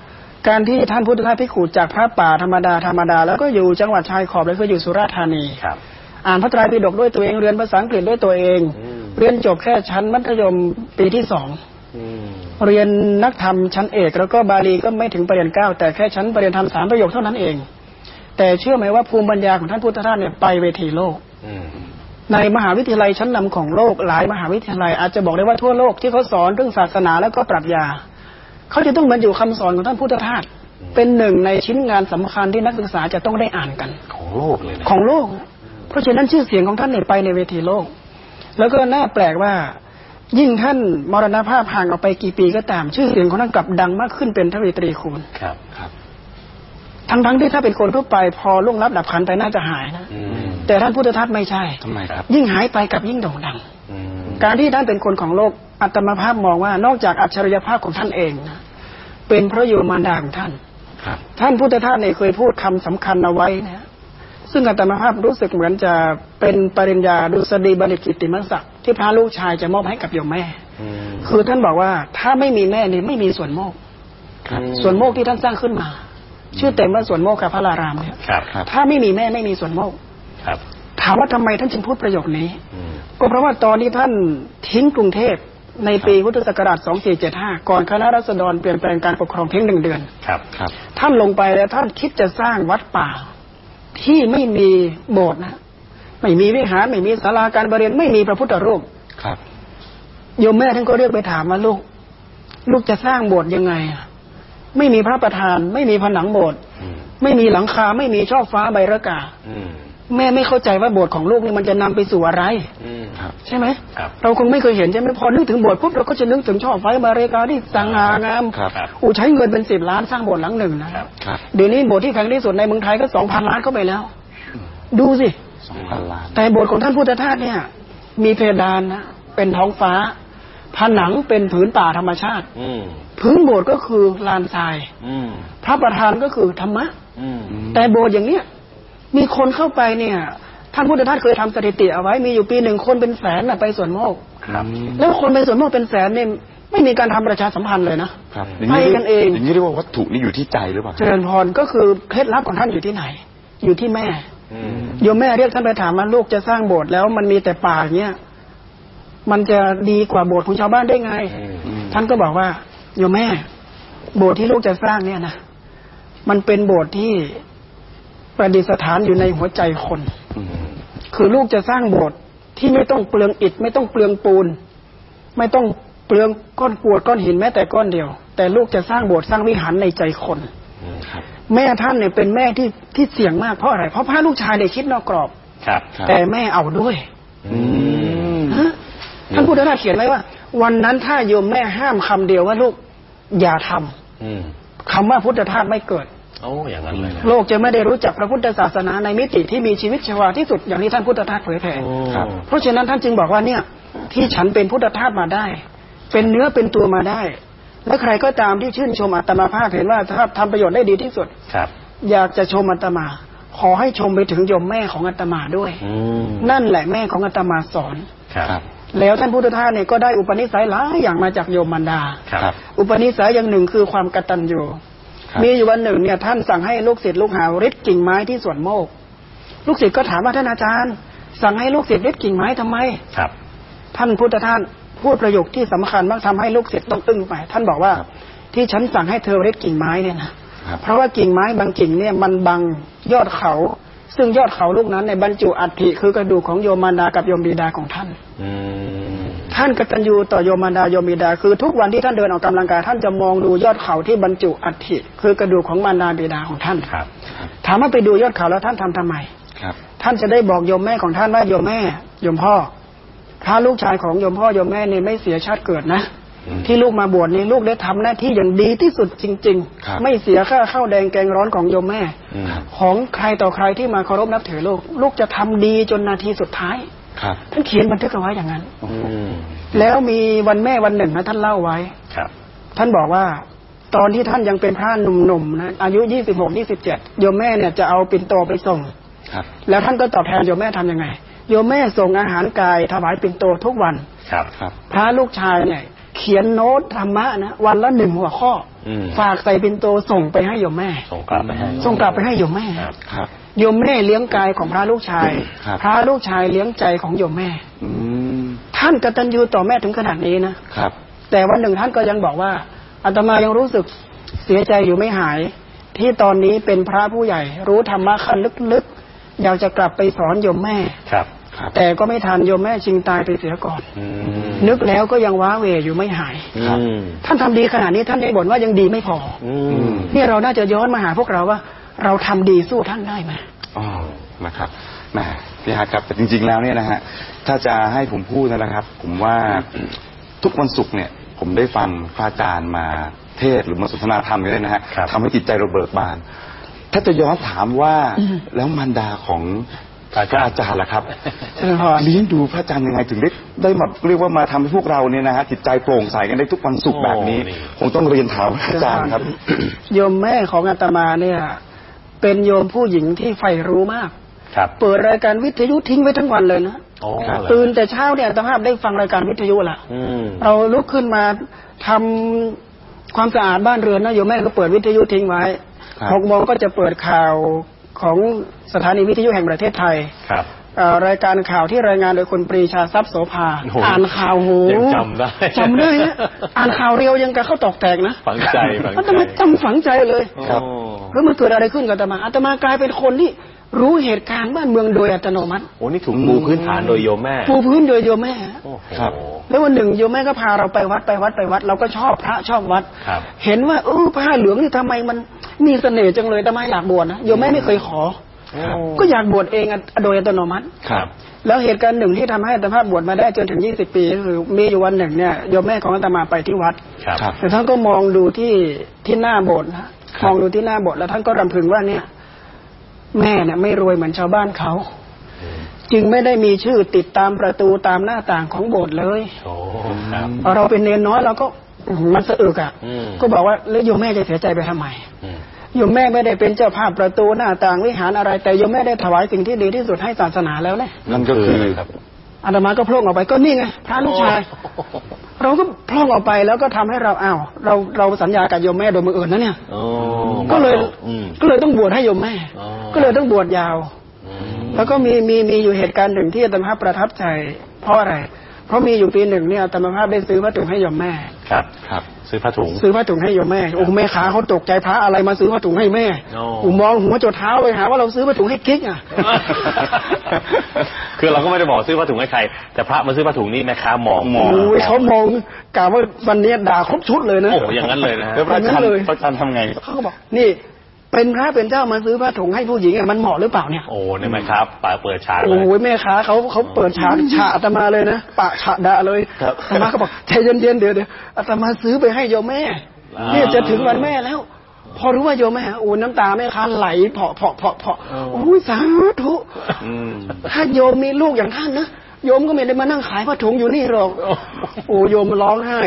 การที่ท่านพุทธทาสพิกขุจากพระป่าธรรมดาธรรมดา แล้วก็อยู่จังหวัดชายขอบแล้วก็อยู่สุราษฎร์ธานีครับ อ่านพระไตรปิฎกด้วยตัวเองเรียนภาษาอังกฤษด้วยตัวเองอืมเรียนจบแค่ชั้นมัธยมปีที่สองอืมเรียนนักธรรมชั้นเอกแล้วก็บาลีก็ไม่ถึงประเรียนเก้าแต่แค่ชั้นประเรียนธรรมสามประโยคเท่านั้นเอง แต่เชื่อไหมว่าภูมิปัญญาของท่านพุทธทาสเนี่ยไปเวทีโลกอืมในมหาวิทยาลัยชั้นนำของโลกหลายมหาวิทยาลัยอาจจะบอกได้ว่าทั่วโลกที่เขาสอนเรื่องศาสนาแล้วก็ปรัชญาเขาจะต้องบรรจุคำสอนของท่านพุทธทาสเป็นหนึ่งในชิ้นงานสำคัญที่นักศึกษาจะต้องได้อ่านกัน ของโลกเลยนะของโลก เพราะฉะนั้นชื่อเสียงของท่านเนี่ยไปในเวทีโลก แล้วก็น่าแปลกว่า ยิ่งท่านมรณภาพห่างออกไปกี่ปีก็ตาม ชื่อเสียงของท่านกลับดังมากขึ้นเป็นทวีตรีคูณครับครับทั้งๆที่ถ้าเป็นคนทั่วไปพอล่วงลับดับขันไปน่าจะหายนะอืมแต่ท่านพุทธทาสไม่ใช่ทำไมครับ ยิ่งหายไปกับยิ่งโด่งดังอืมการที่ท่านเป็นคนของโลกอัตมาภาพมองว่านอกจากอัจฉริยภาพของท่านเองนะเป็นพระโยมารดาของท่านครับท่านพุทธทาสเนี่ยเคยพูดคำสำคัญเอาไว้นะ ซึ่งอาตมาภาพรู้สึกเหมือนจะเป็นปริญญาดุษฎีบัณฑิตกิตติมศักดิ์ที่พระลูกชายจะมอบให้กับโยมแม่อืมคือท่านบอกว่าถ้าไม่มีแม่เนี่ยไม่มีส่วนโมกข์ครับส่วนโมกข์ที่ท่านสร้างขึ้นมา ชื่อเต็มว่าส่วนโมกข์กับพระรารามเนี่ยครับครับถ้าไม่มีแม่ไม่มีส่วนโมกข์ครับถามว่าทำไมท่านจึงพูดประโยคนี้อืมก็เพราะว่าตอนที่ท่านทิ้งกรุงเทพในปีพุทธศักราช 2475 ก่อนคณะรัษฎรเปลี่ยนแปลงการปกครองเพียงหนึ่งเดือน ครับ ครับ ท่านลงไปแล้วท่านคิดจะสร้างวัดป่า ที่ไม่มีโบสถ์นะไม่มีวิหารไม่มีศาลาการประเรียนไม่มีพระพุทธรูปครับโยมแม่ท่านก็เรียกไปถามว่าลูก ลูกจะสร้างโบสถ์ยังไงอะไม่มีพระประธาน ไม่มีผนังโบสถ์อืมไม่มีหลังคาไม่มีช่อฟ้าใบระกาอืม แม่ไม่เข้าใจว่าโบสถ์ของลูกนี่มันจะนำไปสู่อะไรอืมครับใช่ไหมครับเราคงไม่เคยเห็นใช่ไหมพอนึกถึงโบสถ์ปุ๊บเราก็จะนึกถึงช่อไฟมาเรกาที่สง่างามครับอูใช้เงินเป็นสิบล้านสร้างโบสถ์หลังหนึ่งนะครับครับเดี๋ยวนี้โบสถ์ที่แพงที่สุดในเมืองไทยก็สองพันล้านเข้าไปแล้ว ดูสิสองพันล้านแต่โบสถ์ของท่านพุทธทาสเนี่ย มีเพดานนะเป็นท้องฟ้าผนังเป็นผืนป่าธรรมชาติอืมพื้นโบสถ์ก็คือลานทรายอืมพระประธานก็คือธรรมะอืมแต่โบสถ์อย่างเนี้ย มีคนเข้าไปเนี่ยท่านพุทธทาสเคยทำสถิติเอาไว้ มีอยู่ปีหนึ่งคนเป็นแสนน่ะไปสวนโมกข์ครับ แล้วคนเป็นส่วนมากเป็นแสนเนี่ยไม่มีการทำประชาสัมพันธ์เลยนะครับไปกันเอง อย่างนี้เรียกว่าวัตถุนี่อยู่ที่ใจหรือเปล่าเจริญพรก็คือเคล็ดลับของท่านอยู่ที่ไหน อยู่ที่แม่อืมโยมแม่เรียกท่านไปถามว่าลูกจะสร้างโบสถ์แล้วมันมีแต่ป่าอย่างเงี้ยมันจะดีกว่าโบสถ์ของชาวบ้านได้ไงอืมอืมท่านก็บอกว่าโยมแม่ โบสถ์ที่ลูกจะสร้างเนี่ยนะมันเป็นโบสถ์ที่ ประดิษฐานอยู่ในหัวใจคนอืมคือลูกจะสร้างโบสถ์ที่ไม่ต้องเปลืองอิฐไม่ต้องเปลืองปูน ไม่ต้องเปลืองก้อนกรวดก้อนหินแม้แต่ก้อนเดียว แต่ลูกจะสร้างโบสถ์สร้างวิหารในใจคนครับแม่ท่านเนี่ยเป็นแม่ที่ที่เสี่ยงมากเพราะอะไร เพราะพระลูกชายเนี่ยคิดนอกกรอบครับครับแต่แม่เอาด้วยอืมฮะท่านพุทธทาสเขียนไว้ว่า วันนั้นถ้าโยมแม่ห้ามคำเดียวว่าลูกอย่าทำอืมคำว่าพุทธทาสไม่เกิด โอ้อย่างนั้นเลยนะโลกจะไม่ได้รู้จักพระพุทธศาสนาในมิติที่มีชีวิตชีวาที่สุดอย่างที่ท่านพุทธทาสเผยแผ่โอ้ครับเพราะฉะนั้นท่านจึงบอกว่าเนี่ยที่ฉันเป็นพุทธทาสมาได้ เป็นเนื้อเป็นตัวมาได้ และใครก็ตามที่ชื่นชมอาตมาภาพเห็นว่าถ้าทำประโยชน์ได้ดีที่สุดครับ อยากจะชมอาตมาขอให้ชมไปถึงโยมแม่ของอาตมาด้วยอืมนั่นแหละแม่ของอาตมาสอนครับครับแล้วท่านพุทธทาสเนี่ยก็ได้อุปนิสัยหลายอย่างมาจากโยมมารดา ครับ อุปนิสัยอย่างหนึ่งคือความกตัญญูครับ มีอยู่วันหนึ่งเนี่ยท่านสั่งให้ลูกศิษย์ลูกหาริดกิ่งไม้ที่สวนโมก ลูกศิษย์ก็ถามว่าท่านอาจารย์ สั่งให้ลูกศิษย์ริดกิ่งไม้ทำไมครับ ท่านพุทธทาสพูดประโยคที่สำคัญมากทำให้ลูกศิษย์ต้องอึ้งไป ท่านบอกว่าครับที่ฉันสั่งให้เธอริดกิ่งไม้เนี่ยนะครับเพราะว่ากิ่งไม้บางกิ่งเนี่ยมันบังยอดเขา ซึ่งยอดเขาลูกนั้นในยบรรจุอัฐิคือกระดูกของโยมมารดากับโยมบิดาของท่านอืม ท่านกตัญญูต่อโยมมารดาโยมบิดา คือทุกวันที่ท่านเดินออกกำลังกายท่านจะมองดูยอดเขาที่บรรจุอัฐิคือกระดูกของมารดาบิดาของท่านครับ ถามว่าไปดูยอดเขาแล้วท่านทำทำไมครับ ท่านจะได้บอกโยมแม่ของท่านว่าโยมแม่โยมพ่อพระลูกชายของโยมพ่อโยมแม่นี่ไม่เสียชาติเกิดนะอืมที่ลูกมาบวชนี่ลูกได้ทำหน้าที่อย่างดีที่สุดจริงครับๆไม่เสียค่าข้าวแดงแกงร้อนของโยมแม่อืมของใครต่อใครที่มาเคารพนับถือลูก ลูกจะทำดีจนนาทีสุดท้าย ครับท่านเขียนบันทึกเอาไว้อย่างนั้นอืมแล้วมีวันแม่วันหนึ่งนะท่านเล่าไว้ครับ ท่านบอกว่า ตอนที่ท่านยังเป็นพระหนุ่มๆนะอายุยี่สิบหกยี่สิบเจ็ดโยมแม่เนี่ยจะเอาปิ่นโตไปส่งครับ แล้วท่านก็ตอบแทนโยมแม่ทำยังไงโยมแม่ส่งอาหารกายถวายปิ่นโตทุกวันครับครับ พระลูกชายเนี่ย เขียนโน้ตธรรมะนะวันละหนึ่งหัวข้ออมฝากใส่ปิ่นโตส่งไปให้โยมแม่ ส่งกลับไปให้ส่งกลับไปให้โยมแม่ครับครับ โยมแม่เลี้ยงกายของพระลูกชายครับพระลูกชายเลี้ยงใจของโยมแม่อืมท่านกตัญญูต่อแม่ถึงขนาดนี้นะครับ แต่วันหนึ่งท่านก็ยังบอกว่าอาตมายังรู้สึกเสียใจอยู่ไม่หาย ที่ตอนนี้เป็นพระผู้ใหญ่ รู้ธรรมะขั้นลึกๆอยากจะกลับไปสอนโยมแม่ครับครับแต่ก็ไม่ทันโยมแม่ชิงตายไปเสียก่อนอืมนึกแล้วก็ยังว้าเหวอยู่ไม่หายครับอืมท่านทำดีขนาดนี้ท่านได้บ่นว่ายังดีไม่พออืมเนี่ยเราน่าจะย้อนมาหาพวกเราว่า เราทำดีสู้ท่านได้ไหมอ๋อนะครับแหมพี่ฮัทครับแต่จริง ๆ แล้วเนี่ยนะฮะถ้าจะให้ผมพูดนะครับ ผมว่าทุกวันศุกร์เนี่ยผมได้ฟังพระอาจารย์มาเทศน์หรือมาสนทนาธรรมกันเลยนะฮะครับทำให้จิตใจเราเบิกบาน ถ้าจะย้อนถามว่าอืมแล้วมารดาของอาพระจารย์อาจารย์ล่ะครับเจริญพรเลี้ยงดูพระอาจารย์ยังไงถึงได้ได้มาเรียกว่ามาทำให้พวกเราเนี่ยนะฮะจิตใจโปร่งใสกันได้ทุกวันศุกร์แบบนี้โอ้นี่คงต้องเรียนถามพระอาจารย์ครับโยมแม่ของอาตมาเนี่ย เป็นโยมผู้หญิงที่ใฝ่รู้มากครับเปิดรายการวิทยุทิ้งไว้ทั้งวันเลยนะโอ้ครับเหรอตื่นแต่เช้าเนี่ยอาตมาได้ฟังรายการวิทยุละอืมเราลุกขึ้นมาทำความสะอาดบ้านเรือนนะโยมแม่ก็เปิดวิทยุทิ้งไว้ครับหกโมงก็จะเปิดข่าวของสถานีวิทยุแห่งประเทศไทยครับเอ่อ รายการข่าวที่รายงานโดยคุณปรีชาทรัพย์โสภาโอ้โหอ่านข่าวโหยังจำได้จำได้นะอ่านข่าวเรียวยังกับเข้าตอกแตกนะฝังใจฝังอาตใจมาจำฝังใจเลยครับโอ้แล้วมันเกิดอะไรขึ้นกับอาตมาอาตมากลายเป็นคนที่รู้เหตุการณ์บ้านเมืองโดยอัตโนมัติ โอ้ นี่ถูกปูพื้นฐานโดยโยมแม่ ปูพื้นโดยโยมแม่โอ้โหครับ แล้ววันหนึ่งโยมแม่ก็พาเราไปวัดไปวัดไปวัด เราก็ชอบพระชอบวัดครับเห็นว่าเออผ้าเหลืองนี่ทำไมมันมีเสน่ห์จังเลยทำไมอยากบวชนะ โยมแม่ไม่เคยขอครับ ก็อยากบวชเองอะโดยอัตโนมัติครับ แล้วเหตุการณ์หนึ่งที่ทำให้อาตมาบวชมาได้จนถึง20ปีก็คือมีอยู่วันหนึ่งเนี่ยโยมแม่ของอาตมาไปที่วัดครับครับแต่ท่านก็มองดูที่ที่หน้าโบสถ์นะครับมองดูที่หน้าโบสถ์แล้วท่านก็รำพึงว่าเนี่ย แม่เนี่ยไม่รวยเหมือนชาวบ้านเขาจึงไม่ได้มีชื่อติดตามประตูตามหน้าต่างของโบสถ์เลยโอ้ครับเราเป็นเนนน้อยเราก็อื้อหือมันสะอึกอะอืมก็บอกว่าแล้วโยมแม่จะเสียใจไปทำไมอืม โยมแม่ไม่ได้เป็นเจ้าภาพประตูหน้าต่างวิหารอะไร แต่โยมแม่ได้ถวายสิ่งที่ดีที่สุดให้ศาสนาแล้วเนี่ยนั่นก็คือครับอาตมาก็พล่งออกไปก็นี่ไงพระลูกชาย เราก็พล่องออกไปแล้วก็ทำให้เราอ้าวเราเราสัญญากับโยมแม่โดยมืออื่นนะเนี่ยโอ้ก็เลยอืมก็เลยต้องบวชให้โยมแม่อ๋อก็เลยต้องบวชยาวอืมแล้วก็มีมีมีอยู่เหตุการณ์หนึ่งที่อาตมาภาพประทับใจเพราะอะไร เพราะมีอยู่ปีหนึ่งเนี่ยอาตมาภาพได้ซื้อผ้าถุงให้โยมแม่ ครับ ครับ ซื้อผ้าถุง ซื้อผ้าถุงให้โยมแม่ โอ้แม่ขาเขาตกใจพระอะไรมาซื้อผ้าถุงให้แม่โอ้ผมมองหัวจดเท้าไปหาว่าเราซื้อผ้าถุงให้กิ๊กอะ คือเราก็ไม่ได้บอกซื้อผ้าถุงให้ใคร แต่พระมาซื้อผ้าถุงนี่แม่ค้ามองมองโอ้ยเขามองกะว่าวันนี้ด่าครบชุดเลยนะ โอ้โหอย่างนั้นเลยนะฮะแล้วพระอาจารอย่างนั้นย์เลยพระอาจารย์ทำไงเขาก็บอกนี่ เป็นพระเป็นเจ้ามาซื้อผ้าถุงให้ผู้หญิงอะมันเหมาะหรือเปล่าเนี่ยโอ้เนี่ยแม่ครับป่าเปิดฉากเลโอ้ยยแม่ค้าเขาเขาเปิดฉากฉากอาตมาเลยนะปะฉะดะเลยครับอาตมาก็บอกใจเย็นๆเดี๋ยวเดี๋ยวอาตมาซื้อไปให้โยมแม่อ่าเนี่ยจะถึงวันแม่แล้ว พอรู้ว่าโยมแม่โอ้ยน้ำตาแม่ค้าไหลเพาะเพาะเพาะเพาะโอ้ยสาธุอืมถ้าโยมมีลูกอย่างท่านนะโยมก็ไม่ได้มานั่งขายผ้าถุงอยู่นี่หรอกโอ้โยมร้องไห้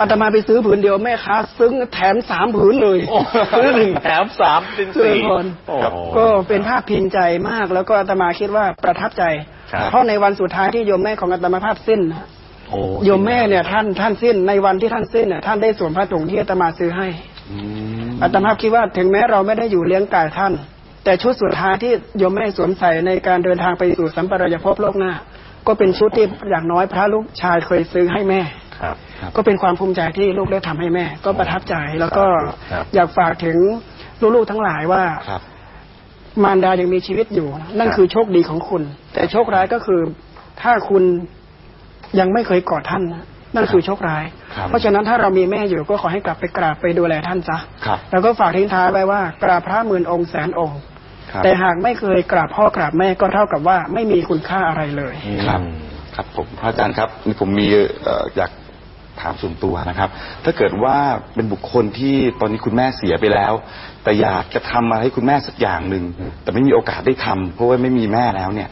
อาตมาไปซื้อผืนเดียวแม่ค้าซึ้งแถมสามผืนเลยโอ้ซื้อหนึ่งแถมสามเป็นเจริสี่ญพรโอ้โหก็เป็นภาพพินใจมาก แล้วก็อาตมาคิดว่าประทับใจครับเพราะในวันสุดท้ายที่โยมแม่ของอาตมาภาพสิ้นนะโอ้โยมแม่เนี่ยท่านท่านสิ้นในวันที่ท่านสิ้นน่ะท่านได้สวมผ้าถุงที่อาตมาซื้อให้อืมอาตมาคิดว่าถึงแม้เราไม่ได้อยู่เลี้ยงกายท่าน แต่ชุดสุดท้ายที่โยมแม่สวมใส่ในการเดินทางไปสู่สัมปรายภพโลกหน้า ก็เป็นชุดที่อย่างน้อยพระลูกชายเคยซื้อให้แม่ครับ ก็เป็นความภูมิใจที่ลูกได้ทำให้แม่ ก็ประทับใจแล้วก็ครับอยากฝากถึงลูกๆทั้งหลายว่าครับมารดายังมีชีวิตอยู่นะนั่นคือโชคดีของคุณ แต่โชคร้ายก็คือถ้าคุณยังไม่เคยกอดท่านนะนั่นคือโชคร้ายครับเพราะฉะนั้นถ้าเรามีแม่อยู่ก็ขอให้กลับไปกราบไปดูแลท่านซะครับแล้วก็ฝากทิ้งท้ายไว้ว่ากราบพระหมื่นองค์แสนองค์ครับแต่หากไม่เคยกราบพ่อกราบแม่ก็เท่ากับว่าไม่มีคุณค่าอะไรเลยครับ ครับผมพระอาจารย์ครับนี่ผมมีเอ่ออยาก ถามส่วนตัวนะครับ ถ้าเกิดว่าเป็นบุคคลที่ตอนนี้คุณแม่เสียไปแล้ว แต่อยากจะทำอะไรให้คุณแม่สักอย่างหนึ่งแต่ไม่มีโอกาสได้ทำเพราะว่าไม่มีแม่แล้วเนี่ย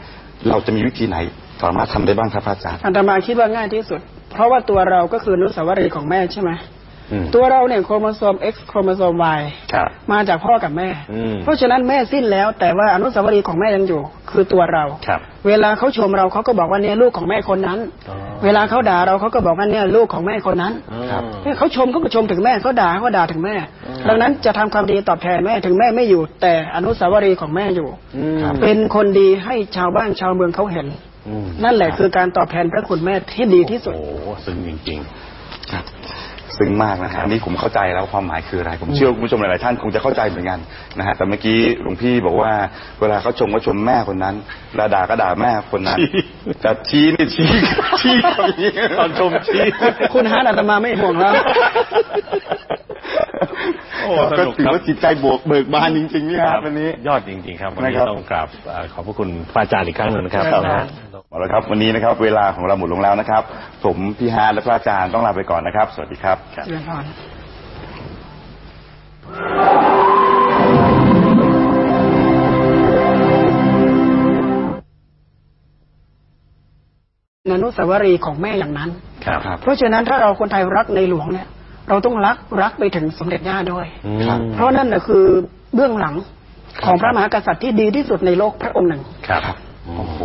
เราจะมีวิธีไหนสามารถทำได้บ้างครับพระอาจารย์อาตมาคิดว่าง่ายที่สุด เพราะว่าตัวเราก็คืออนุสาวรีย์ของแม่ใช่ไหม ตัวเราเนี่ยโครโมโซม X โครโมโซม Y ครับมาจากพ่อกับแม่อืมเพราะฉะนั้นแม่สิ้นแล้ว แต่ว่าอนุสาวรีย์ของแม่ยังอยู่ คือตัวเราครับเวลาเขาชมเราเขาก็บอกว่าเนี่ยลูกของแม่คนนั้นอ๋อเวลาเขาด่าเราเขาก็บอกว่าเนี่ยลูกของแม่คนนั้นครับเนี่ยเขาชมเขาก็ชมถึงแม่เขาด่าเขาก็ด่าถึงแม่ ดังนั้นจะทำความดีตอบแทนแม่ถึงแม่ไม่อยู่ แต่อนุสาวรีย์ของแม่อยู่อืมครับเป็นคนดีให้ชาวบ้านชาวเมืองเขาเห็นอืมนั่นแหละคือการตอบแทนพระคุณแม่ที่ดีที่สุดโอ้โหซึ้งจริงครับ ซึ้งมากนะฮะอันนี้ผมเข้าใจแล้วความหมายคืออะไร ผมเชื่อว่าคุณผู้ชมหลายๆท่านคงจะเข้าใจเหมือนกันนะฮะแต่เมื่อกี้หลวงพี่บอกว่า เวลาเขาชมก็ชมแม่คนนั้นเวลาด่าก็ด่าแม่คนนั้นจะชี้นี่ชี้ชี้แบบนี้ตอนชมชี้คุณฮาร์ทอาตมาไม่ห่วงแล้ว โอ้สก็นุกถือครับว่าจิตใจบวกเบิกบานจริงๆนี่ครับวันนี้ยอดจริง ๆ ครับวันนี้นะครับต้องกราบเอ่อขอบพระคุณพระอาจารย์อีกครั้งหนึ่งนะครับครับนะฮะเอาละครับวันนี้นะครับ เวลาของเราหมดลงแล้วนะครับ ผมพี่ฮาร์ทและพระอาจารย์ต้องลาไปก่อนนะครับ สวัสดีครับเจริญพรอนุสาวรีย์ของแม่อย่างนั้นครับครับเพราะฉะนั้นถ้าเราคนไทยรักในหลวงเนี่ย เราต้องรักรักไปถึงสมเด็จย่าด้วยอืมครับเพราะนั่นน่ะคือเบื้องหลังของพระมหากษัตริย์ที่ดีที่สุดในโลกพระองค์หนึ่ง ครับครับโอ้โห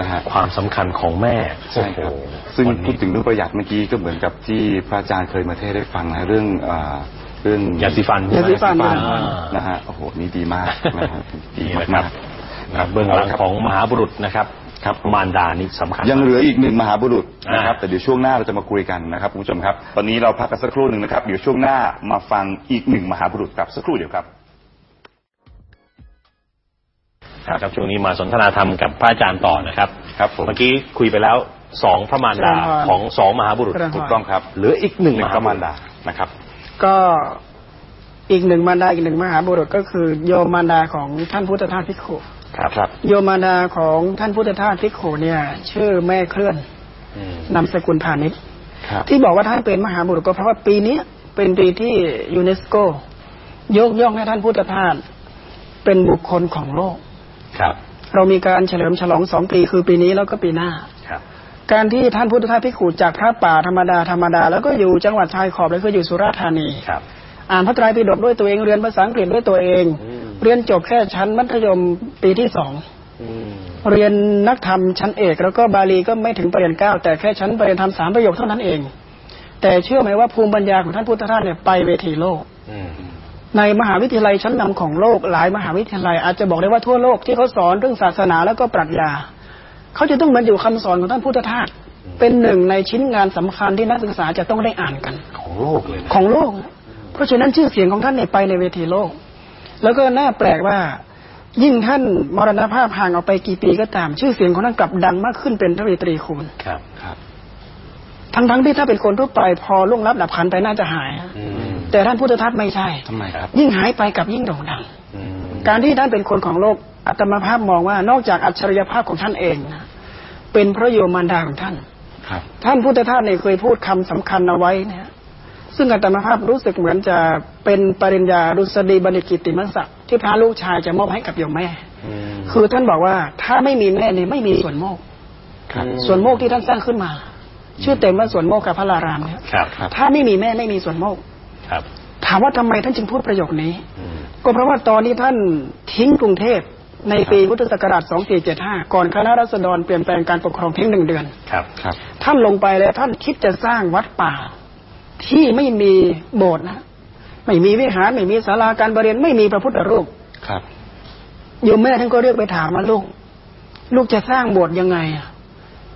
นะฮะความสำคัญของแม่ใช่ครับโอ้โหซึ่งวันพูนี้ดถึงเรื่องประหยัดเมื่อกี้ก็เหมือนกับที่พระอาจารย์เคยมาเทศน์ได้ฟังนะเรื่องอ่าเรื่องยาสีฟันยาสีฟันอ่านะฮะโอ้โหนี่ดีมากนะฮะดีนี่แหละคมารักบๆครับเบื้องหลังของมหาบุรุษนะครับ ครับมารดานี่สำคัญยังเหลืออีกหนึ่งมหาบุรุษนะครับอ่าแต่เดี๋ยวช่วงหน้าเราจะมาคุยกันนะครับคุณผู้ชมครับ ตอนนี้เราพักกันสักครู่หนึ่งนะครับ เดี๋ยวช่วงหน้ามาฟังอีกหนึ่งมหาบุรุษครับสักครู่เดียวครับครับช่วงนี้มาสนทนาธรรมกับพระอาจารย์ต่อนะครับครับผมเมื่อกี้คุยไปแล้วสองพระมารดาเจริญพรของสองมหาบุรุษเจริญพรถูกต้องครับเหลืออีกหนึ่งหนึ่มงหาพระบุมารรุษดานะครับ ก็อีกหนึ่งมารดาอีกหนึ่งมหาบุรุษก็คือโยมมารดาของท่านพุทธทาสภิกขุครับ ครับ โยมมารดาของท่านพุทธทาสภิกขุเนี่ย ชื่อแม่เคลื่อนอืมนามสกุลพาณิชย์ครับที่บอกว่าท่านเป็นมหาบุรุษก็เพราะว่าปีนี้เป็นปีที่ยูเนสโก ยกย่องให้ท่านพุทธทาสเป็นบุคคลของโลกครับ เรามีการเฉลิมฉลองสองปีคือปีนี้แล้วก็ปีหน้าครับ การที่ท่านพุทธทาสภิกขุจากพระป่าธรรมดาธรรมดา แล้วก็อยู่จังหวัดชายขอบแล้วก็อยู่สุราษฎร์ธานีครับ อ่านพระไตรปิฎกด้วยตัวเองเรียนภาษาอังกฤษด้วยตัวเองอืมเรียนจบแค่ชั้นมัธยมปีที่สองอืมเรียนนักธรรมชั้นเอก แล้วก็บาลีก็ไม่ถึงปรริญญาเก้าแต่แค่ชั้นปรริญญาธรรมสามประโยคเท่านั้นเอง แต่เชื่อไหมว่าภูมิปัญญาของท่านพุทธทาสเนี่ยไปเวทีโลกอืมในมหาวิทยาลัยชั้นนำของโลกหลายมหาวิทยาลัยอาจจะบอกได้ว่าทั่วโลกที่เขาสอนเรื่องศาสนาแล้วก็ปรัชญาเขาจะต้องบรรจุคำสอนของท่านพุทธทาสเป็นหนึ่งในชิ้นงานสำคัญที่นักศึกษาจะต้องได้อ่านกัน ของโลกเลยนะของโลก เพราะฉะนั้นชื่อเสียงของท่านเนี่ยไปในเวทีโลก แล้วก็น่าแปลกว่า ยิ่งท่านมรณภาพห่างออกไปกี่ปีก็ตาม ชื่อเสียงของท่านกลับดังมากขึ้นเป็นทวีตรีคูณครับครับทั้งๆที่ถ้าเป็นคนทั่วไปพอล่วงลับดับขันไปน่าจะหายอืมแต่ท่านพุทธทาสไม่ใช่ทำไมครับ ยิ่งหายไปกับยิ่งโด่งดังอืมการที่ท่านเป็นคนของโลกอัตมาภาพมองว่านอกจากอัจฉริยภาพของท่านเองนะเป็นพระโยมารดาของท่านครับท่านพุทธทาสเนี่ยเคยพูดคำสำคัญเอาไว้นะฮะ ซึ่งอาตมาภาพรู้สึกเหมือนจะเป็นปริญญาดุษฎีบัณฑิตกิตติมศักดิ์ที่พระลูกชายจะมอบให้กับโยมแม่อืมคือท่านบอกว่าถ้าไม่มีแม่เนี่ยไม่มีส่วนโมกข์ครับส่วนโมกข์ที่ท่านสร้างขึ้นมา ชื่อเต็มว่าส่วนโมกข์กับพระลารามเนี่ยครับครับถ้าไม่มีแม่ไม่มีส่วนโมกข์ครับถามว่าทำไมท่านจึงพูดประโยคนี้อืมก็เพราะว่าตอนที่ท่านทิ้งกรุงเทพในปีพุทธศักราช 2475 ก่อนคณะรัษฎรเปลี่ยนแปลงการปกครองเพียงหนึ่งเดือน ครับ ครับ ท่านลงไปแล้วท่านคิดจะสร้างวัดป่า ที่ไม่มีโบสถ์นะไม่มีวิหารไม่มีศาลาการประเรียนไม่มีพระพุทธรูปครับโยมแม่ท่านก็เรียกไปถามว่าลูก ลูกจะสร้างโบสถ์ยังไงอะ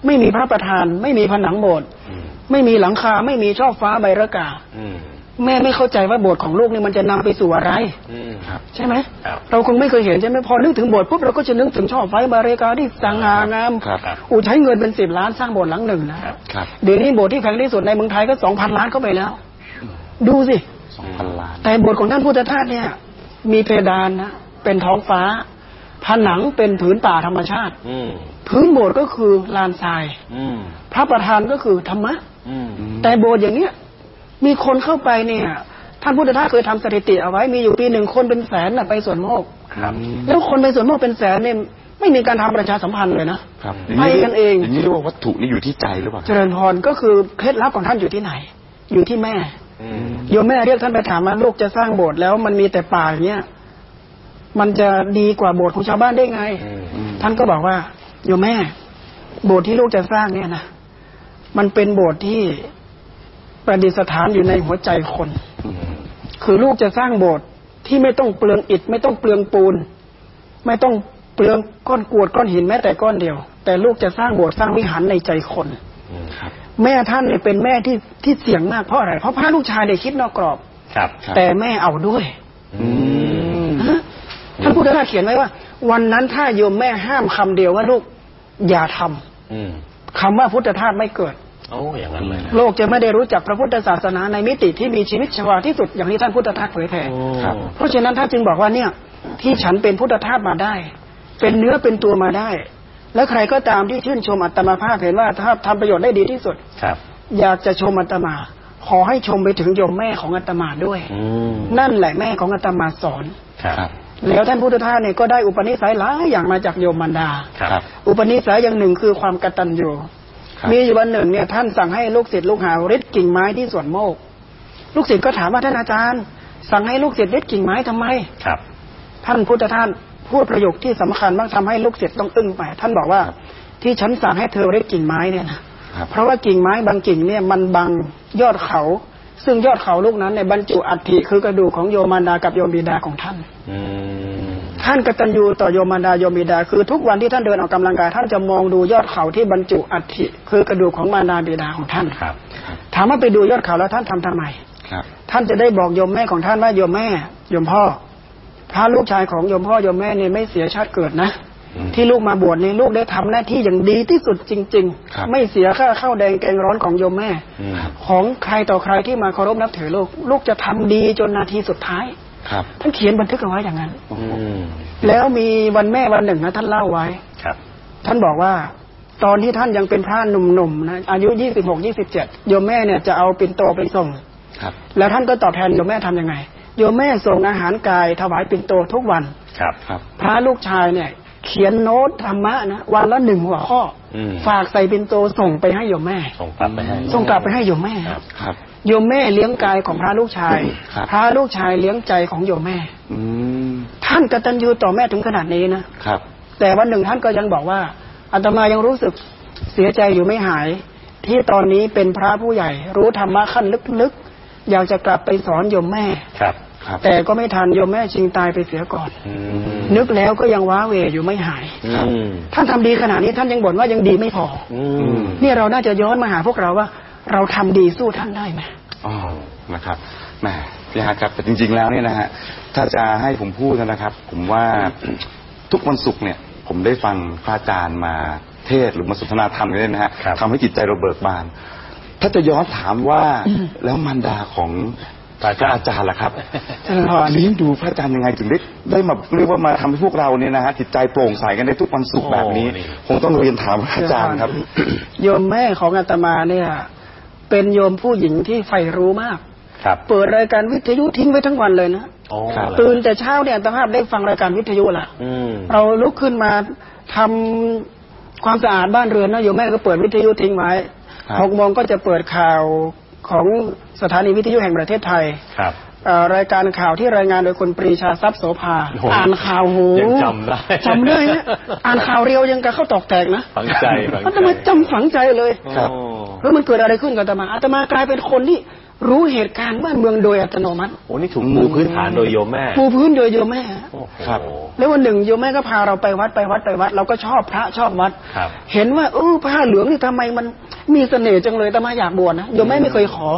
ไม่มีพระประธาน ไม่มีผนังโบสถ์อืมไม่มีหลังคา ไม่มีช่อฟ้าใบระกาอืม แม่ไม่เข้าใจว่าโบสถ์ของลูกนี่มันจะนำไปสู่อะไรอืมครับใช่ไหมครับเราคงไม่เคยเห็นใช่ไหมพอนึกถึงโบสถ์ปุ๊บเราก็จะนึกถึงช่อไฟบาเรกาที่สง่างามครับอูใช้เงินเป็นสิบล้านสร้างโบสถ์หลังหนึ่งนะครับครับเดี๋ยวนี้โบสถ์ที่แพงที่สุดในเมืองไทยก็สองพันล้านเข้าไปแล้ว ดูสิสองพันล้านแต่โบสถ์ของท่านพุทธทาสเนี่ย มีเพดานนะเป็นท้องฟ้า ผนังเป็นผืนป่าธรรมชาติอืมพื้นโบสถ์ก็คือลานทรายอืมพระประธานก็คือธรรมะอืมแต่โบสถ์อย่างเนี้ย มีคนเข้าไปเนี่ยท่านพุทธทาสเคยทำสถิติเอาไว้มีอยู่ปีหนึ่งคนเป็นแสนน่ะไปสวนโมกข์ครับ แล้วคนไปสวนโมกข์เป็นแสนเนี่ยไม่มีการทำประชาสัมพันธ์เลยนะครับไปกันเองอย่างนี้เรียกว่าวัตถุนี่อยู่ที่ใจหรือเปล่าเจริญพรก็คือเคล็ดลับของท่านอยู่ที่ไหน อยู่ที่แม่อืมโยมแม่เรียกท่านไปถามว่าลูกจะสร้างโบสถ์แล้วมันมีแต่ป่าอย่างเงี้ยมันจะดีกว่าโบสถ์ของชาวบ้านได้ไงอืมอืมท่านก็บอกว่าโยมแม่ โบสถ์ที่ลูกจะสร้างเนี่ยนะมันเป็นโบสถ์ที่ ประดิษฐานอยู่ในหัวใจคนอืมคือลูกจะสร้างโบสถ์ที่ไม่ต้องเปลืองอิฐไม่ต้องเปลืองปูน ไม่ต้องเปลืองก้อนกรวดก้อนหินแม้แต่ก้อนเดียว แต่ลูกจะสร้างโบสถ์สร้างวิหารในใจคนอืมครับแม่ท่านเนี่ยเป็นแม่ที่ที่เสี่ยงมากเพราะอะไร เพราะพระลูกชายเนี่ยคิดนอกกรอบครับครับแต่แม่เอาด้วยอืมฮะท่านพุทธทาสเขียนไว้ว่า วันนั้นถ้าโยมแม่ห้ามคำเดียวว่าลูกอย่าทำอืมคำว่าพุทธทาสไม่เกิด โอ้อย่างนั้นเลยนะโลกจะไม่ได้รู้จักพระพุทธศาสนาในมิติที่มีชีวิตชีวาที่สุดอย่างที่ท่านพุทธทาสเผยแผ่โอ้ครับเพราะฉะนั้นท่านจึงบอกว่าเนี่ยที่ฉันเป็นพุทธทาสมาได้ เป็นเนื้อเป็นตัวมาได้ และใครก็ตามที่ชื่นชมอัตมาภาพเห็นว่าถ้าทำประโยชน์ได้ดีที่สุดครับ อยากจะชมอัตมา ขอให้ชมไปถึงโยมแม่ของอัตมาด้วยอืมนั่นแหละแม่ของอัตมาสอนครับครับแล้วท่านพุทธทาสเนี่ยก็ได้อุปนิสัยหลายอย่างมาจากโยมมารดาครับอุปนิสัยอย่างหนึ่งคือความกตัญญูครับ มีอยู่วันหนึ่งเนี่ยท่านสั่งให้ลูกศิษย์ลูกหาริดกิ่งไม้ที่สวนโมก ลูกศิษย์ก็ถามว่าท่านอาจารย์ สั่งให้ลูกศิษย์ริดกิ่งไม้ทำไมครับ ท่านพุทธทาสพูดประโยคที่สำคัญมากทำให้ลูกศิษย์ต้องอึ้งไป ท่านบอกว่าครับที่ฉันสั่งให้เธอริดกิ่งไม้เนี่ยนะครับเพราะว่ากิ่งไม้บางกิ่งเนี่ยมันบังยอดเขา ซึ่งยอดเขาลูกนั้นในยบรรจุอัฐิคือกระดูกของโยมมารดากับโยมบิดาของท่านอืม ท่านกตัญญูต่อโยมมารดาโยมบิดา คือทุกวันที่ท่านเดินออกกำลังกาย ท่านจะมองดูยอดเขาที่บรรจุอัฐิคือกระดูกของมารดาบิดาของท่านครับ ถามว่าไปดูยอดเขาแล้วท่านทำทำไมครับ ท่านจะได้บอกโยมแม่ของท่านว่าโยมแม่โยมพ่อพระลูกชายของโยมพ่อโยมแม่เนี่ยไม่เสียชาติเกิดนะอืมที่ลูกมาบวชนี่ลูกได้ทำหน้าที่อย่างดีที่สุดจริงครับๆไม่เสียค่าข้าวแดงแกงร้อนของโยมแม่อืมของใครต่อใครที่มาเคารพนับถือลูก ลูกจะทำดีจนนาทีสุดท้าย ครับท่านเขียนบันทึกเอาไว้อย่างนั้นโอ้อืโหมแล้วมีวันแม่วันหนึ่งนะท่านเล่าไว้ครับ ท่านบอกว่า ตอนที่ท่านยังเป็นพระหนุ่มๆนะอายุยี่สิบหกยี่สิบเจ็ดโยมแม่เนี่ยจะเอาปิ่นโตไปส่งครับ แล้วท่านก็ตอบแทนโยมแม่ทำยังไงโยมแม่ส่งอาหารกายถวายปิ่นโตทุกวันครับครับ พระลูกชายเนี่ยเขียนโน้ตธรรมะนะวันละหนึ่งหัวข้ออมฝากใส่ปิ่นโตส่งไปให้โยมแม่ ส่งกลับไปให้ส่งกลับไปให้โยมแม่ครับครับ โยมแม่เลี้ยงกายของพระลูกชายครับพระลูกชายเลี้ยงใจของโยมแม่ อืมท่านกตัญญูต่อแม่ถึงขนาดนี้นะครับ แต่วันหนึ่งท่านก็ยังบอกว่าอาตมายังรู้สึกเสียใจอยู่ไม่หาย ที่ตอนนี้เป็นพระผู้ใหญ่ รู้ธรรมะขั้นลึกๆอยากจะกลับไปสอนโยมแม่ครับครับแต่ก็ไม่ทันโยมแม่ชิงตายไปเสียก่อนอืมนึกแล้วก็ยังว้าเหวอยู่ไม่หายอืมท่านทำดีขนาดนี้ท่านยังบ่นว่ายังดีไม่พออืมเนี่ยเราน่าจะย้อนมาหาพวกเราว่า เราทำดีสู้ท่านได้ไหมอ๋อนะครับแหมพี่ฮาร์ดครับแต่จริง ๆ แล้วเนี่ยนะฮะถ้าจะให้ผมพูดนะครับ ผมว่าทุกวันศุกร์เนี่ย ผมได้ฟังพระอาจารย์มาเทศน์หรือมาสนทนาธรรมกันเนี่ยนะฮะครับทำให้จิตใจเราเบิกบาน ถ้าจะย้อนถามว่าแล้วมารดาของพระอาจารย์ล่ะครับเจริญพรเลี้ยงดูพระอาจารย์ยังไงถึงได้ได้มาเรียกว่ามาทำให้พวกเราเนี่ยนะฮะจิตใจโปร่งใสกันในทุกวันศุกร์แบบนี้โอ้นี่คงต้องเรียนถามพระอาจารย์ครับ โยมแม่ของอาตมาเนี่ย เป็นโยมผู้หญิงที่ใฝ่รู้มากครับเปิดรายการวิทยุทิ้งไว้ทั้งวันเลยนะโอ้ครับตื่นแต่เช้าเนี่ยอัตภาพได้ฟังรายการวิทยุละอืมเราลุกขึ้นมาทำความสะอาดบ้านเรือนนะโยมแม่ก็เปิดวิทยุทิ้งไว้ครับหกโมงก็จะเปิดข่าวของสถานีวิทยุแห่งประเทศไทยครับเอ่อรายการข่าวที่รายงานโดยคุณปรีชาทรัพย์โสภาโอ้โหอ่านข่าวโหยังจำได้จำได้ฮะอ่านข่าวเรียวยังกระเข้าตอกแตกนะฝังใจฝังอาตใจมาจำฝังใจเลยครับโอ้ แล้วมันเกิดอะไรขึ้นกับอาตมาอาตมากลายเป็นคนที่รู้เหตุการณ์บ้านเมืองโดยอัตโนมัติโหนี่ถูกปูพื้นฐานโดยโยมแม่ปูพื้นโดยโยมแม่โอ้โหครับ แล้ววันหนึ่งโยมแม่ก็พาเราไปวัดไปวัดไปวัด เราก็ชอบพระชอบวัดครับเห็นว่าเออผ้าเหลืองนี่ทำไมมันมีเสน่ห์จังเลยอาตมาอยากบวชนะโยมแม่ไม่เคยขอ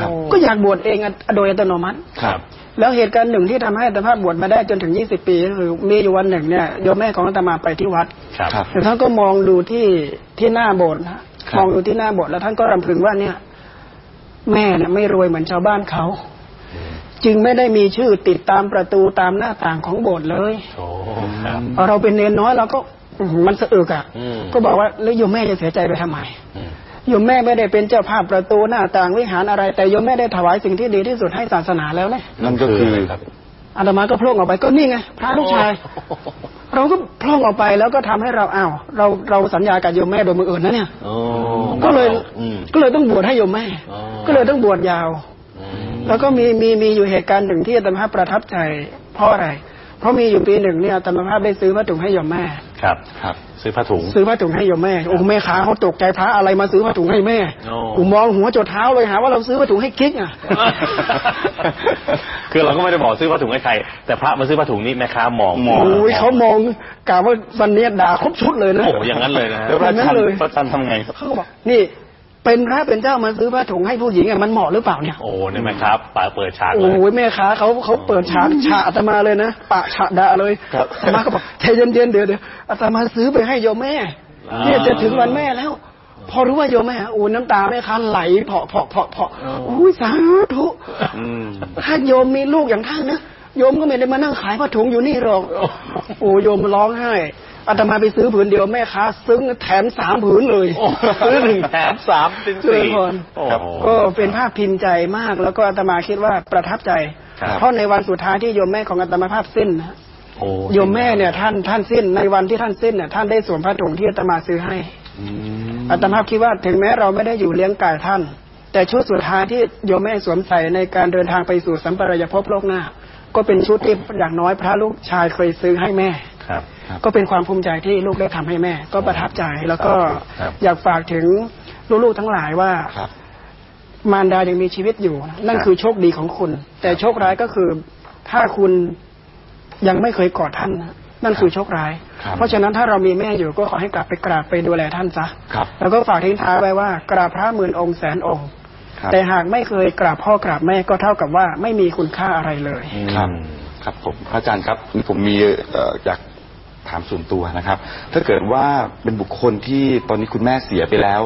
ครับก็อยากบวชเองอะโดยอัตโนมัติครับ แล้วเหตุการณ์หนึ่งที่ทำให้อาตมาบวชมาได้จนถึง20ปีก็คือมีอยู่วันหนึ่งเนี่ยโยมแม่ของอาตมาไปที่วัดครับครับแล้วท่านก็มองดูที่ที่หน้าโบสถ์นะครับ มองดูที่หน้าโบสถ์แล้วท่านก็รำพึงว่าเนี่ย แม่เนี่ยไม่รวยเหมือนชาวบ้านเขา จึงไม่ได้มีชื่อติดตามประตูตามหน้าต่างของโบสถ์เลยโอ้ครับพอเราเป็นเนนน้อยเราก็อื้อหือมันสะอึกอะอืมก็บอกว่าแล้วโยมแม่จะเสียใจไปทำไมอืมโยมแม่ไม่ได้เป็นเจ้าภาพประตูหน้าต่างวิหารอะไร แต่โยมแม่ได้ถวายสิ่งที่ดีที่สุดให้ศาสนาแล้วเนี่ยนั่นก็คือครับ อาตมาก็โพล่งออกไปก็นี่ไงพระลูกชาย เราก็โพล่งออกไปแล้วก็ทำให้เราอ้าวเราเราสัญญากับโยมแม่โดยมืออื่นนะเนี่ยโอ้ก็เลยอืมก็เลยต้องบวชให้โยมแม่อ๋อก็เลยต้องบวชยาวอืมแล้วก็มีมีมีอยู่เหตุการณ์หนึ่งที่อาตมาประทับใจเพราะอะไร เพราะมีอยู่ปีหนึ่งเนี่ยอาตมาภาพได้ซื้อผ้าถุงให้โยมแม่ครับครับ ซื้อผ้าถุง ซื้อผ้าถุงให้โยมแม่โอ้แม่ขาเขาตกใจพระอะไรมาซื้อผ้าถุงให้แม่โอ้กูมองหัวจดเท้าเลยหาว่าเราซื้อผ้าถุงให้กิ๊กอะคือเราก็ไม่ได้บอกซื้อผ้าถุงให้ใครแต่พระมาซื้อผ้าถุงนี่แม่ค้ามองมองโอ้ยเขามองกล่าวว่าวันนี้ด่าครบชุดเลยนะโอ้โหอย่างนั้นเลยนะฮะแล้วพระอาจารย์อย่างนั้นเลยพระอาจารย์ทำไงครับเขาก็บอกนี่ เป็นพระเป็นเจ้ามาซื้อผ้าถุงให้ผู้หญิงอะมันเหมาะหรือเปล่าเนี่ยโอ้เนี่ยแม่ครับป่าเปิดฉากเลโอ้ยโหแม่ค้าเขาเขาเปิดฉากฉากอาตมาเลยนะปะฉากด่าเลยครับอาตมาก็บอกใจเย็นๆเดี๋ยวเดี๋ยวอาตมาซื้อไปให้โยมแม่อ่าเนี่ยจะถึงวันแม่แล้ว พอรู้ว่าโยมแม่โอ้น้ำตาแม่ค้าไหลเพาะเพาะเพาะเพาะโอ้ยสาธุอืมถ้าโยมมีลูกอย่างท่านนะโยมก็ไม่ได้มานั่งขายผ้าถุงอยู่นี่หรอกโอ้โยมร้องไห้ อาตมาไปซื้อผืนเดียวแม่ค้าซึ้งแถมสามผืนเลยโอ้ซื้อหนึ่งแถมสามเป็นเจริสี่ญพรโอ้ครับโหก็เป็นภาพพิมพ์ใจมาก แล้วก็อาตมาคิดว่าประทับใจครับเพราะในวันสุดท้ายที่โยมแม่ของอาตมาภาพสิ้นนะโอ้โยมแม่เนี่ยท่านท่านสิ้นในวันที่ท่านสิ้นเนี่ยท่านได้สวมผ้าถุงที่อาตมาซื้อให้อืมอาตมาคิดว่าถึงแม้เราไม่ได้อยู่เลี้ยงกายท่าน แต่ชุดสุดท้ายที่โยมแม่สวมใส่ในการเดินทางไปสู่สัมปรายภพโลกหน้า ก็เป็นชุดที่อย่างน้อยพระลูกชายเคยซื้อให้แม่ครับ ก็เป็นความภูมิใจที่ลูกได้ทำให้แม่ ก็ประทับใจแล้วก็ครับอยากฝากถึงลูกๆทั้งหลายว่าครับมารดายังมีชีวิตอยู่ นั่นครับคือโชคดีของคุณ แต่โชคร้ายก็คือถ้าคุณยังไม่เคยกอดท่านนะนั่นคือโชคร้ายครับเพราะฉะนั้นถ้าเรามีแม่อยู่ก็ขอให้กลับไปกราบไปดูแลท่านซะครับแล้วก็ฝากทิ้งท้ายไว้ว่ากราบพระหมื่นองค์แสนองค์ครับแต่หากไม่เคยกราบพ่อกราบแม่ก็เท่ากับว่าไม่มีคุณค่าอะไรเลยครับ ครับผมพระอาจารย์ครับนี่ผมมีเอ่ออยาก ถามส่วนตัวนะครับ ถ้าเกิดว่าเป็นบุคคลที่ตอนนี้คุณแม่เสียไปแล้ว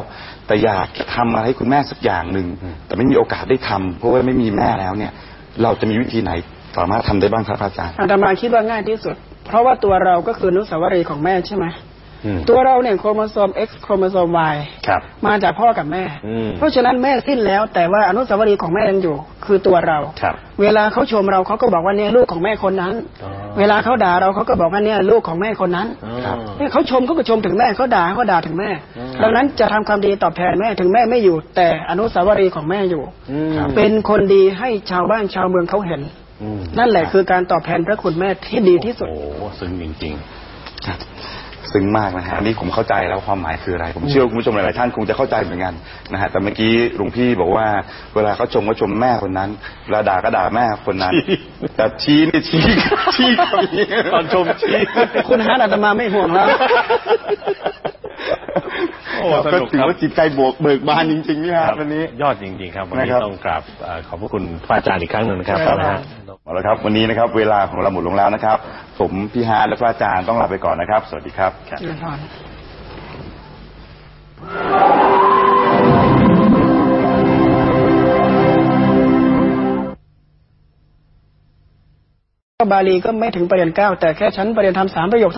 แต่อยากทำอะไรให้คุณแม่สักอย่างหนึ่งแต่ไม่มีโอกาสได้ทำเพราะว่าไม่มีแม่แล้วเนี่ย เราจะมีวิธีไหนสามารถทำได้บ้างครับอาจารย์ อาตมาคิดว่าง่ายที่สุด เพราะว่าตัวเราก็คืออนุสาวรีย์ของแม่ใช่ไหม ตัวเราเนี่ยโครโมโซม X โครโมโซม Y ครับมาจากพ่อกับแม่อืมเพราะฉะนั้นแม่สิ้นแล้ว แต่ว่าอนุสาวรีย์ของแม่ยังอยู่ คือตัวเราครับเวลาเขาชมเราเขาก็บอกว่าเนี่ยลูกของแม่คนนั้นอ๋อเวลาเขาด่าเราเขาก็บอกว่าเนี่ยลูกของแม่คนนั้นครับเนี่ยเขาชมเขาก็ชมถึงแม่เขาด่าเขาก็ด่าถึงแม่อืมดังนั้นจะทำความดีตอบแทนแม่ถึงแม่ไม่อยู่ แต่อนุสาวรีย์ของแม่อยู่อืมเป็นคนดีให้ชาวบ้านชาวเมืองเขาเห็นอืมนั่นแหละคือการตอบแทนพระคุณแม่ที่ดีที่สุดโอ้โหซึ้งจริงครับ ซึ้งมากนะฮะอันนี่ผมเข้าใจแล้วความหมายคืออะไร ผมเชื่อว่าคุณผู้ชมหลายๆท่านคงจะเข้าใจเหมือนกันนะฮะแต่เมื่อกี้หลวงพี่บอกว่าเวลาเขาชมก็ชมแม่คนนั้นเวลาด่าก็ด่าแม่คนนั้น แต่ชี้นี่ชี้ชี้เขาอย่างนี้ตอนชมชี้คุณฮาร์ดอาตมาไม่ห่วงแล้วโอ้สก็นุกถือครับว่าจิตใจบวกเบิกบานจริงๆนี่ครับวันนี้ยอดจริง ๆ ครับวันนี้นะครับต้องกราบเอ่อขอบพระคุณพระอาจารย์อีกครั้งหนึ่งนะครับครับนะฮะ เอาละครับวันนี้นะครับ เวลาของเราหมดลงแล้วนะครับ ผมพี่ฮาร์ดและพระอาจารย์ต้องลาไปก่อนนะครับ สวัสดีครับเจริญพรบาลีก็ไม่ถึงประเด็นเก้าแต่แค่ชั้นประเด็นธรรมสามประโยค